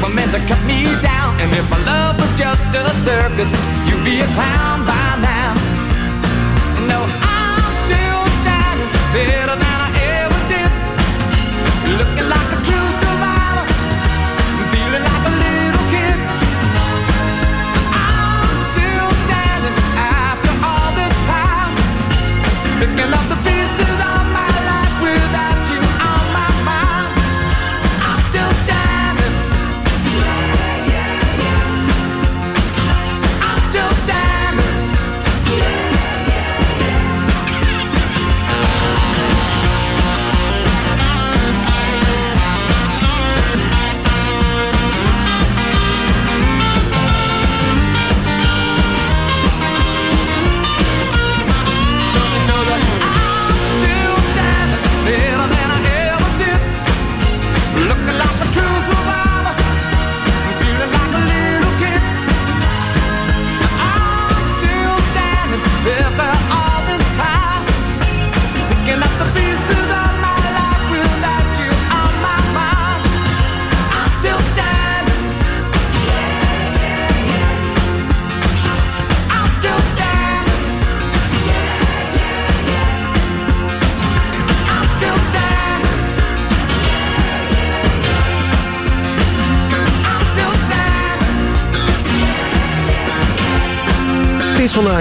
Were meant to cut me down. And if my love was just a circus, you'd be a clown by now. No, I'm still standing better than I ever did. Looking like a true survivor, feeling like a little kid. I'm still standing after all this time, picking up the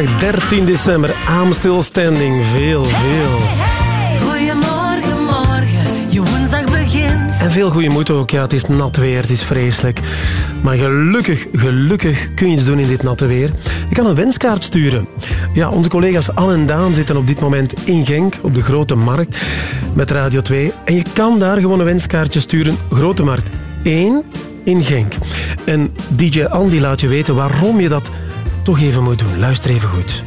Het is vandaag 13 december. I'm still standing. Veel, veel. Goedemorgen, morgen, je woensdag begint. En veel goede moed ook. Ja, het is nat weer, het is vreselijk. Maar gelukkig, gelukkig kun je iets doen in dit natte weer. Je kan een wenskaart sturen. Ja, onze collega's Anne en Daan zitten op dit moment in Genk, op de Grote Markt, met Radio 2. En je kan daar gewoon een wenskaartje sturen. Grote Markt 1 in Genk. En DJ Andy laat je weten waarom je dat toch even moet doen. Luister even goed.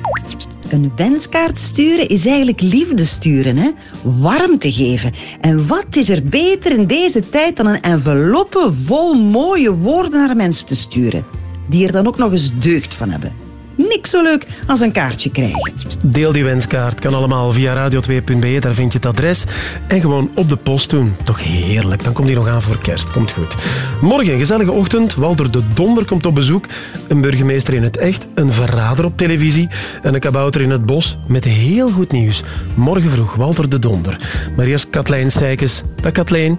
Een wenskaart sturen is eigenlijk liefde sturen, hè? warmte geven. En wat is er beter in deze tijd dan een enveloppe vol mooie woorden naar mensen te sturen, die er dan ook nog eens deugd van hebben? Niks zo leuk als een kaartje krijgen. Deel die wenskaart. Kan allemaal via radio2.be, daar vind je het adres. En gewoon op de post doen. Toch heerlijk. Dan komt hij nog aan voor kerst. Komt goed. Morgen, gezellige ochtend. Walter de Donder komt op bezoek. Een burgemeester in het echt. Een verrader op televisie. En een kabouter in het bos. Met heel goed nieuws. Morgen vroeg, Walter de Donder. Maar eerst Katlijn Seikes. Dag Katlijn.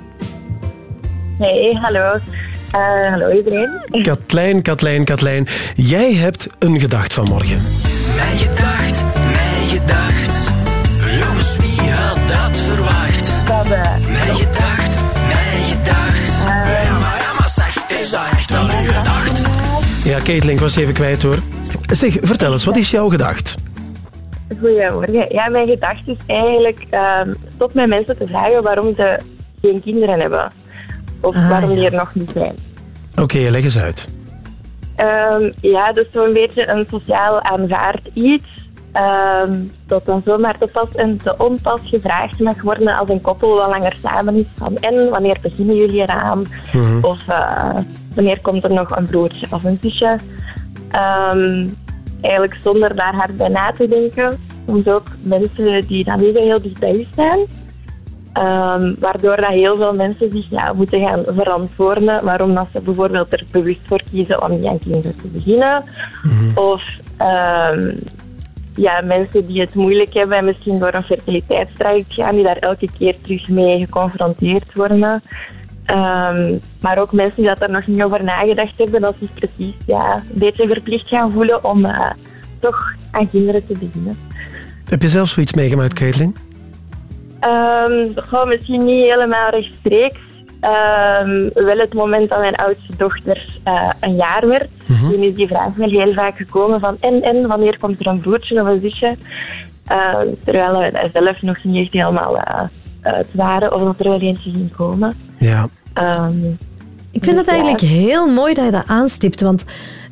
Hey, hallo. Eh, hallo iedereen. Katlijn, Katlijn, Katlijn. Jij hebt een gedacht van morgen. Mijn gedacht, mijn gedacht. Jongens, wie had dat verwacht? Mijn gedacht, mijn gedacht. Ja, maar, ja, maar zeg, is dat echt wel uw gedacht? Ja, Caitlin, ik was je even kwijt hoor. Zeg, vertel eens, wat is jouw gedacht? Goedemorgen. Ja, mijn gedachte is eigenlijk ehm, stop met mensen te vragen waarom ze geen kinderen hebben. Of Ah, waarom die er nog niet zijn. Oké, leg eens uit. Ehm, ja, dus zo'n beetje een sociaal aanvaard iets. ehm, dat dan zomaar te pas en te onpas gevraagd mag worden als een koppel wat langer samen is. Van, en wanneer beginnen jullie eraan? Of eh, wanneer komt er nog een broertje of een zusje? Ehm, eigenlijk zonder daar hard bij na te denken. Soms ook mensen die dan niet zo heel dichtbij staan. Ehm, waardoor dat heel veel mensen zich ja, moeten gaan verantwoorden waarom dat ze bijvoorbeeld er bewust voor kiezen om niet aan kinderen te beginnen. Of ehm, ja, mensen die het moeilijk hebben en misschien door een fertiliteitstraject gaan, die daar elke keer terug mee geconfronteerd worden. Ehm, maar ook mensen die dat er nog niet over nagedacht hebben, dat zich precies ja, een beetje verplicht gaan voelen om eh, toch aan kinderen te beginnen. Heb je zelf zoiets meegemaakt, Caitlin? Ehm, gewoon misschien niet helemaal rechtstreeks. ehm, wel het moment dat mijn oudste dochter eh, een jaar werd. Mhm. Toen is die vraag wel heel vaak gekomen van en, en, wanneer komt er een broertje of een zusje? Eh, terwijl we daar zelf nog niet echt helemaal eh, uit waren of dat er wel eentje ging komen. Ja. Ehm, Ik vind het dus ja. eigenlijk heel mooi dat je dat aanstipt, want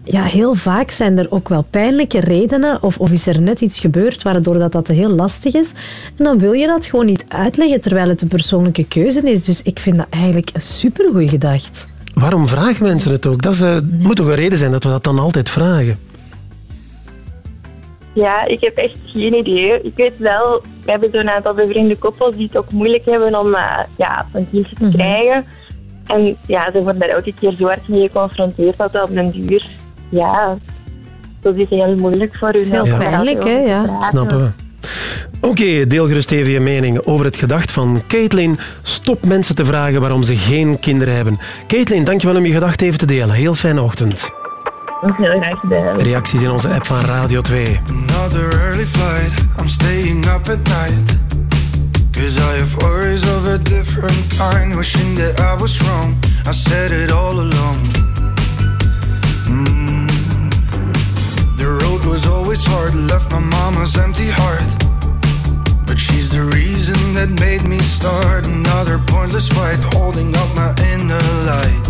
ja, heel vaak zijn er ook wel pijnlijke redenen of, of is er net iets gebeurd waardoor dat, dat heel lastig is. En dan wil je dat gewoon niet uitleggen terwijl het een persoonlijke keuze is. Dus ik vind dat eigenlijk een supergoeie gedacht. Waarom vragen mensen het ook? Dat is, eh, moet toch een reden zijn dat we dat dan altijd vragen? Ja, ik heb echt geen idee. Ik weet wel, we hebben zo'n aantal bevriende koppels die het ook moeilijk hebben om eh, ja, een kindje te krijgen. En ja, ze worden daar elke keer zo hard mee geconfronteerd dat dat op den duur, ja, dat is heel moeilijk voor hun. is heel pijnlijk, hè, ja. Snappen we. Oké, deel gerust even je mening over het gedacht van Caitlin. Stop mensen te vragen waarom ze geen kinderen hebben. Caitlin, dankjewel om je gedacht even te delen. Heel fijne ochtend. Heel graag gedaan. Reacties in onze app van Radio 2. Another early flight, I'm staying up at night. Cause I have worries of a different kind. Wishing that I was wrong, I said it all along. Always hard, left my mama's empty heart. But she's the reason that made me start another pointless fight, holding up my inner light.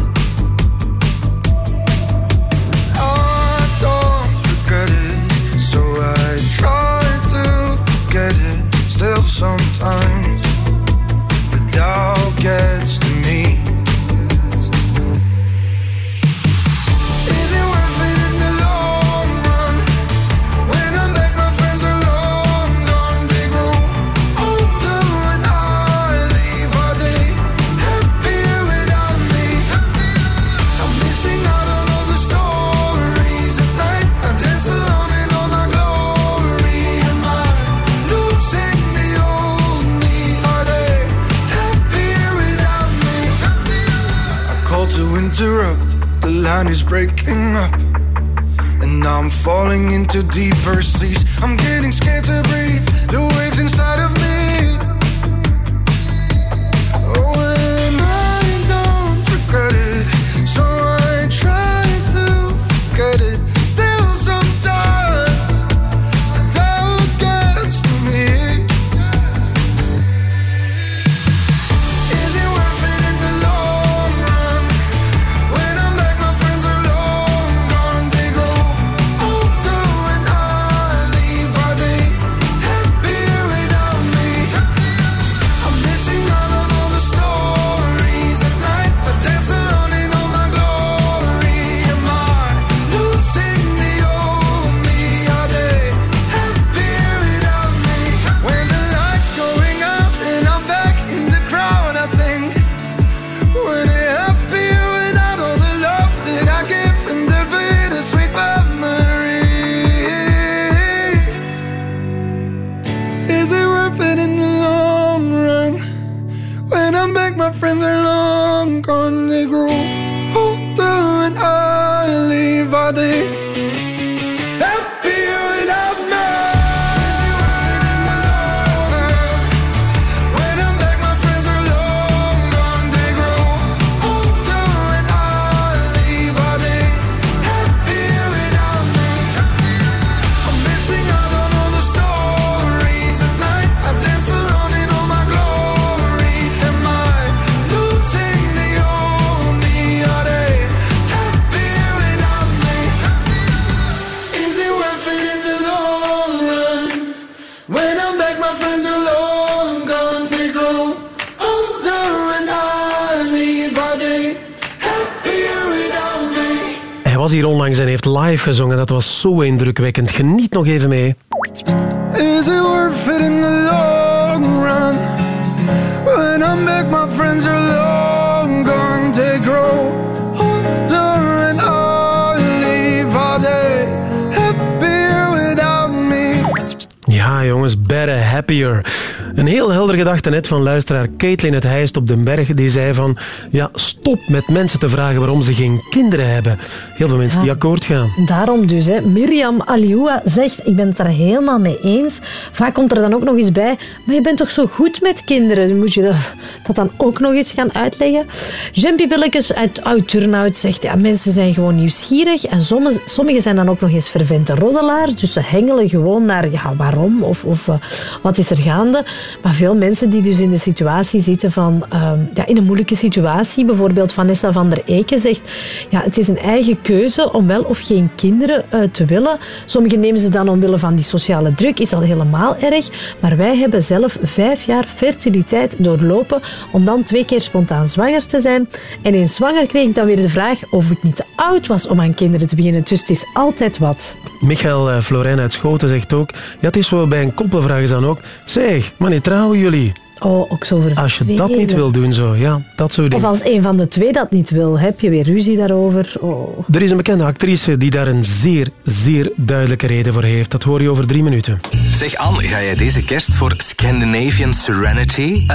I don't regret it, so I try to forget it. Still, sometimes the doubt gets to interrupt. The line is breaking up. And now I'm falling into deeper seas. I'm getting scared to breathe. The waves inside of me. Hier onlangs en heeft live gezongen. Dat was zo indrukwekkend. Geniet nog even mee. Is it worth it in the long run? When I'm back, my friends are long gone. They grow older and I leave. Are they happier without me? Ja, jongens, better, happier. Een heel helder gedachte net van luisteraar Caitlin het Heist op den Berg. Die zei van, ja, stop met mensen te vragen waarom ze geen kinderen hebben. Heel veel mensen die akkoord gaan. Daarom dus. Hè. Mirjam Alioua zegt, ik ben het er helemaal mee eens. Vaak komt er dan ook nog eens bij, maar je bent toch zo goed met kinderen? Moet je dat, dat dan ook nog eens gaan uitleggen? Jempie Willekes uit Oud-Turnhout zegt, ja, mensen zijn gewoon nieuwsgierig en sommige, sommigen zijn dan ook nog eens vervente roddelaars. Dus ze hengelen gewoon naar, ja, waarom of, of eh, wat is er gaande? Maar veel mensen die dus in de situatie zitten van, ehm, ja, in een moeilijke situatie, bijvoorbeeld Vanessa van der Eken zegt, ja, het is een eigen keuze om wel of geen kinderen eh, te willen. Sommigen nemen ze dan omwille van die sociale druk, is dat helemaal erg. Maar wij hebben zelf vijf jaar fertiliteit doorlopen om dan twee keer spontaan zwanger te zijn. En in zwanger kreeg ik dan weer de vraag of ik niet te oud was om aan kinderen te beginnen. Dus het is altijd wat. Michael eh, Florijn uit Schoten zegt ook, ja, het is wel bij een koppel vragen ze dan ook, zeg, wanneer trouwen jullie? Oh, ook zo Als je dat niet wil doen, zo, ja, dat soort Of dingen. als een van de twee dat niet wil, heb je weer ruzie daarover. Oh. Er is een bekende actrice die daar een zeer, zeer duidelijke reden voor heeft. Dat hoor je over drie minuten. Zeg Anne, ga jij deze kerst voor Scandinavian Serenity?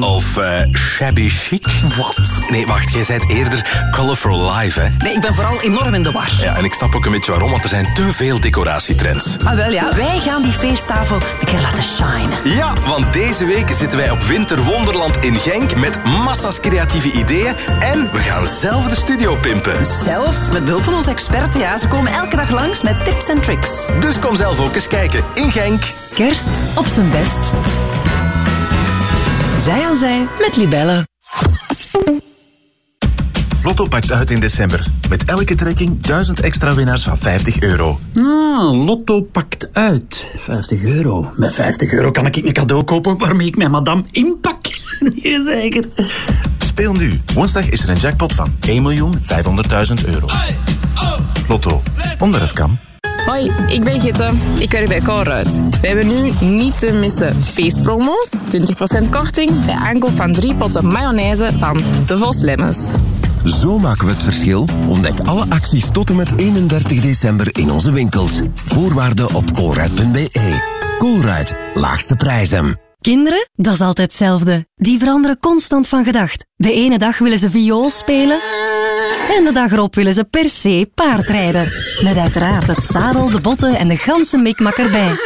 Of eh, Shabby Chic? Wat? Nee, wacht, jij bent eerder Colorful Life, hè? Nee, ik ben vooral enorm in de war. Ja, en ik snap ook een beetje waarom, want er zijn te veel decoratietrends. Ah, wel ja, wij gaan die feesttafel een keer laten shinen. Ja, want deze week zitten wij op Winterwonderland in Genk met massa's creatieve ideeën en we gaan zelf de studio pimpen. Zelf, met behulp van onze experten, ja. Ze komen elke dag langs met tips en tricks. Dus kom zelf ook eens kijken in Genk. Kerst op zijn best. Zij aan zij met Libelle. Lotto pakt uit in december. Met elke trekking 1000 extra winnaars van 50 euro. Ah, Lotto pakt uit. 50 euro. Met 50 euro kan ik een cadeau kopen waarmee ik mijn madame inpak. Nee, zeker. Speel nu. Woensdag is er een jackpot van 1.500.000 euro. Lotto. Onder het kan. Hoi, ik ben Gitte. Ik werk bij Colruyt. We hebben nu niet te missen feestpromo's. 20% korting bij aankoop van drie potten mayonaise van De Vos Lemmens. Zo maken we het verschil. Ontdek alle acties tot en met 31 december in onze winkels. Voorwaarden op colruyt.be. Colruyt, laagste prijzen. Kinderen, dat is altijd hetzelfde. Die veranderen constant van gedacht. De ene dag willen ze viool spelen. En de dag erop willen ze per se paardrijden. Met uiteraard het zadel, de botten en de ganse mikmak erbij.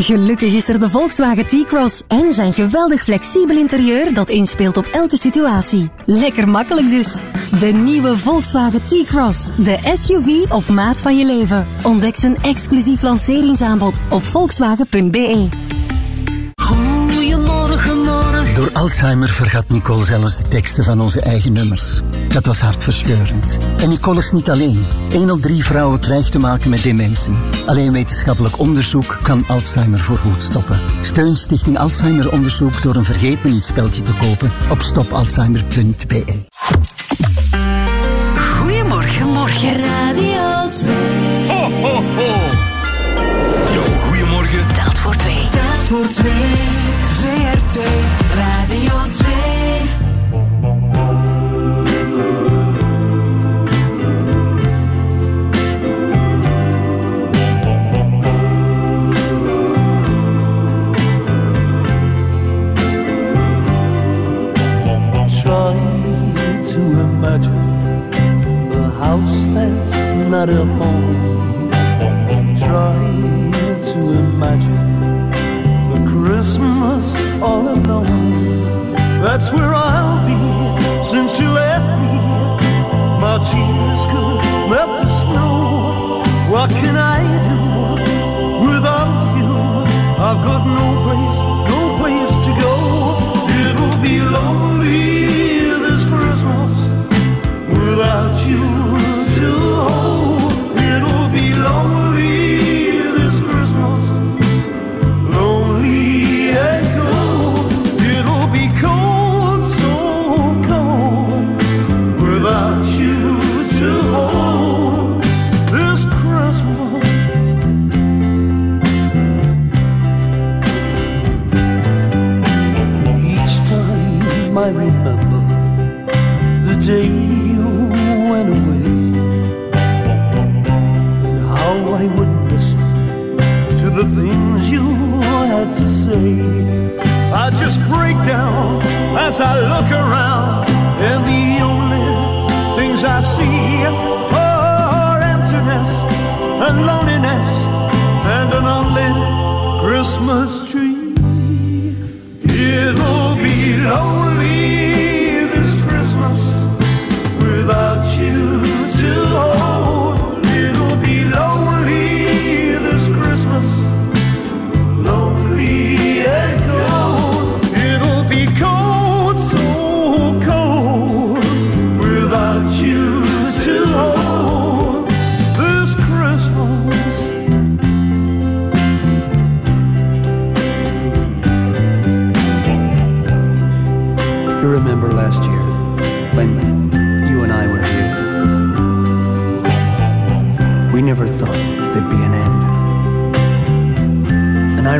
Gelukkig is er de Volkswagen T-Cross en zijn geweldig flexibel interieur dat inspeelt op elke situatie. Lekker makkelijk dus. De nieuwe Volkswagen T-Cross, de SUV op maat van je leven. Ontdek zijn exclusief lanceringsaanbod op volkswagen.be. Goedemorgen, morgen. Door Alzheimer vergat Nicole zelfs de teksten van onze eigen nummers. Dat was hartverscheurend. En Nicole is niet alleen. 1 op 3 vrouwen krijgt te maken met dementie. Alleen wetenschappelijk onderzoek kan Alzheimer voorgoed stoppen. Steun Stichting Alzheimer Onderzoek door een vergeet me niet speltje te kopen op stopalzheimer.be. 2, house that's not a home. Try to imagine Christmas all alone. That's where I'll be since you left me. My tears could melt the snow. What can I say. I just break down as I look around.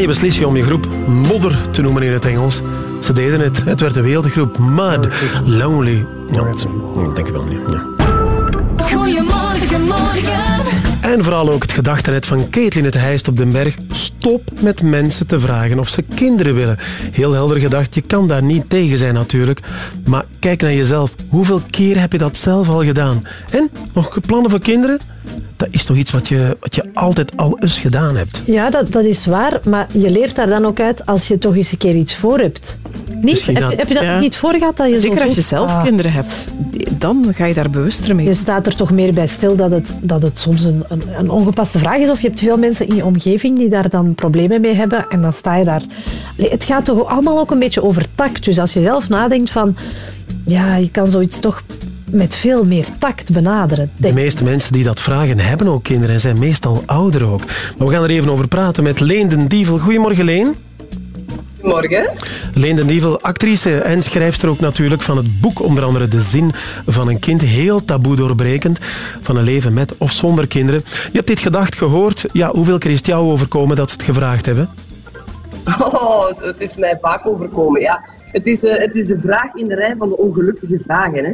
Wanneer beslis je om je groep Modder te noemen in het Engels? Ze deden het. Het werd de wereldgroep Mud. Lonely. Ja, dat denk ik wel niet. Ja. Goedemorgen, morgen. En vooral ook het gedachtenet van Caitlin het Heist op den Berg. Stop met mensen te vragen of ze kinderen willen. Heel helder gedacht, je kan daar niet tegen zijn natuurlijk. Maar kijk naar jezelf. Hoeveel keer heb je dat zelf al gedaan? En, nog plannen voor kinderen? Dat is toch iets wat je, wat je altijd al eens gedaan hebt? Ja, dat, dat is waar. Maar je leert daar dan ook uit als je toch eens een keer iets voor hebt. Niet? Heb, dat- je- heb je dat Ja. niet voor gehad? Dat je zo Zeker als je zelf ah, kinderen hebt, dan ga je daar bewuster mee. Je staat er toch meer bij stil dat het, dat het soms een, een, een ongepaste vraag is. Of je hebt veel mensen in je omgeving die daar dan problemen mee hebben. En dan sta je daar... Het gaat toch allemaal ook een beetje over tact. Dus als je zelf nadenkt van... Ja, je kan zoiets toch met veel meer tact benaderen. De meeste mensen die dat vragen hebben ook kinderen en zijn meestal ouder ook. Maar we gaan er even over praten met Leen den Dievel. Goedemorgen Leen. Morgen. Leen den Dievel, actrice en schrijfster ook natuurlijk van het boek onder andere De Zin van een Kind. Heel taboe doorbrekend van een leven met of zonder kinderen. Je hebt dit gedacht gehoord. Ja, hoeveel keer is het jou overkomen dat ze het gevraagd hebben? Oh, het, het is mij vaak overkomen, ja. Het is, eh, het is de vraag in de rij van de ongelukkige vragen. Hè.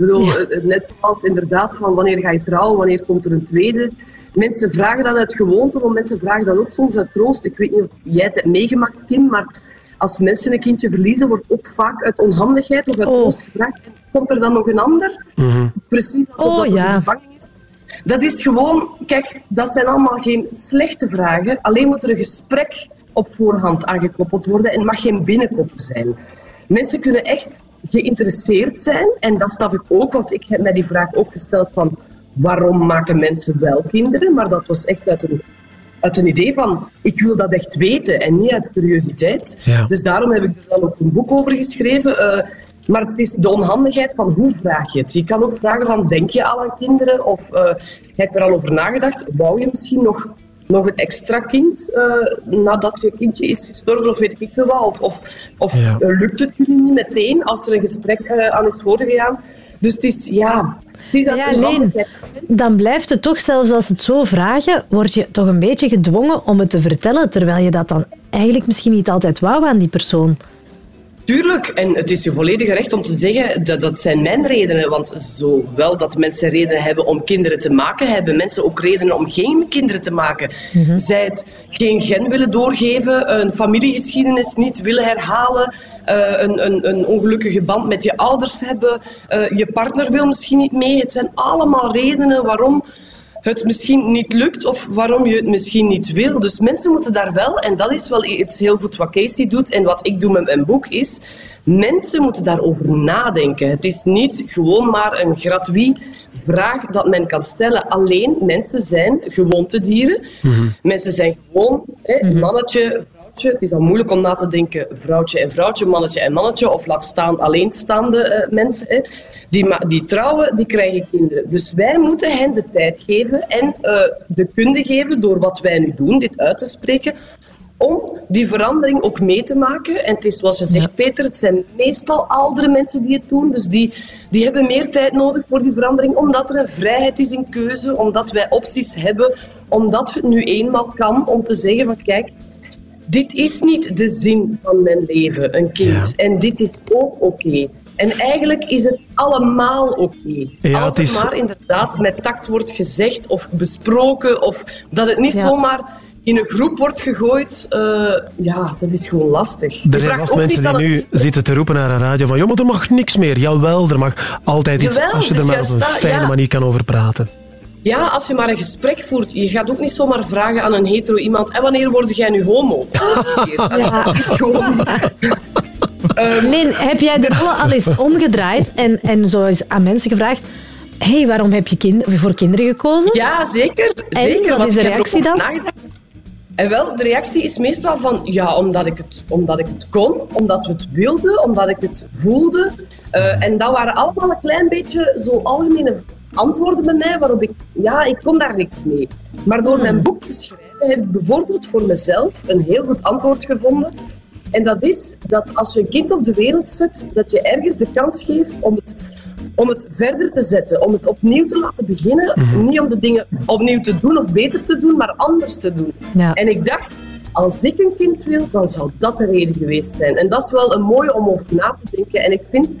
Ik bedoel, net zoals inderdaad van wanneer ga je trouwen, wanneer komt er een tweede. Mensen vragen dat uit gewoonte, maar mensen vragen dat ook soms uit troost. Ik weet niet of jij het hebt meegemaakt, Kim, maar als mensen een kindje verliezen, wordt ook vaak uit onhandigheid of uit troost gevraagd. En komt er dan nog een ander? Precies alsof Oh, dat ja. is. Dat is gewoon, kijk, dat zijn allemaal geen slechte vragen. Alleen moet er een gesprek op voorhand aangekoppeld worden en het mag geen binnenkoppen zijn. Mensen kunnen echt geïnteresseerd zijn en dat snap ik ook, want ik heb mij die vraag ook gesteld van waarom maken mensen wel kinderen? Maar dat was echt uit een, uit een idee van ik wil dat echt weten en niet uit curiositeit. Ja. Dus daarom heb ik er dan ook een boek over geschreven. eh, maar het is de onhandigheid van hoe vraag je het. Je kan ook vragen van, denk je al aan kinderen? Of eh, heb je er al over nagedacht? Wou je misschien nog, nog een extra kind eh, nadat je kindje is gestorven? Of weet ik veel wat? Of, of, of Ja. eh, lukt het je niet meteen als er een gesprek eh, aan is voorgegaan? Dus het is, ja... Het is uit Ja, Leen, onhandigheid. dan blijft het toch, zelfs als ze het zo vragen, word je toch een beetje gedwongen om het te vertellen, terwijl je dat dan eigenlijk misschien niet altijd wou aan die persoon. Tuurlijk, en het is je volledige recht om te zeggen dat dat zijn mijn redenen. Want zowel dat mensen redenen hebben om kinderen te maken, hebben mensen ook redenen om geen kinderen te maken. Zij het geen gen willen doorgeven, een familiegeschiedenis niet willen herhalen, eh, een, een, een ongelukkige band met je ouders hebben, eh, je partner wil misschien niet mee. Het zijn allemaal redenen waarom het misschien niet lukt of waarom je het misschien niet wil. Dus mensen moeten daar wel, en dat is wel iets heel goed wat Casey doet en wat ik doe met mijn boek, is mensen moeten daarover nadenken. Het is niet gewoon maar een gratuit vraag dat men kan stellen. Alleen mensen zijn gewoontedieren. Mensen zijn gewoon hè, mannetje, vrouwtje. Het is al moeilijk om na te denken vrouwtje en vrouwtje, mannetje en mannetje. Of laat staan alleenstaande eh, mensen. Hè. Die, die trouwen, die krijgen kinderen. Dus wij moeten hen de tijd geven en eh, de kunde geven door wat wij nu doen, dit uit te spreken om die verandering ook mee te maken. En het is zoals je zegt, Peter, het zijn meestal oudere mensen die het doen. Dus die, die hebben meer tijd nodig voor die verandering, omdat er een vrijheid is in keuze, omdat wij opties hebben, omdat het nu eenmaal kan om te zeggen van kijk, dit is niet de zin van mijn leven, een kind. En dit is ook oké. En eigenlijk is het allemaal oké. Ja, Als het is- maar inderdaad met tact wordt gezegd of besproken, of dat het niet Ja. zomaar in een groep wordt gegooid, eh, ja, dat is gewoon lastig. Er zijn vast ook mensen niet die nu zitten te roepen naar een radio van ja, maar er mag niks meer. Jawel, er mag altijd iets Jawel, als je dus er maar op een fijne ja. manier kan over praten. Ja, als je maar een gesprek voert, je gaat ook niet zomaar vragen aan een hetero iemand en wanneer word jij nu homo? Ja. Dat is gewoon... Lin, heb jij de rollen al eens omgedraaid en, en zo eens aan mensen gevraagd hey, waarom heb je kind voor kinderen gekozen? Ja, zeker. En zeker wat is de reactie dan? En wel, de reactie is meestal van ja, omdat ik het, omdat ik het kon, omdat we het wilden, omdat ik het voelde. Eh, en dat waren allemaal een klein beetje zo algemene antwoorden bij mij, waarop ik, ja, ik kon daar niks mee. Maar door mijn boek te schrijven heb ik bijvoorbeeld voor mezelf een heel goed antwoord gevonden. En dat is dat als je een kind op de wereld zet, dat je ergens de kans geeft om het, om het verder te zetten, om het opnieuw te laten beginnen. Niet om de dingen opnieuw te doen of beter te doen, maar anders te doen. En ik dacht, als ik een kind wil, dan zou dat de reden geweest zijn. En dat is wel een mooie om over na te denken. En ik vind,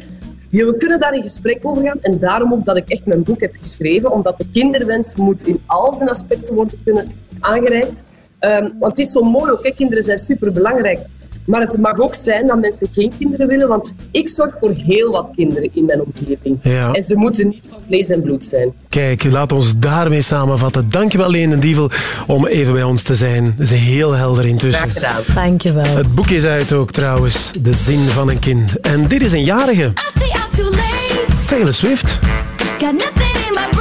ja, we kunnen daar in gesprek over gaan. En daarom ook dat ik echt mijn boek heb geschreven, omdat de kinderwens moet in al zijn aspecten worden kunnen aangereikt. Ehm, want het is zo mooi ook, hè, kinderen zijn superbelangrijk. Maar het mag ook zijn dat mensen geen kinderen willen, want ik zorg voor heel wat kinderen in mijn omgeving. Ja. En ze moeten niet van vlees en bloed zijn. Kijk, laat ons daarmee samenvatten. Dankjewel, Leen en Dievel, om even bij ons te zijn. Dat is heel helder intussen. Graag gedaan. Dankjewel. Het boek is uit ook trouwens, De Zin van een Kind. En dit is een jarige. Taylor Swift. Got nothing in my brain.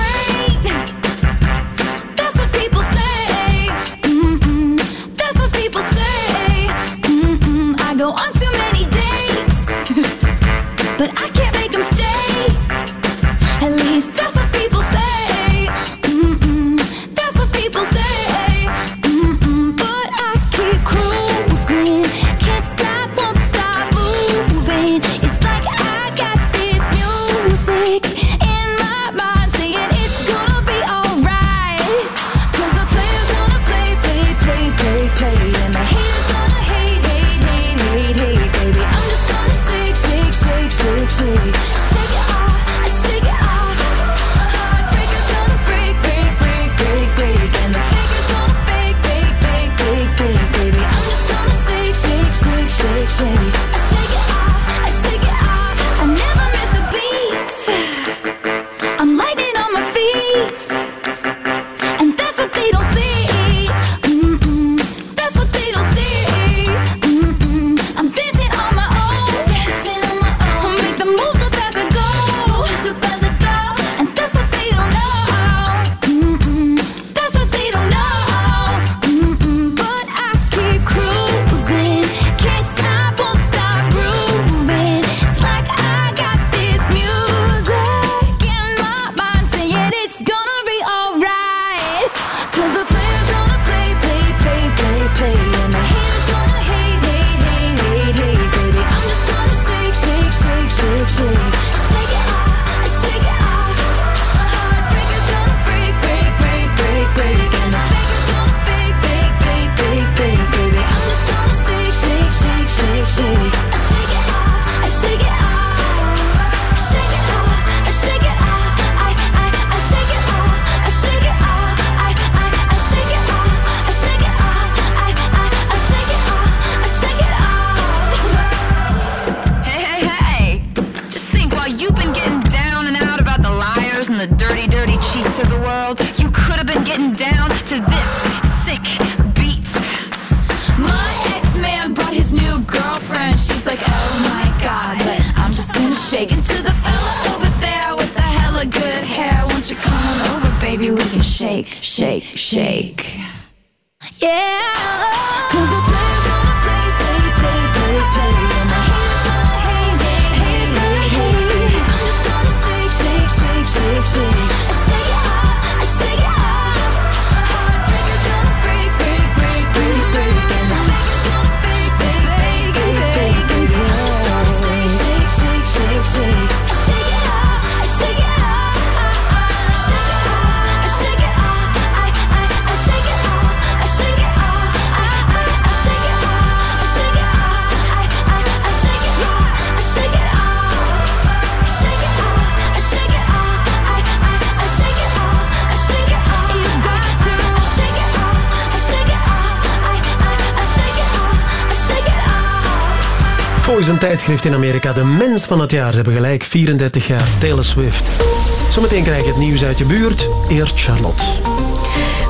Tijdschrift in Amerika de mens van het jaar. Ze hebben gelijk 34 jaar. Taylor Swift. Zometeen krijg je het nieuws uit je buurt. Eerst Charlotte.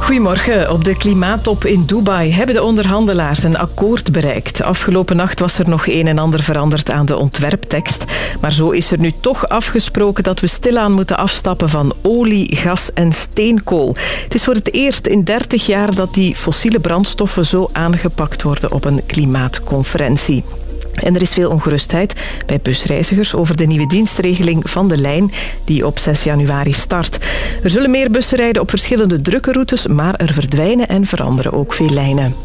Goedemorgen. Op de klimaattop in Dubai hebben de onderhandelaars een akkoord bereikt. Afgelopen nacht was er nog een en ander veranderd aan de ontwerptekst. Maar zo is er nu toch afgesproken dat we stilaan moeten afstappen van olie, gas en steenkool. Het is voor het eerst in 30 jaar dat die fossiele brandstoffen zo aangepakt worden op een klimaatconferentie. En er is veel ongerustheid bij busreizigers over de nieuwe dienstregeling van de lijn die op 6 januari start. Er zullen meer bussen rijden op verschillende drukke routes, maar er verdwijnen en veranderen ook veel lijnen.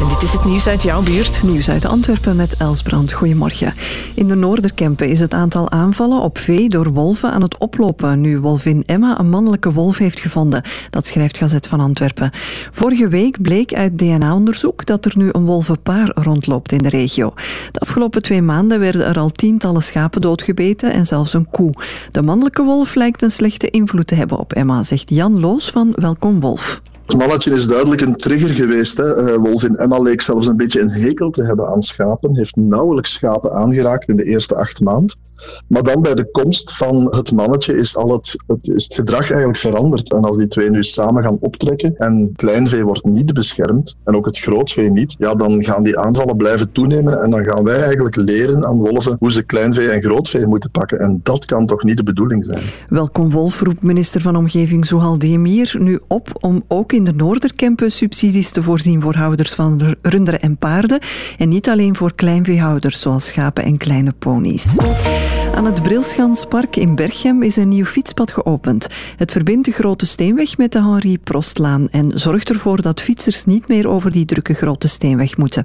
En dit is het nieuws uit jouw buurt. Nieuws uit Antwerpen met Elsbrand. Goedemorgen. In de Noorderkempen is het aantal aanvallen op vee door wolven aan het oplopen. Nu wolvin Emma een mannelijke wolf heeft gevonden. Dat schrijft Gazet van Antwerpen. Vorige week bleek uit DNA-onderzoek dat er nu een wolvenpaar rondloopt in de regio. De afgelopen twee maanden werden er al tientallen schapen doodgebeten en zelfs een koe. De mannelijke wolf lijkt een slechte invloed te hebben op Emma, zegt Jan Loos van Welkom Wolf. Het mannetje is duidelijk een trigger geweest. Hè. Eh, Wolfin Emma leek zelfs een beetje een hekel te hebben aan schapen. Heeft nauwelijks schapen aangeraakt in de eerste acht maanden. Maar dan bij de komst van het mannetje is, al het, het, is het gedrag eigenlijk veranderd. En als die twee nu samen gaan optrekken en kleinvee wordt niet beschermd en ook het grootvee niet, ja, dan gaan die aanvallen blijven toenemen en dan gaan wij eigenlijk leren aan wolven hoe ze kleinvee en grootvee moeten pakken. En dat kan toch niet de bedoeling zijn. Welkom Wolf roept minister van Omgeving Zohal Demir nu op om ook in de Noorderkempen subsidies te voorzien voor houders van runderen en paarden en niet alleen voor kleinveehouders zoals schapen en kleine ponies. Aan het Brilschanspark in Berchem is een nieuw fietspad geopend. Het verbindt de Grote Steenweg met de Henri Prostlaan en zorgt ervoor dat fietsers niet meer over die drukke Grote Steenweg moeten.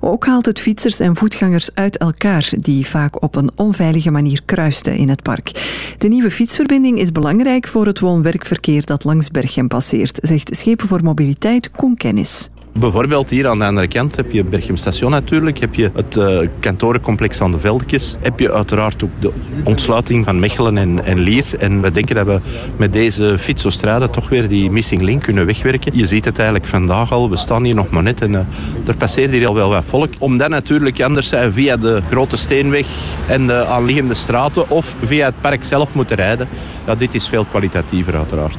Ook haalt het fietsers en voetgangers uit elkaar, die vaak op een onveilige manier kruisten in het park. De nieuwe fietsverbinding is belangrijk voor het woon-werkverkeer dat langs Berchem passeert, zegt Schepen voor Mobiliteit Koen Kennis. Bijvoorbeeld hier aan de andere kant heb je Berchem Station natuurlijk, heb je het eh, kantorencomplex aan de Veldjes, heb je uiteraard ook de ontsluiting van Mechelen en, en Lier. En we denken dat we met deze fietsostrade toch weer die missing link kunnen wegwerken. Je ziet het eigenlijk vandaag al, we staan hier nog maar net en eh, er passeert hier al wel wat volk. Om dan natuurlijk anders eh, via de Grote Steenweg en de aanliggende straten of via het park zelf moeten rijden. Ja, dit is veel kwalitatiever uiteraard.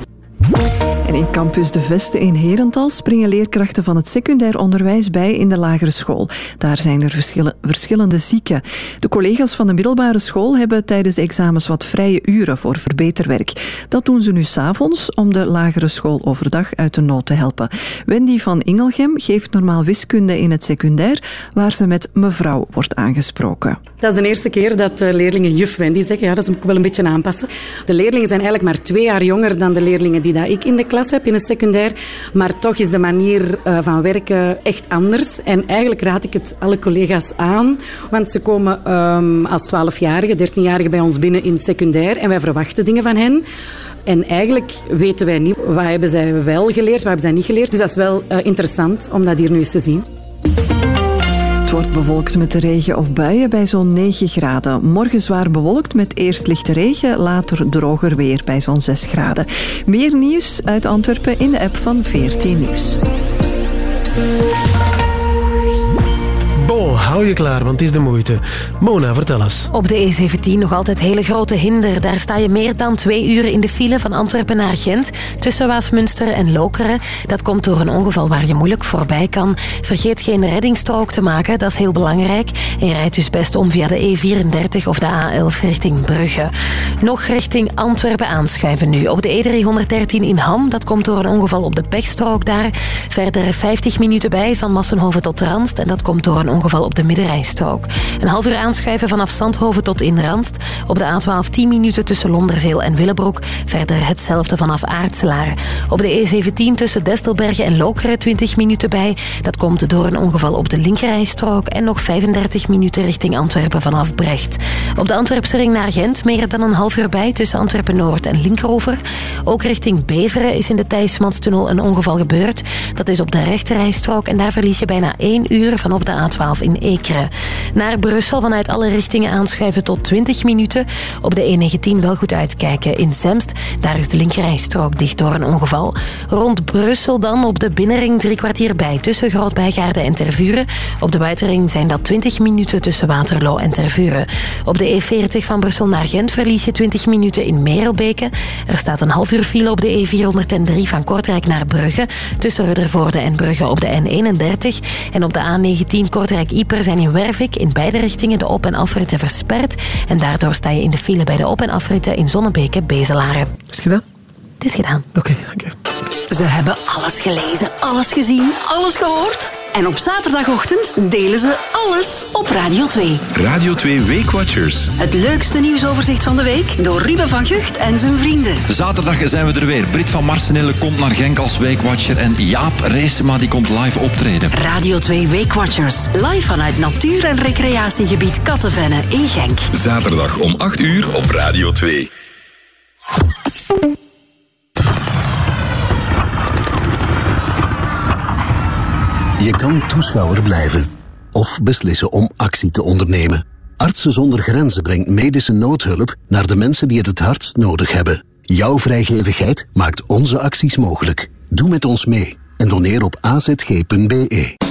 In campus De Veste in Herentals springen leerkrachten van het secundair onderwijs bij in de lagere school. Daar zijn er verschillen- verschillende zieken. De collega's van de middelbare school hebben tijdens de examens wat vrije uren voor verbeterwerk. Dat doen ze nu s'avonds om de lagere school overdag uit de nood te helpen. Wendy van Ingelgem geeft normaal wiskunde in het secundair, waar ze met mevrouw wordt aangesproken. Dat is de eerste keer dat de leerlingen juf Wendy zeggen. Ja, dat is ook wel een beetje aanpassen. De leerlingen zijn eigenlijk maar twee jaar jonger dan de leerlingen die dat ik in de klas heb, in het secundair. Maar toch is de manier eh, van werken echt anders. En eigenlijk raad ik het alle collega's aan. Want ze komen ehm, als 12-jarigen, 13-jarigen bij ons binnen in het secundair. En wij verwachten dingen van hen. En eigenlijk weten wij niet wat hebben zij wel geleerd, wat hebben zij niet geleerd. Dus dat is wel eh, interessant om dat hier nu eens te zien. Het wordt bewolkt met regen of buien bij zo'n 9 graden. Morgen zwaar bewolkt met eerst lichte regen, later droger weer bij zo'n 6 graden. Meer nieuws uit Antwerpen in de app van 14 Nieuws. Bon, hou je klaar, want het is de moeite. Mona, vertel eens. Op de E17 nog altijd hele grote hinder. Daar sta je meer dan twee uren in de file van Antwerpen naar Gent. Tussen Waasmunster en Lokeren. Dat komt door een ongeval waar je moeilijk voorbij kan. Vergeet geen reddingsstrook te maken, dat is heel belangrijk. En je rijdt dus best om via de E34 of de A11 richting Brugge. Nog richting Antwerpen aanschuiven nu. Op de E313 in Ham, dat komt door een ongeval op de pechstrook daar. Verder 50 minuten bij van Massenhoven tot Randst. En dat komt door een ongeval op de middenrijstrook. Een half uur aanschuiven vanaf Zandhoven tot in Randst. Op de A12 10 minuten tussen Londerzeel en Willebroek. Verder hetzelfde vanaf Aartselaar. Op de E17 tussen Destelbergen en Lokeren 20 minuten bij. Dat komt door een ongeval op de linkerrijstrook. En nog 35 minuten richting Antwerpen vanaf Brecht. Op de Antwerpse ring naar Gent meer dan een half uur bij tussen Antwerpen-Noord en Linkeroever. Ook richting Beveren is in de Thijsmanstunnel een ongeval gebeurd. Dat is op de rechterrijstrook en daar verlies je bijna 1 uur van op de A12 in Ekeren. Naar Brussel vanuit alle richtingen aanschuiven tot 20 minuten. Op de E19 wel goed uitkijken. In Zemst, daar is de linkerrijstrook dicht door een ongeval. Rond Brussel dan op de binnenring drie kwartier bij tussen Grootbijgaarden en Tervuren. Op de buitenring zijn dat 20 minuten tussen Waterloo en Tervuren. Op de E40 van Brussel naar Gent verlies je 20 minuten in Merelbeke. Er staat een half uur file op de E403 van Kortrijk naar Brugge. Tussen Ruddervoorde en Brugge op de N31. En op de A19 Kortrijk-Ieper zijn in Wervik in beide richtingen de op- en afritten versperd. En daardoor sta je in de file bij de op- en afritten in Zonnebeke, Bezelaren. Is gedaan? Het is gedaan. Oké, oké. Ze hebben alles gelezen, alles gezien, alles gehoord. En op zaterdagochtend delen ze alles op Radio 2. Radio 2 Weekwatchers. Het leukste nieuwsoverzicht van de week door Ruben van Gucht en zijn vrienden. Zaterdag zijn we er weer. Brit van Marsenille komt naar Genk als weekwatcher en Jaap Reesema die komt live optreden. Radio 2 Weekwatchers. Live vanuit natuur- en recreatiegebied Kattenvenne in Genk. Zaterdag om 8 uur op Radio 2. Je kan toeschouwer blijven of beslissen om actie te ondernemen. Artsen zonder grenzen brengt medische noodhulp naar de mensen die het het hardst nodig hebben. Jouw vrijgevigheid maakt onze acties mogelijk. Doe met ons mee en doneer op azg.be.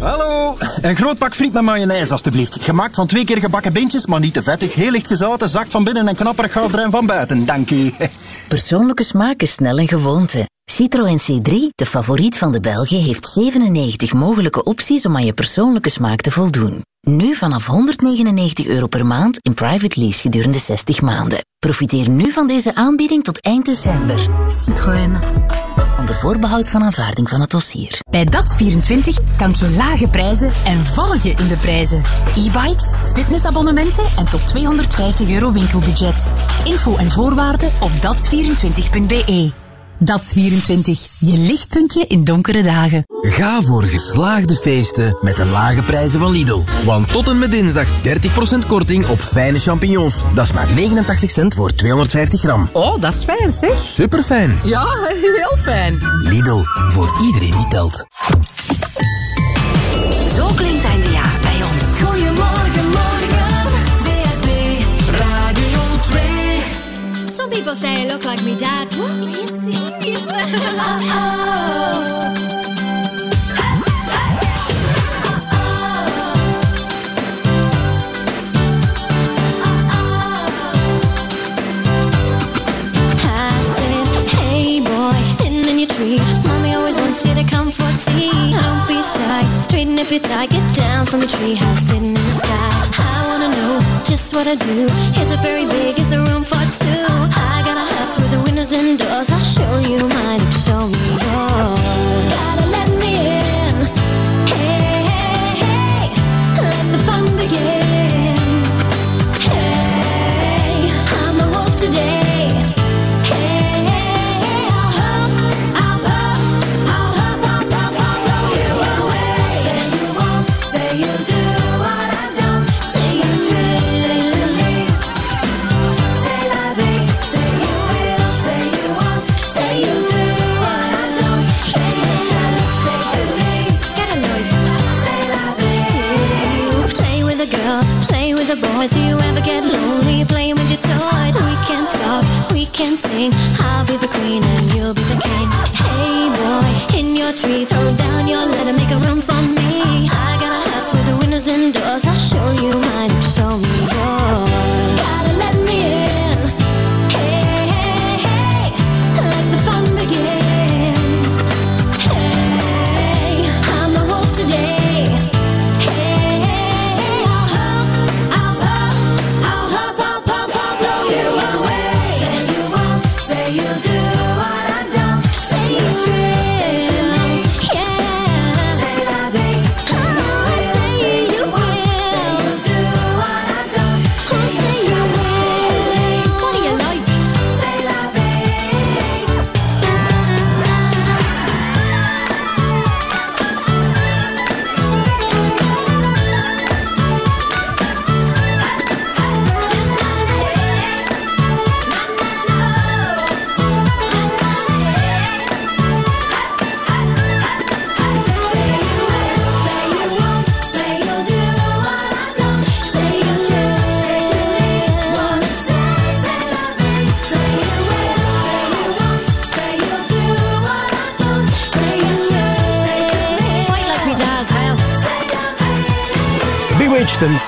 Hallo, een groot pak friet met mayonaise alstublieft. Gemaakt van twee keer gebakken bintjes, maar niet te vettig. Heel licht gezouten, zacht van binnen en knapperig goudbruin van buiten. Dank u. Persoonlijke smaak is snel een gewoonte. Citroën C3, de favoriet van de Belgen, heeft 97 mogelijke opties om aan je persoonlijke smaak te voldoen. Nu vanaf 199 euro per maand in private lease gedurende 60 maanden. Profiteer nu van deze aanbieding tot eind december. Citroën. Onder voorbehoud van aanvaarding van het dossier. Bij DAX24 tank je lage prijzen en val je in de prijzen. E-bikes, fitnessabonnementen en tot 250 euro winkelbudget. Info en voorwaarden op dats24.be. DAX24, je lichtpuntje in donkere dagen. Ga voor geslaagde feesten met de lage prijzen van Lidl. Want tot en met dinsdag 30% korting op fijne champignons. Dat is maar 89 cent voor 250 gram. Oh, dat is fijn zeg. Super fijn. Ja, heel fijn. Lidl, voor iedereen die telt. Zo klinkt einde jaar bij ons. People say I look like me dad. What? Are you serious? I said, hey boy, sitting in your tree. Mommy always wants you to come for tea. Don't be shy, straighten up your tie. Get down from the treehouse, sitting in the sky. I wanna know just what I do. Is it very big? Is there room for two? With the windows and doors. I'll show you mine, you show me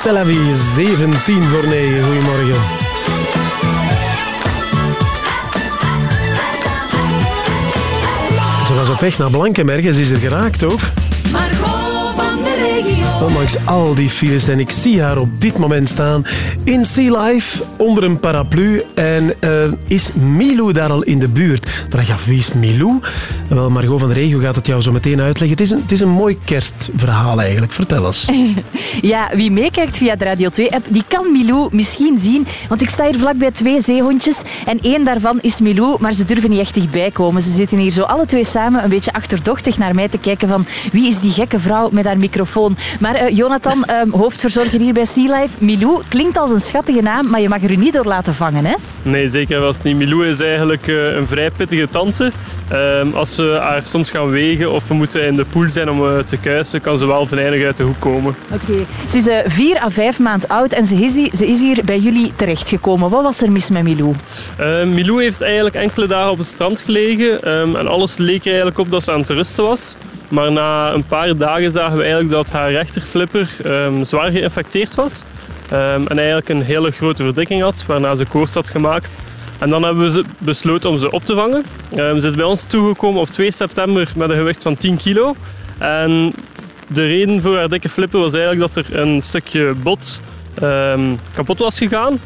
Celavi, 17 voor 9. Goedemorgen. Ze was op weg naar Blankenberg en ze is er geraakt ook. Margot van de regio. Ondanks al die files. En ik zie haar op dit moment staan in Sea Life onder een paraplu. En eh, is Milou daar al in de buurt? Vraag je af, wie is Milou? Wel, Margot van de Regio gaat het jou zo meteen uitleggen. Het is een, het is een mooi kerstverhaal eigenlijk. Vertel eens. Ja, wie meekijkt via de Radio 2-app, die kan Milou misschien zien. Want ik sta hier vlakbij twee zeehondjes. En één daarvan is Milou, maar ze durven niet echt dichtbij komen. Ze zitten hier zo alle twee samen een beetje achterdochtig naar mij te kijken van wie is die gekke vrouw met haar microfoon. Maar eh, Jonathan, eh, hoofdverzorger hier bij Sea Life, Milou klinkt als een schattige naam, maar je mag er u niet door laten vangen, hè? Nee, zeker was het niet. Milou is eigenlijk eh, een vrij pittige tante. Ehm, als we haar soms gaan wegen of we moeten in de poel zijn om eh, te kuisen, kan ze wel venijnig uit de hoek komen. Oké. Ze is eh, vier à vijf maand oud en ze is, hier, ze is hier bij jullie terechtgekomen. Wat was er mis met Milou? Eh, Milou heeft eigenlijk enkele dagen op het strand gelegen ehm, en alles leek er eigenlijk op dat ze aan het rusten was. Maar na een paar dagen zagen we eigenlijk dat haar rechterflipper ehm, zwaar geïnfecteerd was. ehm, en eigenlijk een hele grote verdikking had, waarna ze koorts had gemaakt. En dan hebben we ze besloten om ze op te vangen. Ehm, ze is bij ons toegekomen op 2 september met een gewicht van 10 kilo. En de reden voor haar dikke flipper was eigenlijk dat er een stukje bot ehm, kapot was gegaan.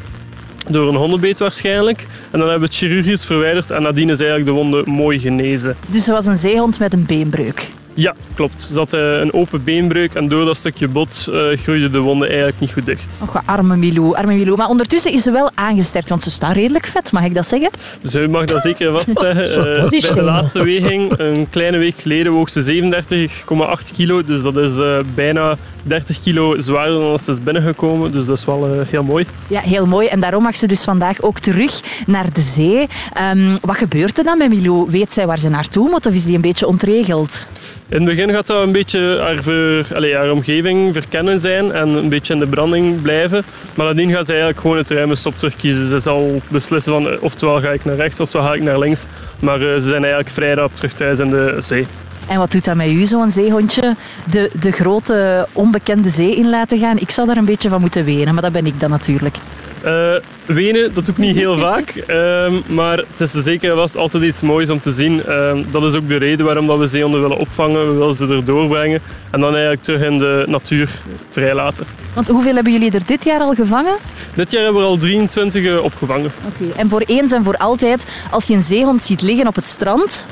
Door een hondenbeet waarschijnlijk. En dan hebben we het chirurgisch verwijderd en nadien is eigenlijk de wonde mooi genezen. Dus ze was een zeehond met een beenbreuk. Ja, klopt. Ze had eh, een open beenbreuk en door dat stukje bot eh, groeide de wonde eigenlijk niet goed dicht. Och, arme Milou, arme Milou. Maar ondertussen is ze wel aangesterkt, want ze staat redelijk vet, mag ik dat zeggen? Je mag dat zeker vastleggen. Zo, Eh, bij de laatste weging, een kleine week geleden, woog ze 37,8 kilo. Dus dat is bijna 30 kilo zwaarder dan als ze is binnengekomen. Dus dat is wel heel mooi. Ja, heel mooi. En daarom mag ze dus vandaag ook terug naar de zee. Ehm, wat gebeurt er dan met Milou? Weet zij waar ze naartoe moet of is die een beetje ontregeld? In het begin gaat dat een beetje haar, ver, allee, haar omgeving verkennen zijn en een beetje in de branding blijven. Maar nadien gaat ze eigenlijk gewoon het ruime stop terugkiezen. Ze zal beslissen van eh, oftewel ga ik naar rechts oftewel ga ik naar links. Maar eh, ze zijn eigenlijk vrij rap terug thuis in de zee. En wat doet dat met u, zo'n zeehondje? De, de grote onbekende zee in laten gaan? Ik zou daar een beetje van moeten wenen, maar dat ben ik dan natuurlijk. Eh, wenen, dat doe ik niet heel vaak. ehm, maar het is zeker vast altijd iets moois om te zien. Ehm, dat is ook de reden waarom dat we zeehonden willen opvangen. We willen ze er doorbrengen. En dan eigenlijk terug in de natuur vrijlaten. Want hoeveel hebben jullie er dit jaar al gevangen? Dit jaar hebben we al 23 eh, opgevangen. Oké. En voor eens en voor altijd, als je een zeehond ziet liggen op het strand,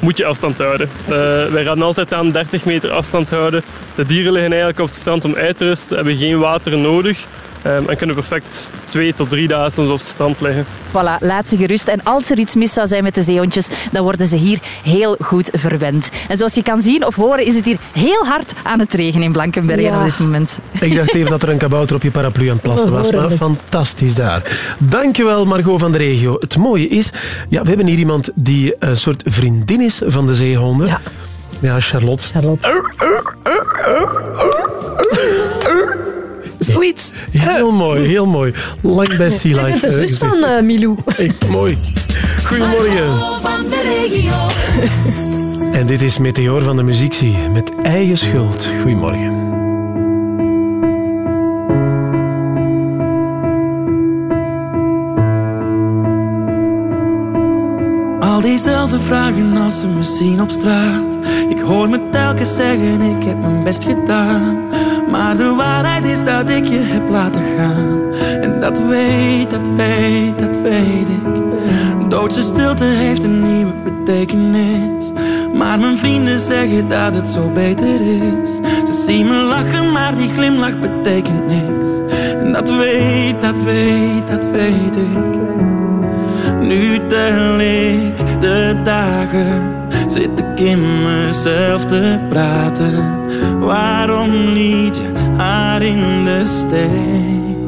Moet je afstand houden. Eh, wij gaan altijd aan 30 meter afstand houden. De dieren liggen eigenlijk op het strand om uit te rusten, hebben geen water nodig. Ehm, en kunnen perfect twee tot drie dagen soms op het strand liggen. Voilà, laat ze gerust. En als er iets mis zou zijn met de zeehondjes, dan worden ze hier heel goed verwend. En zoals je kan zien of horen, is het hier heel hard aan het regenen in Blankenbergen Ja. op dit moment. Ik dacht even dat er een kabouter op je paraplu aan het plassen was. Maar fantastisch daar. Dankjewel, Margot van de Regio. Het mooie is, ja, we hebben hier iemand die een soort vriendin is van de zeehonden. Ja, ja Charlotte. Charlotte. Zoiets. Heel mooi, heel mooi. Lang bij Sea Life. bent de eh, zus van eh, Milou. Ik, mooi. Goedemorgen. Van de regio. En dit is Meteor van de Muziekzie met eigen schuld. Goedemorgen. Al diezelfde vragen als ze me zien op straat. Ik hoor me telkens zeggen, ik heb mijn best gedaan. Maar de waarheid is dat ik je heb laten gaan. En dat weet, dat weet, dat weet ik. Doodse stilte heeft een nieuwe betekenis. Maar mijn vrienden zeggen dat het zo beter is. Ze zien me lachen, maar die glimlach betekent niks. En dat weet, dat weet, dat weet ik. Nu tel ik de dagen, zit ik in mezelf te praten. Waarom liet je haar in de steek?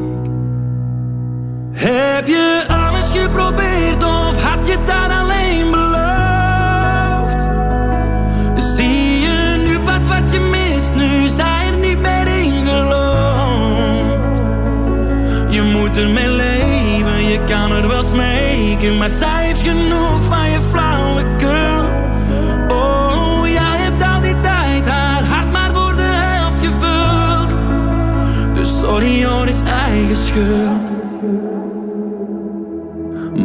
Heb je alles geprobeerd of had je dat alleen beloofd? Zie je nu pas wat je mist, nu zij er niet meer in gelooft. Je moet ermee leven, je kan er wel smeken, maar zij heeft genoeg van je flauwekul. Sorry, is eigen schuld.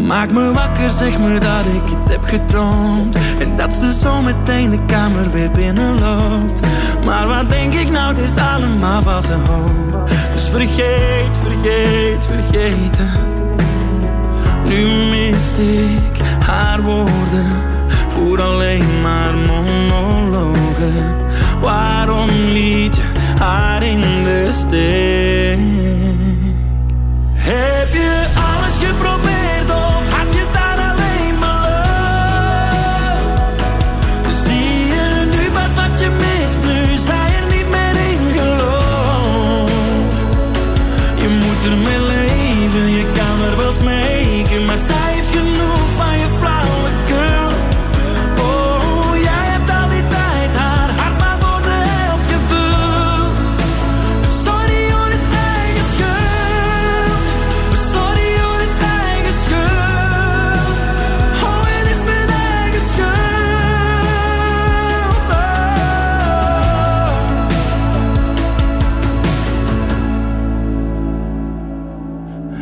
Maak me wakker, zeg me dat ik het heb gedroomd. En dat ze zo meteen de kamer weer binnenloopt. Maar wat denk ik nou, het is allemaal van zijn hoop. Dus vergeet, vergeet, vergeet het. Nu mis ik haar woorden. voor alleen maar monologen. Waarom liet? In de steek? Heb je alles geprobeerd of had je daar alleen beloofd? Zie je nu pas wat je mist, nu zij er niet meer in gelooft. Je moet ermee leven, je kan er wel smeken, maar zij heeft genoeg van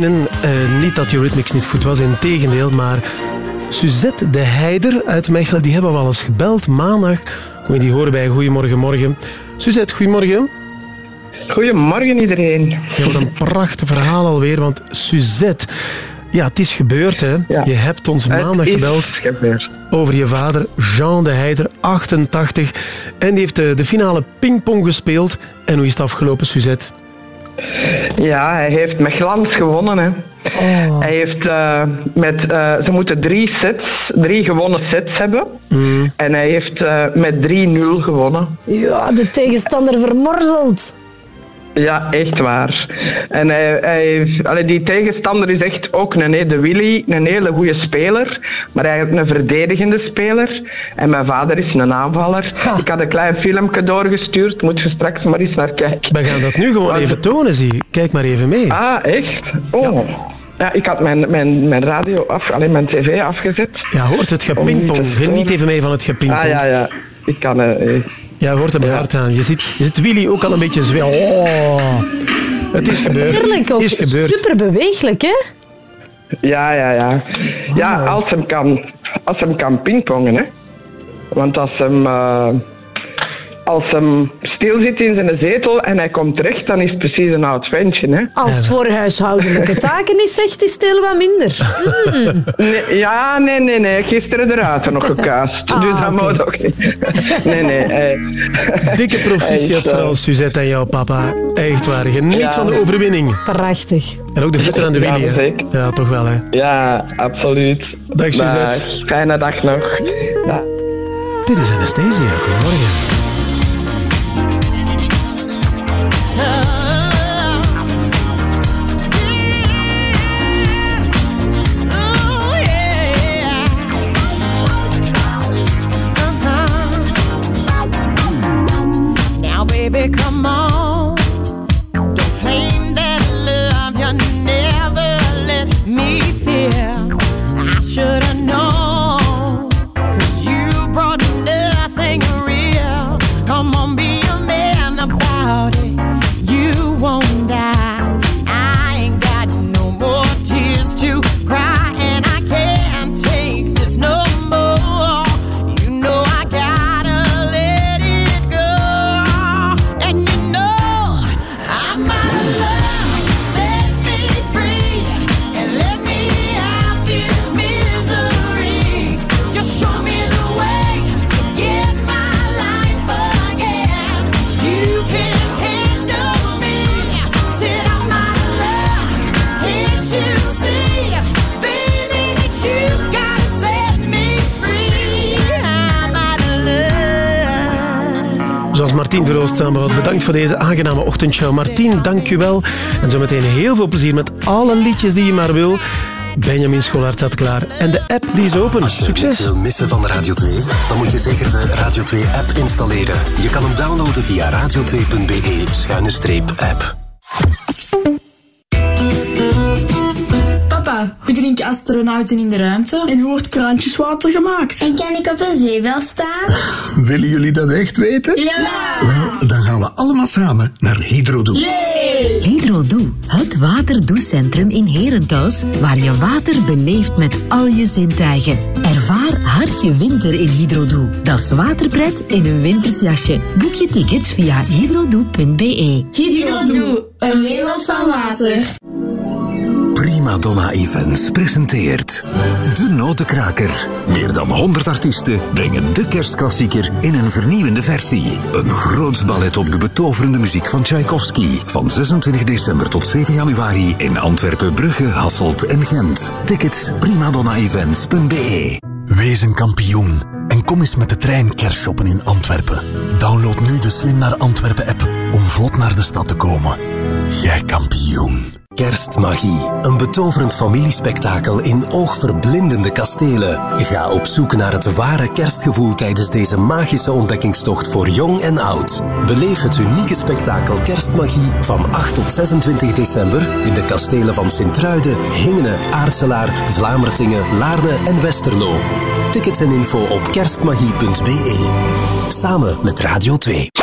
Binnen. Eh, niet dat Eurythmics niet goed was, in tegendeel, maar Suzette de Heider uit Mechelen, die hebben we al eens gebeld maandag. Kon je die horen bij Goedemorgen Morgen. Suzette, goedemorgen. Goedemorgen iedereen. Je had een prachtig verhaal alweer, want Suzette... Ja, het is gebeurd, hè. Je hebt ons maandag gebeld gebeurd. over je vader, Jean de Heider, 88. En die heeft de, de finale pingpong gespeeld. En hoe is het afgelopen, Suzette? Ja, hij heeft met glans gewonnen. Hè. Hij heeft eh, met, eh, ze moeten drie sets, drie gewonnen sets hebben. En hij heeft eh, met 3-0 gewonnen. Ja, de tegenstander vermorzeld. Ja, echt waar. En hij, hij heeft- allee, die tegenstander is echt ook een, hè, de Willy, een hele goede speler, maar eigenlijk een verdedigende speler. En mijn vader is een aanvaller. Ik had een klein filmpje doorgestuurd, moet je straks maar eens naar kijken. We gaan dat nu gewoon even tonen, zie. Kijk maar even mee. Ah, echt? Oh. Ja. ik had mijn, mijn, mijn radio af, alleen mijn tv afgezet. Ja, hoort het niet gepingpong. Geniet storen. even mee van het gepingpong. Ah, ja, ja. Ik kan... eh, eh. Ja, hoort hem hard aan. Je ziet, je ziet Willy ook al een beetje zwel. Oh. Het is gebeurd. Heerlijk, ook Het is gebeurd. super bewegelijk, hè? Ja, ja, ja. Ja, als hem kan, als hem kan pingpongen, hè. Want als hem, eh, als hem stil zit in zijn zetel en hij komt terecht, dan is het precies een oud ventje, hè. Als het voor huishoudelijke taken is, zegt hij stil wat minder. Nee, ja, nee, nee, nee. Gisteren de ruiten nog gekuist. Ah, dus dat oké. moet ook niet. Nee, nee. hij- Dikke proficiat eh, vooral, Suzette en jouw papa. Echt waar. Geniet Ja. van de overwinning. Prachtig. En ook de groeten aan de Ja, Willy. hè. zeker. Ja, toch wel, hè. Ja, absoluut. Dag, Suzette. Dag. Fijne dag nog. Dag. Dit is Anastasia. Goedemorgen. Martien Verhoost bedankt voor deze aangename ochtendshow. Martien, dank je wel. En zometeen heel veel plezier met alle liedjes die je maar wil. Benjamin Scholaert staat klaar. En de app die is open. Als je Succes. wil missen van Radio 2, dan moet je zeker de Radio 2-app installeren. Je kan hem downloaden via radio2.be-app. Astronauten in de ruimte? En hoe wordt kraantjeswater gemaakt? En kan ik op een zeebel staan? Willen jullie dat echt weten? Ja! Wel, dan gaan we allemaal samen naar Hydrodoe. Hydrodoe, het waterdouchecentrum in Herenthuis, waar je water beleeft met al je zintuigen. Ervaar hard je winter in Hydrodoe. Dat is waterpret in een wintersjasje. Boek je tickets via hydrodoe.be. Hydrodoe, een wereld van water. Prima Donna Events presenteert De Notenkraker. Meer dan 100 artiesten brengen de kerstklassieker in een vernieuwende versie. Een groots ballet op de betoverende muziek van Tchaikovsky. Van 26 december tot 7 januari in Antwerpen, Brugge, Hasselt en Gent. Tickets primadonnaevents.be Wees een kampioen en kom eens met de trein kerstshoppen in Antwerpen. Download nu de Slim naar Antwerpen app om vlot naar de stad te komen. Jij kampioen. Kerstmagie. Een betoverend familiespektakel in oogverblindende kastelen. Ga op zoek naar het ware kerstgevoel tijdens deze magische ontdekkingstocht voor jong en oud. Beleef het unieke spektakel Kerstmagie van 8 tot 26 december in de kastelen van Sint-Truiden, Hingenen, Aartselaar, Vlamertingen, Laarne en Westerlo. Tickets en info op kerstmagie.be. Samen met Radio 2.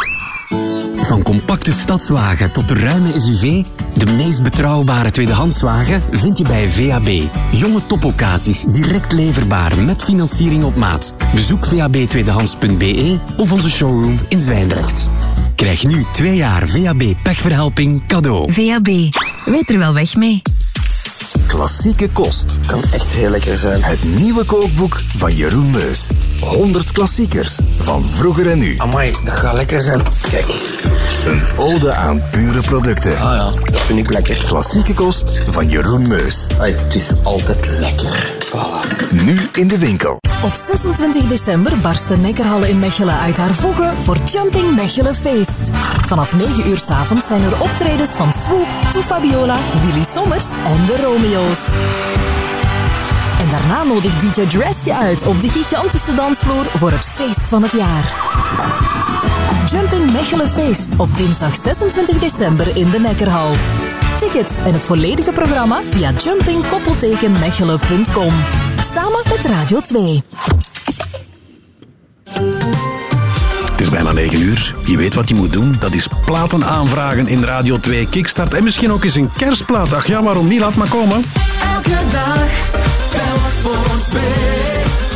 Van compacte stadswagen tot de ruime SUV, de meest betrouwbare tweedehandswagen vind je bij VAB. Jonge topoccasies, direct leverbaar met financiering op maat. Bezoek vabtweedehands.be of onze showroom in Zwijndrecht. Krijg nu twee jaar VAB pechverhelping cadeau. VAB. Weet er wel weg mee. Klassieke kost. Kan echt heel lekker zijn. Het nieuwe kookboek van Jeroen Meus. 100 klassiekers van vroeger en nu. Amai, dat gaat lekker zijn. Kijk. Een ode aan pure producten. Ah ja, dat vind ik lekker. Klassieke kost van Jeroen Meus. het is altijd lekker. Voilà. Nu in de winkel. Op 26 december barst de Nekkerhalle in Mechelen uit haar voegen voor Jumping Mechelen Feest. Vanaf 9 uur 's avonds zijn er optredens van Swoop, To Fabiola, Willy Sommers en de Romeo's. En daarna nodigt DJ Dress je uit op de gigantische dansvloer voor het feest van het jaar. Jumping Mechelen Feest op dinsdag 26 december in de Nekkerhal. Tickets en het volledige programma via jumpingkoppeltekenmechelen.com. Samen met Radio 2. Het is bijna 9 uur. Je weet wat je moet doen. Dat is platen aanvragen in Radio 2 Kickstart. En misschien ook eens een kerstplaat. Ach ja, waarom niet? Laat maar komen. Elke dag, telk voor twee.